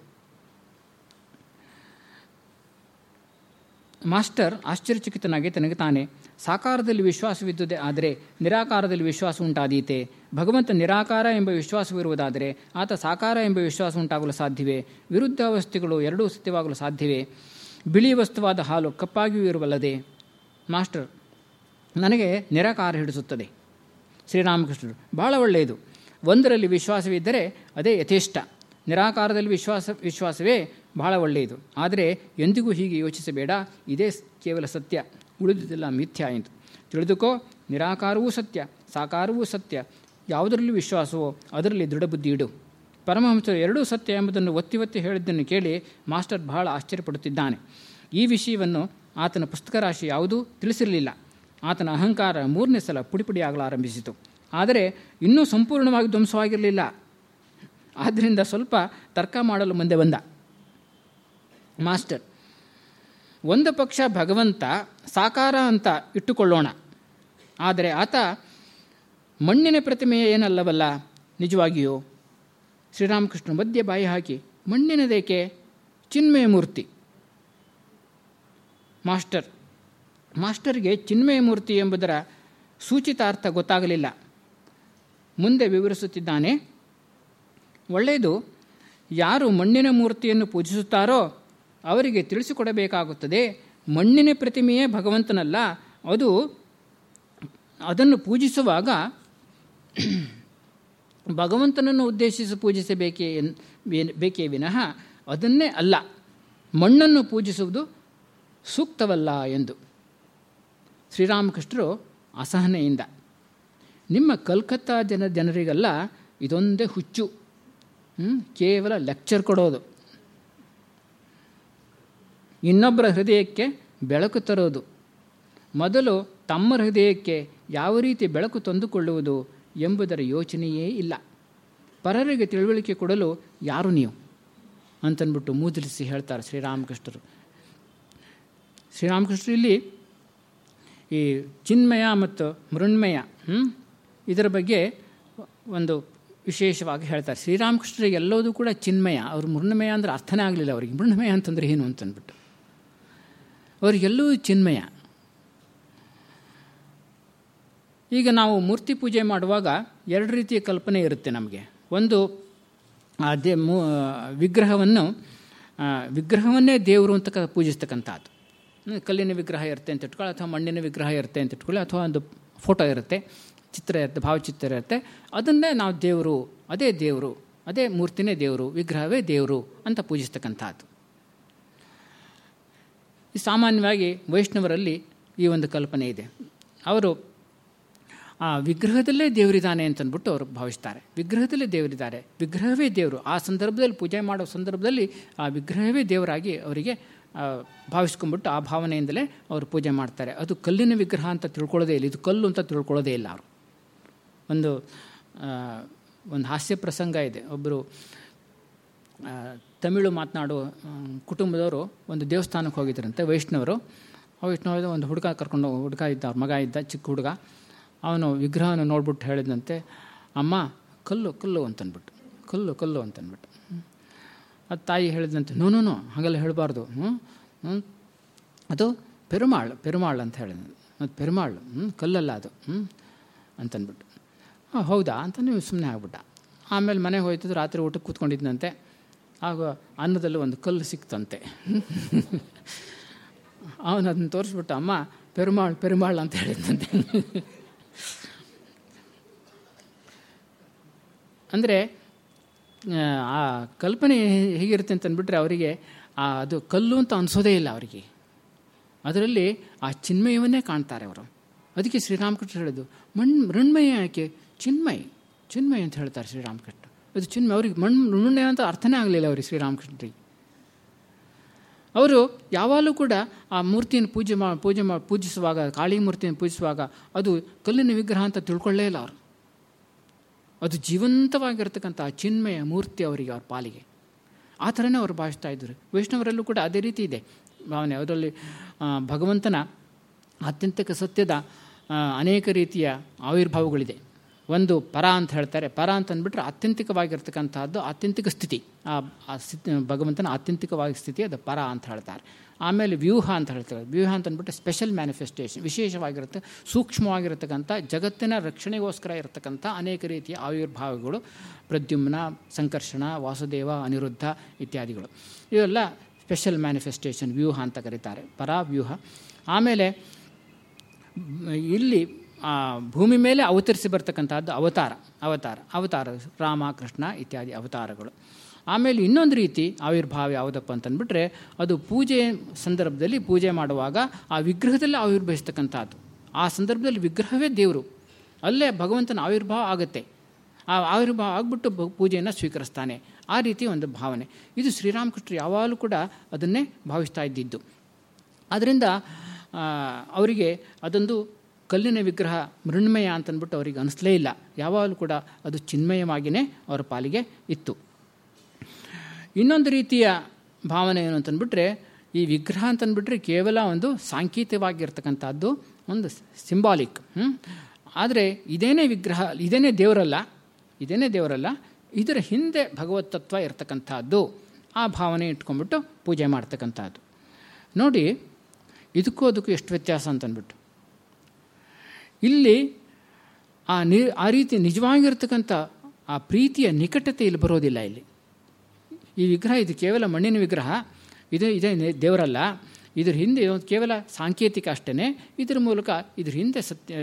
ಮಾಸ್ಟರ್ ಆಶ್ಚರ್ಯಚಕಿತನಾಗಿ ತನಗೆ ತಾನೇ, ಸಾಕಾರದಲ್ಲಿ ವಿಶ್ವಾಸವಿದ್ದುದೇ ಆದರೆ ನಿರಾಕಾರದಲ್ಲಿ ವಿಶ್ವಾಸ ಉಂಟಾದೀತೆ. ಭಗವಂತ ನಿರಾಕಾರ ಎಂಬ ವಿಶ್ವಾಸವಿರುವುದಾದರೆ ಆತ ಸಾಕಾರ ಎಂಬ ವಿಶ್ವಾಸ ಉಂಟಾಗಲು ಸಾಧ್ಯವೇ? ವಿರುದ್ಧ ವಸ್ತುಗಳು ಎರಡೂ ಸತ್ಯವಾಗಲು ಸಾಧ್ಯವೇ? ಬಿಳಿ ವಸ್ತುವಾದ ಹಾಲು ಕಪ್ಪಾಗಿಯೂ ಇರುವಲ್ಲದೆ? ಮಾಸ್ಟರ್, ನನಗೆ ನಿರಾಕಾರ ಹಿಡಿಸುತ್ತದೆ. ಶ್ರೀರಾಮಕೃಷ್ಣರು, ಬಹಳ ಒಳ್ಳೆಯದು. ಒಂದರಲ್ಲಿ ವಿಶ್ವಾಸವಿದ್ದರೆ ಅದೇ ಯಥೇಷ್ಟ. ನಿರಾಕಾರದಲ್ಲಿ ವಿಶ್ವಾಸ, ವಿಶ್ವಾಸವೇ ಬಹಳ ಒಳ್ಳೆಯದು. ಆದರೆ ಎಂದಿಗೂ ಹೀಗೆ ಯೋಚಿಸಬೇಡ. ಇದೇ ಕೇವಲ ಸತ್ಯ. ಉಳಿದುದೆಲ್ಲ ಮಿಥ್ಯ ಎಂದು. ತಿಳಿದುಕೋ, ನಿರಾಕಾರವೂ ಸತ್ಯ, ಸಾಕಾರವೂ ಸತ್ಯ. ಯಾವುದರಲ್ಲಿ ವಿಶ್ವಾಸವೋ ಅದರಲ್ಲಿ ದೃಢಬುದ್ಧಿ ಇಡು. ಪರಮಹಂಸರು ಎರಡೂ ಸತ್ಯ ಎಂಬುದನ್ನು ಒತ್ತಿ ಒತ್ತಿ ಹೇಳಿದ್ದನ್ನು ಕೇಳಿ ಮಾಸ್ಟರ್ ಬಹಳ ಆಶ್ಚರ್ಯಪಡುತ್ತಿದ್ದಾನೆ. ಈ ವಿಷಯವನ್ನು ಆತನ ಪುಸ್ತಕ ರಾಶಿ ಯಾವುದೂ ತಿಳಿಸಿರಲಿಲ್ಲ. ಆತನ ಅಹಂಕಾರ ಮೂರನೇ ಸಲ ಪುಡಿಪುಡಿಯಾಗಲಾರಂಭಿಸಿತು. ಆದರೆ ಇನ್ನೂ ಸಂಪೂರ್ಣವಾಗಿ ಧ್ವಂಸವಾಗಿರಲಿಲ್ಲ. ಆದ್ದರಿಂದ ಸ್ವಲ್ಪ ತರ್ಕ ಮಾಡಲು ಮುಂದೆ ಬಂದ. ಮಾಸ್ಟರ್, ಒಂದು ಪಕ್ಷ ಭಗವಂತ ಸಾಕಾರ ಅಂತ ಇಟ್ಟುಕೊಳ್ಳೋಣ. ಆದರೆ ಆತ ಮಣ್ಣಿನ ಪ್ರತಿಮೆಯ ಏನಲ್ಲವಲ್ಲ? ನಿಜವಾಗಿಯೂ ಶ್ರೀರಾಮಕೃಷ್ಣ ಮಧ್ಯೆ ಬಾಯಿ ಹಾಕಿ ಮಣ್ಣಿನದೇಕೆ ಚಿನ್ಮಯ ಮೂರ್ತಿ? ಮಾಸ್ಟರ್. ಮಾಸ್ಟರ್ಗೆ ಚಿನ್ಮಯ ಮೂರ್ತಿ ಎಂಬುದರ ಸೂಚಿತಾರ್ಥ ಗೊತ್ತಾಗಲಿಲ್ಲ. ಮುಂದೆ ವಿವರಿಸುತ್ತಿದ್ದಾನೆ, ಒಳ್ಳೆಯದು, ಯಾರು ಮಣ್ಣಿನ ಮೂರ್ತಿಯನ್ನು ಪೂಜಿಸುತ್ತಾರೋ ಅವರಿಗೆ ತಿಳಿಸಿಕೊಡಬೇಕಾಗುತ್ತದೆ. ಮಣ್ಣಿನ ಪ್ರತಿಮೆಯೇ ಭಗವಂತನಲ್ಲ, ಅದು ಅದನ್ನು ಪೂಜಿಸುವಾಗ ಭಗವಂತನನ್ನು ಉದ್ದೇಶಿಸಿ ಪೂಜಿಸಬೇಕೇ ಬೇಕೇ ವಿನಃ ಅದನ್ನೇ ಅಲ್ಲ. ಮಣ್ಣನ್ನು ಪೂಜಿಸುವುದು ಸೂಕ್ತವಲ್ಲ ಎಂದು ಶ್ರೀರಾಮಕೃಷ್ಣರು ಅಸಹನೆಯಿಂದ, ನಿಮ್ಮ ಕಲ್ಕತ್ತಾ ಜನ ಜನರಿಗೆಲ್ಲ ಇದೊಂದೇ ಹುಚ್ಚು ಕೇವಲ ಲೆಕ್ಚರ್ ಕೊಡೋದು. ಇನ್ನೊಬ್ಬರ ಹೃದಯಕ್ಕೆ ಬೆಳಕು ತರೋದು. ಮೊದಲು ತಮ್ಮ ಹೃದಯಕ್ಕೆ ಯಾವ ರೀತಿ ಬೆಳಕು ತಂದುಕೊಳ್ಳುವುದು ಎಂಬುದರ ಯೋಚನೆಯೇ ಇಲ್ಲ. ಪರರಿಗೆ ತಿಳುವಳಿಕೆ ಕೊಡಲು ಯಾರು ನೀವು? ಅಂತನ್ಬಿಟ್ಟು ಮೂದಲಿಸಿ ಹೇಳ್ತಾರೆ ಶ್ರೀರಾಮಕೃಷ್ಣರು. ಶ್ರೀರಾಮಕೃಷ್ಣರು ಇಲ್ಲಿ ಈ ಚಿನ್ಮಯ ಮತ್ತು ಮೃಣ್ಮಯ ಇದರ ಬಗ್ಗೆ ಒಂದು ವಿಶೇಷವಾಗಿ ಹೇಳ್ತಾರೆ. ಶ್ರೀರಾಮಕೃಷ್ಣ ಎಲ್ಲೋದು ಕೂಡ ಚಿನ್ಮಯ. ಅವರು ಮೃಣ್ಮಯ ಅಂದರೆ ಅರ್ಥನೇ ಆಗಲಿಲ್ಲ ಅವರಿಗೆ. ಮೃಣ್ಮಯ ಅಂತಂದರೆ ಏನು ಅಂತಂದ್ಬಿಟ್ಟು ಅವರಿಗೆಲ್ಲೂ ಚಿನ್ಮಯ. ಈಗ ನಾವು ಮೂರ್ತಿ ಪೂಜೆ ಮಾಡುವಾಗ ಎರಡು ರೀತಿಯ ಕಲ್ಪನೆ ಇರುತ್ತೆ ನಮಗೆ. ಒಂದು, ಆ ದೇ ಮೂ ವಿಗ್ರಹವನ್ನು ವಿಗ್ರಹವನ್ನೇ ದೇವರು ಅಂತ ಪೂಜಿಸ್ತಕ್ಕಂಥದ್ದು. ಕಲ್ಲಿನ ವಿಗ್ರಹ ಇರುತ್ತೆ ಅಂತ ಇಟ್ಕೊಳ್ಳಿ, ಅಥವಾ ಮಣ್ಣಿನ ವಿಗ್ರಹ ಇರುತ್ತೆ ಅಂತ ಇಟ್ಕೊಳ್ಳಿ, ಅಥವಾ ಒಂದು ಫೋಟೋ ಇರುತ್ತೆ, ಚಿತ್ರ ಇರುತ್ತೆ, ಭಾವಚಿತ್ರ ಇರುತ್ತೆ. ಅದನ್ನೇ ನಾವು ದೇವರು, ಅದೇ ದೇವರು, ಅದೇ ಮೂರ್ತಿನೇ ದೇವರು, ವಿಗ್ರಹವೇ ದೇವರು ಅಂತ ಪೂಜಿಸ್ತಕ್ಕಂಥದ್ದು. ಸಾಮಾನ್ಯವಾಗಿ ವೈಷ್ಣವರಲ್ಲಿ ಈ ಒಂದು ಕಲ್ಪನೆ ಇದೆ. ಅವರು, ಆ ವಿಗ್ರಹದಲ್ಲೇ ದೇವರಿದ್ದಾನೆ ಅಂತಂದ್ಬಿಟ್ಟು ಅವರು ಭಾವಿಸ್ತಾರೆ. ವಿಗ್ರಹದಲ್ಲೇ ದೇವರಿದ್ದಾರೆ. ವಿಗ್ರಹವೇ ದೇವರು. ಆ ಸಂದರ್ಭದಲ್ಲಿ, ಪೂಜೆ ಮಾಡೋ ಸಂದರ್ಭದಲ್ಲಿ ಆ ವಿಗ್ರಹವೇ ದೇವರಾಗಿ ಅವರಿಗೆ ಭಾವಿಸ್ಕೊಂಡ್ಬಿಟ್ಟು ಆ ಭಾವನೆಯಿಂದಲೇ ಅವರು ಪೂಜೆ ಮಾಡ್ತಾರೆ. ಅದು ಕಲ್ಲಿನ ವಿಗ್ರಹ ಅಂತ ತಿಳ್ಕೊಳ್ಳೋದೇ ಇಲ್ಲ. ಇದು ಕಲ್ಲು ಅಂತ ತಿಳ್ಕೊಳ್ಳೋದೇ ಇಲ್ಲ ಅವರು. ಒಂದು ಒಂದು ಹಾಸ್ಯ ಪ್ರಸಂಗ ಇದೆ. ಒಬ್ಬರು ತಮಿಳು ಮಾತನಾಡುವ ಕುಟುಂಬದವರು ಒಂದು ದೇವಸ್ಥಾನಕ್ಕೆ ಹೋಗಿದ್ದರಂತೆ, ವೈಷ್ಣವರು. ವೈಷ್ಣವ ಒಂದು ಹುಡುಗ ಕರ್ಕೊಂಡು, ಹುಡುಗ ಇದ್ದ, ಅವ್ರ ಮಗ ಇದ್ದ, ಚಿಕ್ಕ ಹುಡುಗ. ಅವನು ವಿಗ್ರಹವನ್ನು ನೋಡ್ಬಿಟ್ಟು ಹೇಳಿದಂತೆ, ಅಮ್ಮ, ಕಲ್ಲು ಕಲ್ಲು ಅಂತನ್ಬಿಟ್ಟು. ಕಲ್ಲು ಕಲ್ಲು ಅಂತನ್ಬಿಟ್ಟು. ಅದು ತಾಯಿ ಹೇಳಿದಂತೆ, ನೋ ಹಾಗೆಲ್ಲ ಹೇಳಬಾರ್ದು. ಹ್ಞೂ ಅದು ಪೆರುಮಾಳ್ ಪೆರುಮಾಳ್ ಅಂತ ಹೇಳಿದ ಮತ್ತು ಪೆರುಮಾಳ್ ಹ್ಞೂ ಕಲ್ಲಲ್ಲ ಅದು ಹ್ಞೂ ಅಂತನ್ಬಿಟ್ಟು ಹಾಂ ಹೌದಾ? ಅಂತ ನೀವು ಸುಮ್ಮನೆ ಆಗ್ಬಿಟ್ಟ. ಆಮೇಲೆ ಮನೆಗೆ ಹೋಯ್ತು ರಾತ್ರಿ ಊಟಕ್ಕೆ ಕೂತ್ಕೊಂಡಿದ್ದಂತೆ ಆಗ ಅನ್ನದಲ್ಲಿ ಒಂದು ಕಲ್ಲು ಸಿಕ್ತಂತೆ. [laughs] ಅವನು ಅದನ್ನು ತೋರಿಸ್ಬಿಟ್ಟು, ಅಮ್ಮ, ಪೆರುಮಾಳ್ ಪೆರುಮಾಳ್ ಅಂತ ಹೇಳಿದ್ದಂತೆ [laughs] ಅಂದರೆ ಆ ಕಲ್ಪನೆ ಹೇಗಿರುತ್ತೆ ಅಂತಂದ್ಬಿಟ್ರೆ ಅವರಿಗೆ, ಆ, ಅದು ಕಲ್ಲು ಅಂತ ಅನಿಸೋದೇ ಇಲ್ಲ ಅವರಿಗೆ. ಅದರಲ್ಲಿ ಆ ಚಿನ್ಮಯವನ್ನೇ ಕಾಣ್ತಾರೆ ಅವರು. ಅದಕ್ಕೆ ಶ್ರೀರಾಮಕೃಷ್ಣ ಹೇಳೋದು, ಮಣ್, ಮೃಣ್ಮಯ ಯಾಕೆ? ಚಿನ್ಮಯ ಚಿನ್ಮಯ ಅಂತ ಹೇಳ್ತಾರೆ ಶ್ರೀರಾಮಕೃಷ್ಣ. ಅದು ಚಿನ್ಮಯ, ಅವ್ರಿಗೆ ಮಣ್, ಮೃಣ್ಮಯ ಅಂತ ಅರ್ಥನೇ ಆಗಲಿಲ್ಲ ಅವ್ರಿಗೆ ಶ್ರೀರಾಮಕೃಷ್ಣರಿಗೆ. ಅವರು ಯಾವಾಗಲೂ ಕೂಡ ಆ ಮೂರ್ತಿಯನ್ನು ಪೂಜೆ ಮಾ ಪೂಜೆ ಮಾ, ಪೂಜಿಸುವಾಗ ಕಾಳಿ ಮೂರ್ತಿಯನ್ನು ಪೂಜಿಸುವಾಗ ಅದು ಕಲ್ಲಿನ ವಿಗ್ರಹ ಅಂತ ತಿಳ್ಕೊಳ್ಳೇ ಇಲ್ಲ ಅವರು. ಅದು ಜೀವಂತವಾಗಿರ್ತಕ್ಕಂಥ ಚಿನ್ಮಯ ಮೂರ್ತಿ ಅವರಿಗೆ ಅವ್ರ ಪಾಲಿಗೆ. ಆ ಥರನೇ ಅವರು ಭಾವಿಸ್ತಾ ಇದ್ದರು. ವೈಷ್ಣವರಲ್ಲೂ ಕೂಡ ಅದೇ ರೀತಿ ಇದೆ. ಭಾವನೆ ಅದರಲ್ಲಿ ಭಗವಂತನ ಆತ್ಯಂತಿಕ ಸತ್ಯದ ಅನೇಕ ರೀತಿಯ ಆವಿರ್ಭಾವಗಳಿದೆ. ಒಂದು ಪರ ಅಂತ ಹೇಳ್ತಾರೆ. ಪರ ಅಂತ ಅಂದ್ಬಿಟ್ರೆ ಆತ್ಯಂತಿಕವಾಗಿರ್ತಕ್ಕಂಥದ್ದು ಆತ್ಯಂತಿಕ ಸ್ಥಿತಿ. ಆ ಸ್ಥಿತಿ, ಭಗವಂತನ ಆತ್ಯಂತಿಕವಾಗಿ ಸ್ಥಿತಿ ಅದು ಪರ ಅಂತ ಹೇಳ್ತಾರೆ. ಆಮೇಲೆ ವ್ಯೂಹ ಅಂತ ಹೇಳ್ತಾರೆ. ವ್ಯೂಹ ಅಂತ ಅಂದ್ಬಿಟ್ಟು ಸ್ಪೆಷಲ್ ಮ್ಯಾನಿಫೆಸ್ಟೇಷನ್ ವಿಶೇಷವಾಗಿರುತ್ತೆ, ಸೂಕ್ಷ್ಮವಾಗಿರತಕ್ಕಂಥ, ಜಗತ್ತಿನ ರಕ್ಷಣೆಗೋಸ್ಕರ ಇರತಕ್ಕಂಥ ಅನೇಕ ರೀತಿಯ ಆವಿರ್ಭಾವಗಳು, ಪ್ರದ್ಯುಮ್ನ, ಸಂಕರ್ಷಣ, ವಾಸುದೇವ, ಅನಿರುದ್ಧ ಇತ್ಯಾದಿಗಳು. ಇವೆಲ್ಲ ಸ್ಪೆಷಲ್ ಮ್ಯಾನಿಫೆಸ್ಟೇಷನ್ ವ್ಯೂಹ ಅಂತ ಕರೀತಾರೆ. ಪರಾವ್ಯೂಹ. ಆಮೇಲೆ, ಇಲ್ಲಿ ಭೂಮಿ ಮೇಲೆ ಅವತರಿಸಿ ಬರ್ತಕ್ಕಂಥದ್ದು ಅವತಾರ. ಅವತಾರ ಅವತಾರ, ರಾಮ, ಕೃಷ್ಣ ಇತ್ಯಾದಿ ಅವತಾರಗಳು. ಆಮೇಲೆ ಇನ್ನೊಂದು ರೀತಿ ಆವಿರ್ಭಾವ ಯಾವುದಪ್ಪ ಅಂತಂದ್ಬಿಟ್ರೆ ಅದು ಪೂಜೆ ಸಂದರ್ಭದಲ್ಲಿ ಪೂಜೆ ಮಾಡುವಾಗ ಆ ವಿಗ್ರಹದಲ್ಲಿ ಆವಿರ್ಭವಿಸ್ತಕ್ಕಂಥದ್ದು. ಆ ಸಂದರ್ಭದಲ್ಲಿ ವಿಗ್ರಹವೇ ದೇವರು. ಅಲ್ಲೇ ಭಗವಂತನ ಆವಿರ್ಭಾವ ಆಗುತ್ತೆ. ಆ ಆವಿರ್ಭಾವ ಆಗಿಬಿಟ್ಟು ಪೂಜೆಯನ್ನು ಸ್ವೀಕರಿಸ್ತಾನೆ. ಆ ರೀತಿ ಒಂದು ಭಾವನೆ. ಇದು ಶ್ರೀರಾಮಕೃಷ್ಣರು ಯಾವಾಗಲೂ ಕೂಡ ಅದನ್ನೇ ಭಾವಿಸ್ತಾ ಇದ್ದಿದ್ದು. ಆದ್ದರಿಂದ ಅವರಿಗೆ ಅದೊಂದು ಕಲ್ಲಿನ ವಿಗ್ರಹ ಮೃಣ್ಮಯ ಅಂತಂದ್ಬಿಟ್ಟು ಅವರಿಗೆ ಅನಿಸ್ಲೇ ಇಲ್ಲ. ಯಾವಾಗಲೂ ಕೂಡ ಅದು ಚಿನ್ಮಯವಾಗಿಯೇ ಅವರ ಪಾಲಿಗೆ ಇತ್ತು. ಇನ್ನೊಂದು ರೀತಿಯ ಭಾವನೆ ಏನು ಅಂತಂದ್ಬಿಟ್ರೆ, ಈ ವಿಗ್ರಹ ಅಂತಂದ್ಬಿಟ್ರೆ ಕೇವಲ ಒಂದು ಸಾಂಕೇತಿಕವಾಗಿರ್ತಕ್ಕಂಥದ್ದು, ಒಂದು ಸಿಂಬಾಲಿಕ್ ಆದರೆ ಇದೇನೇ ವಿಗ್ರಹ, ಇದೇನೇ ದೇವರಲ್ಲ ಇದೇನೇ ದೇವರಲ್ಲ, ಇದರ ಹಿಂದೆ ಭಗವತ್ ತತ್ವ ಇರ್ತಕ್ಕಂಥದ್ದು. ಆ ಭಾವನೆ ಇಟ್ಕೊಂಡ್ಬಿಟ್ಟು ಪೂಜೆ ಮಾಡ್ತಕ್ಕಂಥದ್ದು. ನೋಡಿ, ಇದಕ್ಕೂ ಅದಕ್ಕೂ ಎಷ್ಟು ವ್ಯತ್ಯಾಸ ಅಂತಂದ್ಬಿಟ್ಟು. ಇಲ್ಲಿ ಆ ನಿ, ಆ ರೀತಿ ನಿಜವಾಗಿರ್ತಕ್ಕಂಥ ಆ ಪ್ರೀತಿಯ ನಿಕಟತೆ ಇಲ್ಲಿ ಬರೋದಿಲ್ಲ ಇಲ್ಲಿ. ಈ ವಿಗ್ರಹ ಇದು ಕೇವಲ ಮಣ್ಣಿನ ವಿಗ್ರಹ, ಇದು ಇದೇ ದೇವರಲ್ಲ. ಇದ್ರ ಹಿಂದೆ ಕೇವಲ ಸಾಂಕೇತಿಕ ಅಷ್ಟೇ ಇದ್ರ ಮೂಲಕ ಇದ್ರ ಹಿಂದೆ ಸತ್ಯ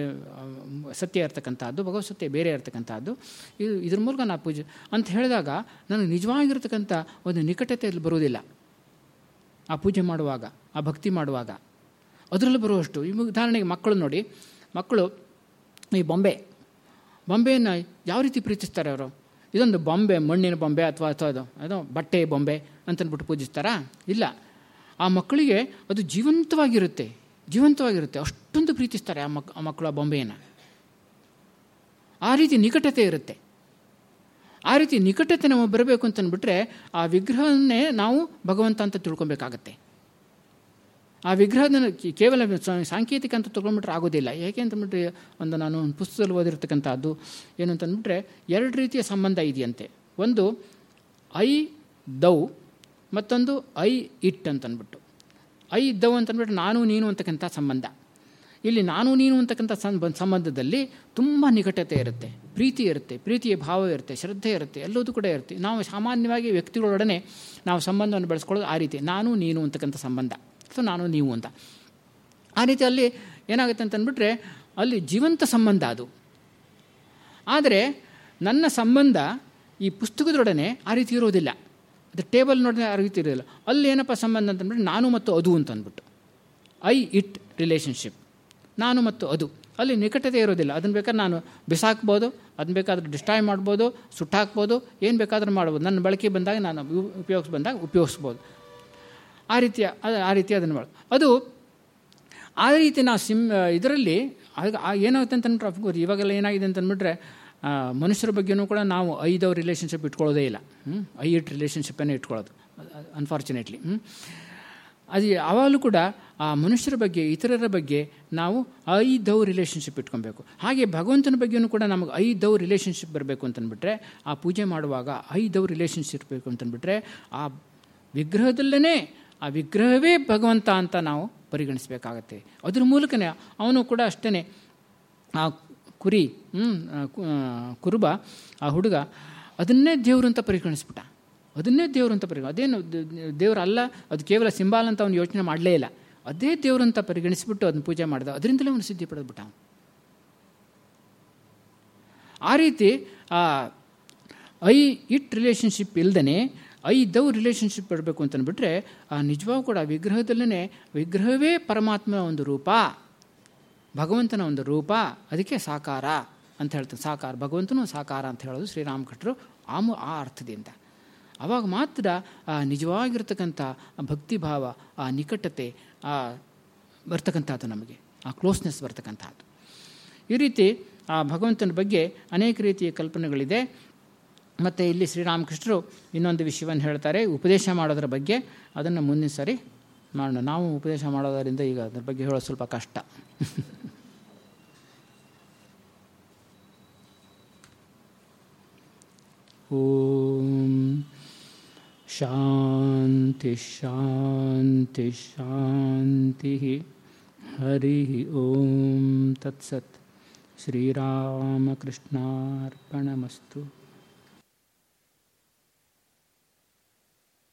ಸತ್ಯ ಇರ್ತಕ್ಕಂಥದ್ದು ಭಗವತ್ ಸತ್ಯ ಬೇರೆ ಇರ್ತಕ್ಕಂಥದ್ದು ಇದು ಇದ್ರ ಮೂಲಕ ನಾ ಪೂಜೆ, ಅಂತ ಹೇಳಿದಾಗ ನನಗೆ ನಿಜವಾಗಿರ್ತಕ್ಕಂಥ ಒಂದು ನಿಕಟತೆಯಲ್ಲಿ ಬರುವುದಿಲ್ಲ. ಆ ಪೂಜೆ ಮಾಡುವಾಗ, ಆ ಭಕ್ತಿ ಮಾಡುವಾಗ. ಅದರಲ್ಲೂ ಬರುವಷ್ಟು. ಈ ಉದಾಹರಣೆಗೆ ಮಕ್ಕಳು ನೋಡಿ, ಮಕ್ಕಳು ಈ ಬೊಂಬೆ, ಬೊಂಬೆಯನ್ನು ಯಾವ ರೀತಿ ಪ್ರೀತಿಸ್ತಾರೆ ಅವರು? ಇದೊಂದು ಬೊಂಬೆ, ಮಣ್ಣಿನ ಬೊಂಬೆ ಅಥವಾ ಅಥವಾ ಅದು ಅದು ಬಟ್ಟೆ ಬೊಂಬೆ ಅಂತಂದ್ಬಿಟ್ಟು ಪೂಜಿಸ್ತಾರಾ? ಇಲ್ಲ. ಆ ಮಕ್ಕಳಿಗೆ ಅದು ಜೀವಂತವಾಗಿರುತ್ತೆ ಜೀವಂತವಾಗಿರುತ್ತೆ. ಅಷ್ಟೊಂದು ಪ್ರೀತಿಸ್ತಾರೆ ಆ ಮಕ್, ಆ ಮಕ್ಕಳು ಬೊಂಬೆಯನ್ನು. ಆ ರೀತಿ ನಿಕಟತೆ ಇರುತ್ತೆ. ಆ ರೀತಿ ನಿಕಟತೆ ನಮಗೆ ಬರಬೇಕು ಅಂತಂದ್ಬಿಟ್ರೆ ಆ ವಿಗ್ರಹವನ್ನೇ ನಾವು ಭಗವಂತ ಅಂತ ತಿಳ್ಕೊಬೇಕಾಗತ್ತೆ. ಆ ವಿಗ್ರಹದ ಕೇವಲ ಸಾಂಕೇತಿಕ ಅಂತ ತೊಗೊಂಡ್ಬಿಟ್ರೆ ಆಗೋದಿಲ್ಲ. ಏಕೆ ಅಂತಂದ್ಬಿಟ್ರೆ ಒಂದು ನಾನು ಒಂದು ಪುಸ್ತಕದಲ್ಲಿ ಓದಿರ್ತಕ್ಕಂಥದ್ದು ಏನು ಅಂತಂದ್ಬಿಟ್ರೆ ಎರಡು ರೀತಿಯ ಸಂಬಂಧ ಇದೆಯಂತೆ. ಒಂದು ಐ ದೌ, ಮತ್ತೊಂದು ಐ ಇಟ್ ಅಂತಂದ್ಬಿಟ್ಟು. ಐ ದೌ ಅಂತಂದ್ಬಿಟ್ಟು ನಾನು, ನೀನು ಅಂತಕ್ಕಂಥ ಸಂಬಂಧ. ಇಲ್ಲಿ ನಾನು, ನೀನು ಅಂತಕ್ಕಂಥ ಸಂಬಂಧದಲ್ಲಿ ತುಂಬ ನಿಕಟತೆ ಇರುತ್ತೆ. ಪ್ರೀತಿ ಇರುತ್ತೆ, ಪ್ರೀತಿಯ ಭಾವ ಇರುತ್ತೆ, ಶ್ರದ್ಧೆ ಇರುತ್ತೆ, ಎಲ್ಲದೂ ಕೂಡ ಇರುತ್ತೆ. ನಾವು ಸಾಮಾನ್ಯವಾಗಿ ವ್ಯಕ್ತಿಗಳೊಡನೆ ನಾವು ಸಂಬಂಧವನ್ನು ಬೆಳೆಸ್ಕೊಳ್ಳೋದು ಆ ರೀತಿ. ನಾನು, ನೀನು ಅಂತಕ್ಕಂಥ ಸಂಬಂಧ. ಸೊ ನಾನು ನೀವು ಅಂತ. ಆ ರೀತಿ ಅಲ್ಲಿ ಏನಾಗುತ್ತೆ ಅಂತಂದ್ಬಿಟ್ರೆ ಅಲ್ಲಿ ಜೀವಂತ ಸಂಬಂಧ ಅದು. ಆದರೆ ನನ್ನ ಸಂಬಂಧ ಈ ಪುಸ್ತಕದೊಡನೆ ಆ ರೀತಿ ಇರೋದಿಲ್ಲ. ಅದು ಟೇಬಲ್ ನೋಡಿದ್ರೆ ಆ ರೀತಿ ಇರೋದಿಲ್ಲ. ಅಲ್ಲಿ ಏನಪ್ಪ ಸಂಬಂಧ ಅಂತಂದ್ಬಿಟ್ಟು ನಾನು ಮತ್ತು ಅದು ಅಂತ ಅಂದ್ಬಿಟ್ಟು ಐ ಇಟ್ ರಿಲೇಷನ್ಶಿಪ್ ನಾನು ಮತ್ತು ಅದು. ಅಲ್ಲಿ ನಿಕಟತೆ ಇರೋದಿಲ್ಲ. ಅದನ್ನು ಬೇಕಾದ್ರೆ ನಾನು ಬಿಸಾಕ್ಬೋದು, ಅದನ್ನ ಬೇಕಾದ್ರೆ ಡಿಸ್ಟ್ರಾಯ್ ಮಾಡ್ಬೋದು, ಸುಟ್ಟಾಕ್ಬೋದು, ಏನು ಬೇಕಾದ್ರೂ ಮಾಡ್ಬೋದು. ನನ್ನ ಬಳಕೆ ಬಂದಾಗ ನಾನು ಉಪಯೋಗಿಸ್, ಬಂದಾಗ ಉಪಯೋಗಿಸ್ಬೋದು. ಆ ರೀತಿಯ ಆ ರೀತಿ ಅದನ್ನು ಮಾಡ ಅದು ಆ ರೀತಿ ನಾವು ಸಿಮ್ ಇದರಲ್ಲಿ ಏನಾಗುತ್ತೆ ಅಂತಂದ್ರೆ ಅಫ್ಕೋರ್ಸ್ ಇವಾಗೆಲ್ಲ ಏನಾಗಿದೆ ಅಂತಂದ್ಬಿಟ್ರೆ ಮನುಷ್ಯರ ಬಗ್ಗೆಯೂ ಕೂಡ ನಾವು ಐದವ್ರ ರಿಲೇಷನ್ಶಿಪ್ ಇಟ್ಕೊಳ್ಳೋದೇ ಇಲ್ಲ. ಐ ಇಟ್ ರಿಲೇಷನ್ಶಿಪ್ಪನ್ನೇ ಇಟ್ಕೊಳ್ಳೋದು ಅನ್ಫಾರ್ಚುನೇಟ್ಲಿ ಅದು ಯಾವಾಗಲೂ ಕೂಡ ಆ ಮನುಷ್ಯರ ಬಗ್ಗೆ, ಇತರರ ಬಗ್ಗೆ ನಾವು ಐದವ್ ರಿಲೇಷನ್ಶಿಪ್ ಇಟ್ಕೊಬೇಕು. ಹಾಗೆ ಭಗವಂತನ ಬಗ್ಗೆಯೂ ಕೂಡ ನಮಗೆ ಐದವ್ ರಿಲೇಷನ್ಶಿಪ್ ಬರಬೇಕು ಅಂತಂದ್ಬಿಟ್ರೆ, ಆ ಪೂಜೆ ಮಾಡುವಾಗ ಐದವ್ ರಿಲೇಷನ್ಶಿಪ್ ಇರಬೇಕು ಅಂತಂದ್ಬಿಟ್ರೆ, ಆ ವಿಗ್ರಹದಲ್ಲೇ ಆ ವಿಗ್ರಹವೇ ಭಗವಂತ ಅಂತ ನಾವು ಪರಿಗಣಿಸಬೇಕಾಗತ್ತೆ. ಅದ್ರ ಮೂಲಕನೇ ಅವನು ಕೂಡ ಅಷ್ಟೇ ಆ ಕುರಿ ಕುರುಬ, ಆ ಹುಡುಗ, ಅದನ್ನೇ ದೇವರು ಅಂತ ಪರಿಗಣಿಸ್ಬಿಟ್ಟ. ಅದನ್ನೇ ದೇವರು ಅಂತ ಪರಿಗಣ, ಅದೇನು ದೇವರಲ್ಲ ಅದು ಕೇವಲ ಸಿಂಬಾಲ್ ಅಂತ ಅವನು ಯೋಚನೆ ಮಾಡಲೇ ಇಲ್ಲ. ಅದೇ ದೇವರು ಅಂತ ಪರಿಗಣಿಸಿಬಿಟ್ಟು ಅದನ್ನು ಪೂಜೆ ಮಾಡಿದ, ಅದರಿಂದಲೇ ಅವನು ಸಿದ್ಧಿ ಪಡೆದ್ಬಿಟ್ಟ ಆ ರೀತಿ ಐ ಇಟ್ ರಿಲೇಷನ್ಶಿಪ್ ಇಲ್ದೇ ಐ ದವ್ ರಿಲೇಷನ್ಶಿಪ್ ಇರಬೇಕು ಅಂತಂದ್ಬಿಟ್ರೆ ಆ ನಿಜವಾಗೂ ಕೂಡ ವಿಗ್ರಹದಲ್ಲೇ ವಿಗ್ರಹವೇ ಪರಮಾತ್ಮನ ಒಂದು ರೂಪ, ಭಗವಂತನ ಒಂದು ರೂಪ, ಅದಕ್ಕೆ ಸಾಕಾರ ಅಂತ ಹೇಳ್ತಾರೆ ಸಾಕಾರ, ಭಗವಂತನೂ ಸಾಕಾರ ಅಂತ ಹೇಳೋದು ಶ್ರೀರಾಮಕೃಷ್ಣರು ಆಮು ಆ ಅರ್ಥದಿಂದ. ಆವಾಗ ಮಾತ್ರ ಆ ನಿಜವಾಗಿರ್ತಕ್ಕಂಥ ಭಕ್ತಿಭಾವ, ಆ ನಿಕಟತೆ, ಆ ಬರ್ತಕ್ಕಂಥದ್ದು ನಮಗೆ, ಆ ಕ್ಲೋಸ್ನೆಸ್ ಬರ್ತಕ್ಕಂಥದ್ದು. ಈ ರೀತಿ ಆ ಭಗವಂತನ ಬಗ್ಗೆ ಅನೇಕ ರೀತಿಯ ಕಲ್ಪನೆಗಳಿದೆ. ಮತ್ತು ಇಲ್ಲಿ ಶ್ರೀರಾಮಕೃಷ್ಣರು ಇನ್ನೊಂದು ವಿಷಯವನ್ನು ಹೇಳ್ತಾರೆ. ಉಪದೇಶ ಮಾಡೋದ್ರ ಬಗ್ಗೆ ಅದನ್ನು ಮುಂದಿನ ಸರಿ ಮಾಡೋಣ. ನಾವು ಉಪದೇಶ ಮಾಡೋದರಿಂದ ಈಗ ಅದ್ರ ಬಗ್ಗೆ ಹೇಳೋದು ಸ್ವಲ್ಪ ಕಷ್ಟ. [laughs] ಓಂ ಶಾಂತಿ ಶಾಂತಿ ಶಾಂತಿ ಹರಿ ಓಂ ತತ್ಸತ್. ಶ್ರೀರಾಮಕೃಷ್ಣಾರ್ಪಣಮಸ್ತು.